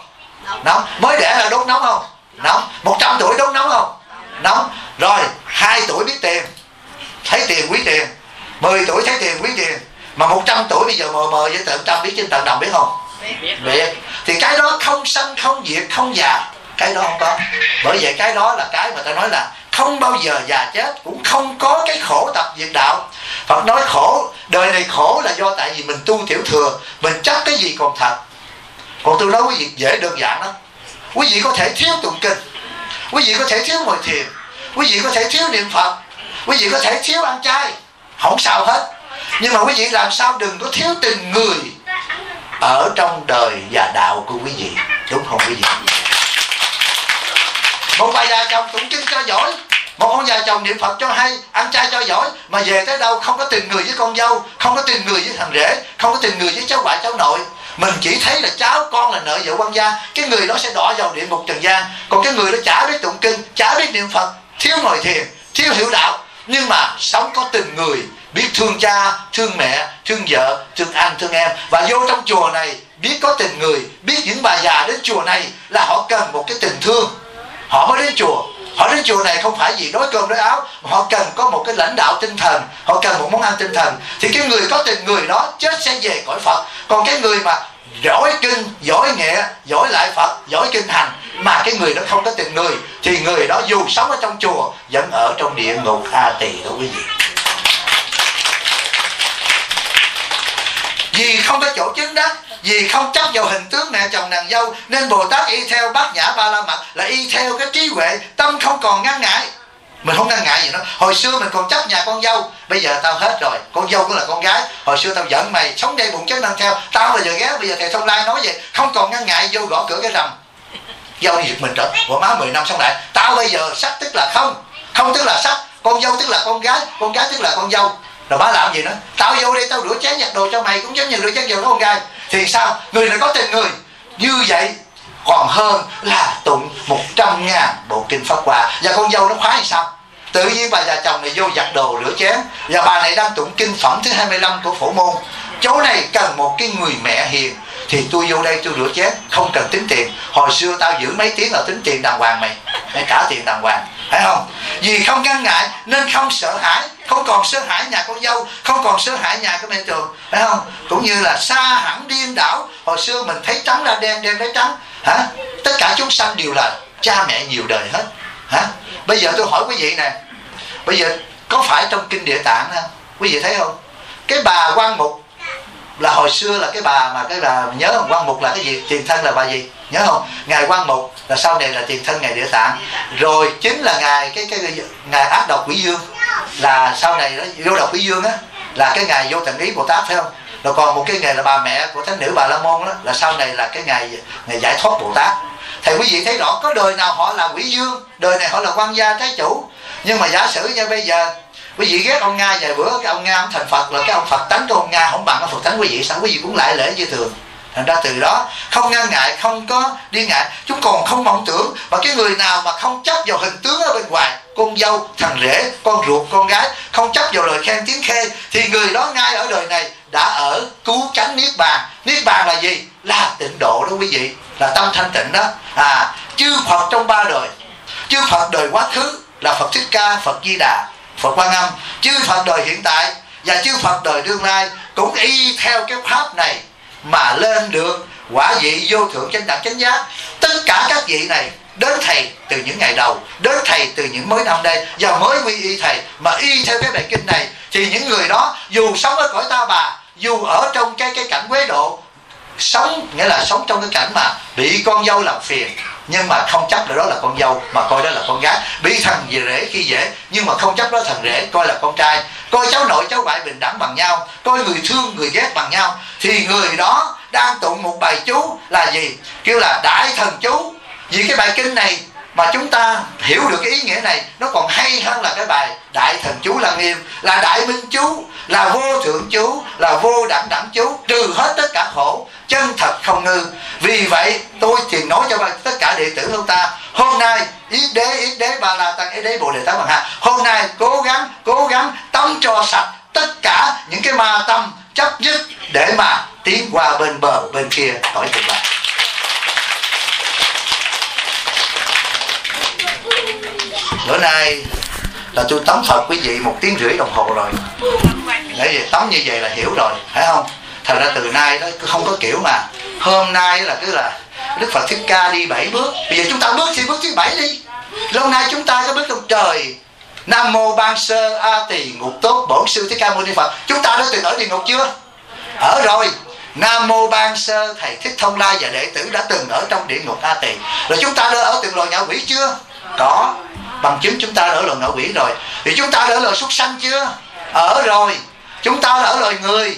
Nóng. Mới đẻ là đốt nóng không? Nóng. 100 tuổi đốt nóng không nóng rồi hai tuổi biết tiền. Thấy tiền quý tiền. 10 tuổi thấy tiền quý tiền. Mà 100 tuổi bây giờ mờ mờ với tận trăm biết trên tận đồng biết không? Biết. Thì cái đó không sanh không diệt không già. Cái đó không có. Bởi vậy cái đó là cái mà ta nói là không bao giờ già chết cũng không có cái khổ tập diệt đạo. Phật nói khổ đời này khổ là do tại vì mình tu tiểu thừa mình chấp cái gì còn thật. Còn tôi nói quý vị dễ đơn giản lắm. Quý vị có thể thiếu tụng kinh quý vị có thể thiếu ngồi thiền. Quý vị có thể thiếu niệm phật. Quý vị có thể thiếu ăn chay. Không sao hết. Nhưng mà quý vị làm sao đừng có thiếu tình người ở trong đời và đạo của quý vị. Đúng không quý vị? Một bà già chồng tụng kinh cho giỏi. Một ông già chồng niệm phật cho hay, ăn chay cho giỏi. Mà về tới đâu không có tình người với con dâu, không có tình người với thằng rể, không có tình người với cháu ngoại, cháu nội mình chỉ thấy là cháu con là nợ vợ quan gia, cái người đó sẽ đỏ vào địa ngục trần gian. Còn cái người đó chả biết tụng kinh, chả biết niệm phật, thiếu ngồi thiền, thiếu hiểu đạo. Nhưng mà sống có tình người, biết thương cha, thương mẹ, thương vợ, thương anh, thương em. Và vô trong chùa này, biết có tình người, biết những bà già đến chùa này là họ cần một cái tình thương. Họ mới đến chùa họ đến chùa này không phải vì đói cơm đói áo, mà họ cần có một cái lãnh đạo tinh thần, họ cần một món ăn tinh thần. Thì cái người có tình người đó chết sẽ về cõi phật. Còn cái người mà giỏi kinh, giỏi nghệ, giỏi lại phật, giỏi kinh hành, mà cái người đó không có tình người, thì người đó dù sống ở trong chùa vẫn ở trong địa ngục a tỳ đó quý vị. Vì không có chỗ chứng đắc, vì không chấp vào hình tướng mẹ chồng nàng dâu, nên bồ tát y theo bát nhã ba la mật là y theo cái trí huệ, tâm không còn ngăn ngại. Mình không ngăn ngại gì nữa. Hồi xưa mình còn chấp nhà con dâu, bây giờ tao hết rồi. Con dâu cũng là con gái. Hồi xưa tao giận mày, sống đây bụng chết đang theo. Tao là giờ ghé bây giờ thầy thông lai nói vậy, không còn ngăn ngại, vô gõ cửa cái rầm. Dâu đi giật mình trở. Của má 10 năm xong lại. Tao bây giờ sắc tức là không. Không tức là sắc con dâu tức là con gái con gái tức là con dâu rồi bá làm gì nữa? Tao vô đây tao rửa chén nhặt đồ cho mày, cũng giống như rửa chén giùm con gái thì sao? Người này có tình người. Như vậy còn hơn là tụng một trăm ngàn bộ kinh pháp hòa và con dâu nó khoái sao? Tự nhiên bà già chồng này vô giặt đồ rửa chén, và bà này đang tụng kinh phẩm thứ 25 của phổ môn. Chỗ này cần một cái người mẹ hiền, thì tôi vô đây tôi rửa chén, không cần tính tiền. Hồi xưa tao giữ mấy tiếng là tính tiền đàng hoàng mày mày trả tiền đàng hoàng phải không? Vì không ngăn ngại nên không sợ hãi, không còn sợ hãi nhà con dâu, không còn sợ hãi nhà cái mẹ trường phải không? Cũng như là xa hẳn điên đảo, hồi xưa mình thấy trắng ra đen đen thấy trắng. Hả? Tất cả chúng sanh đều là cha mẹ nhiều đời hết. Hả? Bây giờ tôi hỏi quý vị nè, bây giờ có phải trong kinh địa tạng không? Quý vị thấy không? Cái bà quan mục là hồi xưa là cái bà mà cái bà nhớ không? Quan mục là cái gì? Tiền thân là bà gì? Nhớ không? Ngài quan mục. Là sau này là tiền thân ngài địa tạng. Rồi chính là ngài cái cái ngài ác độc quỷ dương. Là sau này nó vô độc quỷ dương á, là cái ngài vô tận ý bồ tát phải không? Rồi còn một cái nghề là bà mẹ của thánh nữ bà la môn đó, là sau này là cái ngày ngày giải thoát bồ tát. Thầy quý vị thấy rõ, có đời nào họ là quỷ dương, đời này họ là quan gia trái chủ. Nhưng mà giả sử như bây giờ quý vị ghét ông nga vài bữa, cái ông nga ông thành phật là cái ông phật tánh của ông nga, không bằng ông phật tánh quý vị. Sao quý vị cũng lại lễ như thường? Thành ra từ đó, không ngăn ngại, không có đi ngại. Chúng còn không vọng tưởng. Và cái người nào mà không chấp vào hình tướng ở bên ngoài, con dâu, thằng rể, con ruột, con gái, không chấp vào lời khen tiếng khê, thì người đó ngay ở đời này đã ở cứu cánh niết bàn. Niết bàn là gì? Là tịnh độ đó quý vị. Là tâm thanh tịnh đó. À chư phật trong ba đời. Chư phật đời quá khứ là phật thích ca, phật di đà phật quan âm, chư phật đời hiện tại và chư phật đời tương lai cũng y theo cái pháp này mà lên được quả vị vô thượng chánh đẳng chánh giác. Tất cả các vị này đến thầy từ những ngày đầu, đến thầy từ những mới năm đây và mới quy y thầy mà y theo cái bài kinh này thì những người đó dù sống ở cõi ta bà, dù ở trong cái cái cảnh quế độ sống, nghĩa là sống trong cái cảnh mà bị con dâu làm phiền, nhưng mà không chấp là đó là con dâu, mà coi đó là con gái. Bị thằng gì rể khi dễ, nhưng mà không chấp đó thằng rể, coi là con trai. Coi cháu nội, cháu ngoại bình đẳng bằng nhau. Coi người thương, người ghét bằng nhau. Thì người đó đang tụng một bài chú là gì? Kêu là đại thần chú. Vì cái bài kinh này mà chúng ta hiểu được cái ý nghĩa này, nó còn hay hơn là cái bài đại thần chú là nghiêm là đại minh chú, là vô thượng chú, là vô đẳng đẳng chú, trừ hết tất cả khổ chân thật không ngư. Vì vậy, tôi thì nói cho tất cả đệ tử của ta, hôm nay, ý đế ý đế ba la tăng, ý đế bồ đề tát bằng hạ hôm nay cố gắng cố gắng tắm cho sạch tất cả những cái ma tâm chấp nhất để mà tiến qua bên bờ, bên kia khỏi cực lạc bữa nay là tôi tắm phật quý vị một tiếng rưỡi đồng hồ rồi. Để vì tắm như vậy là hiểu rồi, phải không? Thật ra từ nay đó không có kiểu mà hôm nay là cứ là đức phật thích ca đi bảy bước. Bây giờ chúng ta bước thì bước thứ bảy đi. Lâu nay chúng ta có bước trong trời. Nam mô ban sơ a tỳ ngục tốt bổn sư thích ca mâu ni phật. Chúng ta đã từng ở địa ngục chưa? Ở rồi. Nam Mô Ban Sơ Thầy Thích Thông Lai và đệ tử đã từng ở trong địa ngục A Tỳ. Rồi chúng ta đã ở từng loài ngạ quỷ chưa? Có. Bằng chứng chúng ta đã ở loài ngạ quỷ rồi. Thì chúng ta đã ở loài súc sanh chưa? Ở rồi. Chúng ta đã ở loài người.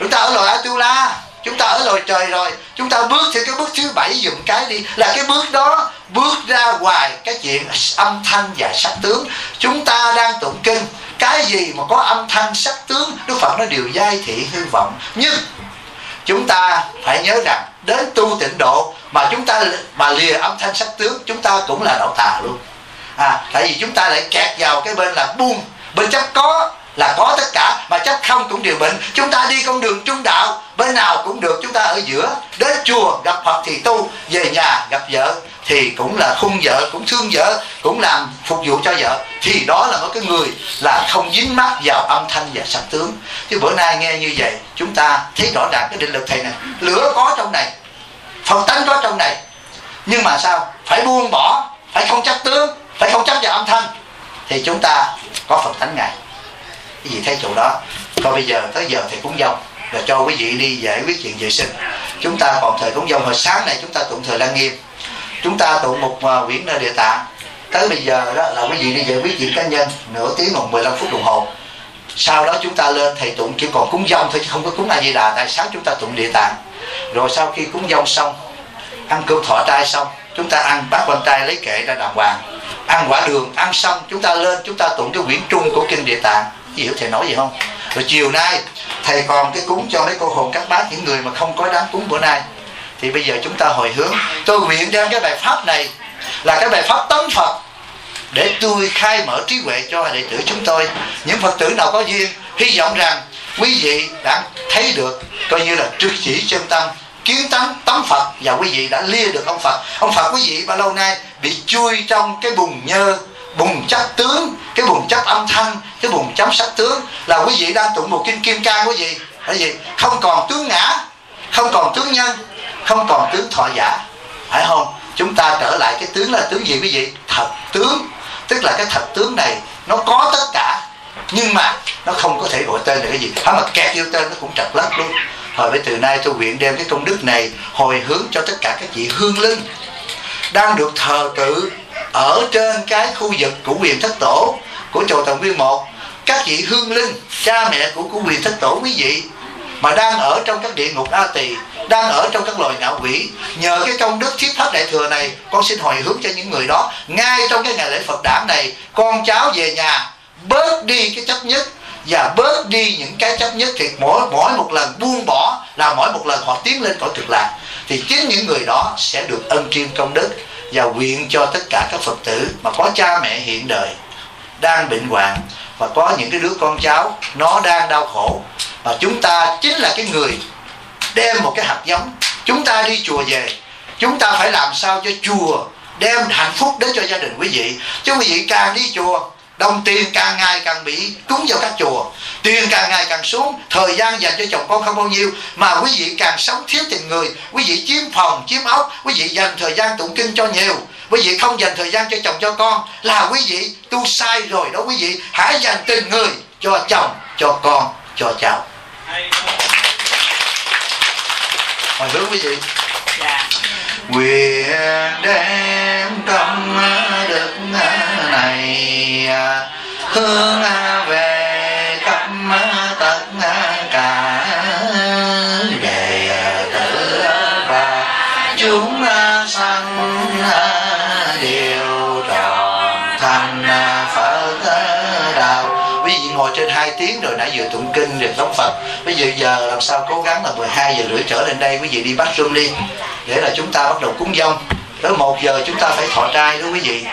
Chúng ta ở loài Atula, Chúng ta ở loài trời rồi. Chúng ta bước theo cái bước thứ bảy dùng cái đi. Là cái bước đó Bước ra ngoài cái chuyện âm thanh và sắc tướng. Chúng ta đang tụng kinh. Cái gì mà có âm thanh, sắc tướng, Đức Phật nó đều giai thị hư vọng. Nhưng chúng ta phải nhớ rằng đến tu tịnh độ mà chúng ta mà lìa âm thanh, sắc tướng, chúng ta cũng là đạo tà luôn. À tại vì chúng ta lại kẹt vào cái bên là buông. Bên chấp có là có tất cả, mà chấp không cũng đều bệnh. Chúng ta đi con đường trung đạo, bên nào cũng được. Chúng ta ở giữa, đến chùa gặp phật thì tu, về nhà gặp vợ thì cũng là khung vợ, cũng thương vợ, cũng làm phục vụ cho vợ. Thì đó là một cái người là không dính mắc vào âm thanh và sắc tướng. Chứ bữa nay nghe như vậy, chúng ta thấy rõ ràng cái định lực thầy này. Lửa có trong này phật tánh có trong này. Nhưng mà sao? Phải buông bỏ, phải không chấp tướng, phải không chấp vào âm thanh. Thì chúng ta có phật tánh ngài cái gì thấy chỗ đó. Còn bây giờ tới giờ thì cúng dông. Là cho quý vị đi giải quyết chuyện vệ sinh. Chúng ta còn thời cúng dông. Hồi sáng này chúng ta tụng thời lan nghiêm. Chúng ta tụng một uh, quyển à, địa tạng. Tới bây giờ đó là quý vị đi giải quyết chuyện cá nhân. Nửa tiếng hoặc 15 phút đồng hồ. Sau đó chúng ta lên thầy tụng chỉ còn cúng dông thôi chứ không có cúng a di đà tại sáng chúng ta tụng địa tạng. Rồi sau khi cúng dông xong ăn cơm thọ trai xong chúng ta ăn bát quan trai lấy kệ ra đàng hoàng. Ăn quả đường ăn xong chúng ta lên chúng ta tụng cái quyển trung của kinh địa tạng hiểu thầy nói gì không? Rồi chiều nay, thầy còn cái cúng cho mấy cô hồn các bác, những người mà không có đám cúng bữa nay. Thì bây giờ chúng ta hồi hướng. Tôi nguyện đem cái bài pháp này là cái bài pháp tấn phật để tôi khai mở trí huệ cho đệ tử chúng tôi. Những phật tử nào có duyên, hy vọng rằng quý vị đã thấy được, coi như là trực chỉ chân tâm, kiến tánh tấm Phật. Và quý vị đã lia được ông Phật. Ông Phật quý vị bao lâu nay bị chui trong cái bùn nhơ bùng chấp tướng, cái bùng chấp âm thanh, cái bùng chấm sắc tướng. Là quý vị đang tụng một kinh, kim cang quý vị là gì? Không còn tướng ngã, không còn tướng nhân, không còn tướng thọ giả. Phải không? Chúng ta trở lại cái tướng là tướng gì quý vị? Thật tướng. Tức là cái thật tướng này, nó có tất cả, nhưng mà nó không có thể gọi tên là cái gì. Hả mà kẹt vô tên nó cũng trật lất luôn. Hồi với từ nay tôi nguyện đem cái công đức này hồi hướng cho tất cả các vị hương linh đang được thờ tự ở trên cái khu vực của quyền thất tổ của chùa thần nguyên một, các vị hương linh, cha mẹ của của quyền thất tổ quý vị mà đang ở trong các địa ngục a tỳ, đang ở trong các loài ngạo quỷ, nhờ cái công đức thiết pháp đại thừa này, con xin hồi hướng cho những người đó. Ngay trong cái ngày lễ phật đản này, con cháu về nhà, bớt đi cái chấp nhất và bớt đi những cái chấp nhất thì mỗi mỗi một lần buông bỏ là mỗi một lần họ tiến lên cõi cực lạc, thì chính những người đó sẽ được ân kim công đức và nguyện cho tất cả các phật tử mà có cha mẹ hiện đời đang bệnh hoạn và có những cái đứa con cháu nó đang đau khổ. Và chúng ta chính là cái người đem một cái hạt giống. Chúng ta đi chùa về, chúng ta phải làm sao cho chùa đem hạnh phúc đến cho gia đình quý vị. Chứ quý vị càng đi chùa đồng tiền càng ngày càng bị cúng vào các chùa tiền càng ngày càng xuống thời gian dành cho chồng con không bao nhiêu mà quý vị càng sống thiếu tình người quý vị chiếm phòng chiếm ốc quý vị dành thời gian tụng kinh cho nhiều quý vị không dành thời gian cho chồng cho con là quý vị tu sai rồi đó quý vị hãy dành tình người cho chồng cho con cho cháu. Hồi hướng quý vị. Dạ. Nguyện đem đức này hướng về khắp tất cả đệ tử và chúng sanh đều tròn thành phật đạo. Quý vị ngồi trên hai tiếng rồi nãy vừa tụng kinh rồi đóng Phật. Bây giờ giờ làm sao cố gắng là 12 giờ rưỡi trở lên đây, quý vị đi bắt rung đi, để là chúng ta bắt đầu cúng dông. Tới một giờ chúng ta phải thọ trai đó quý vị.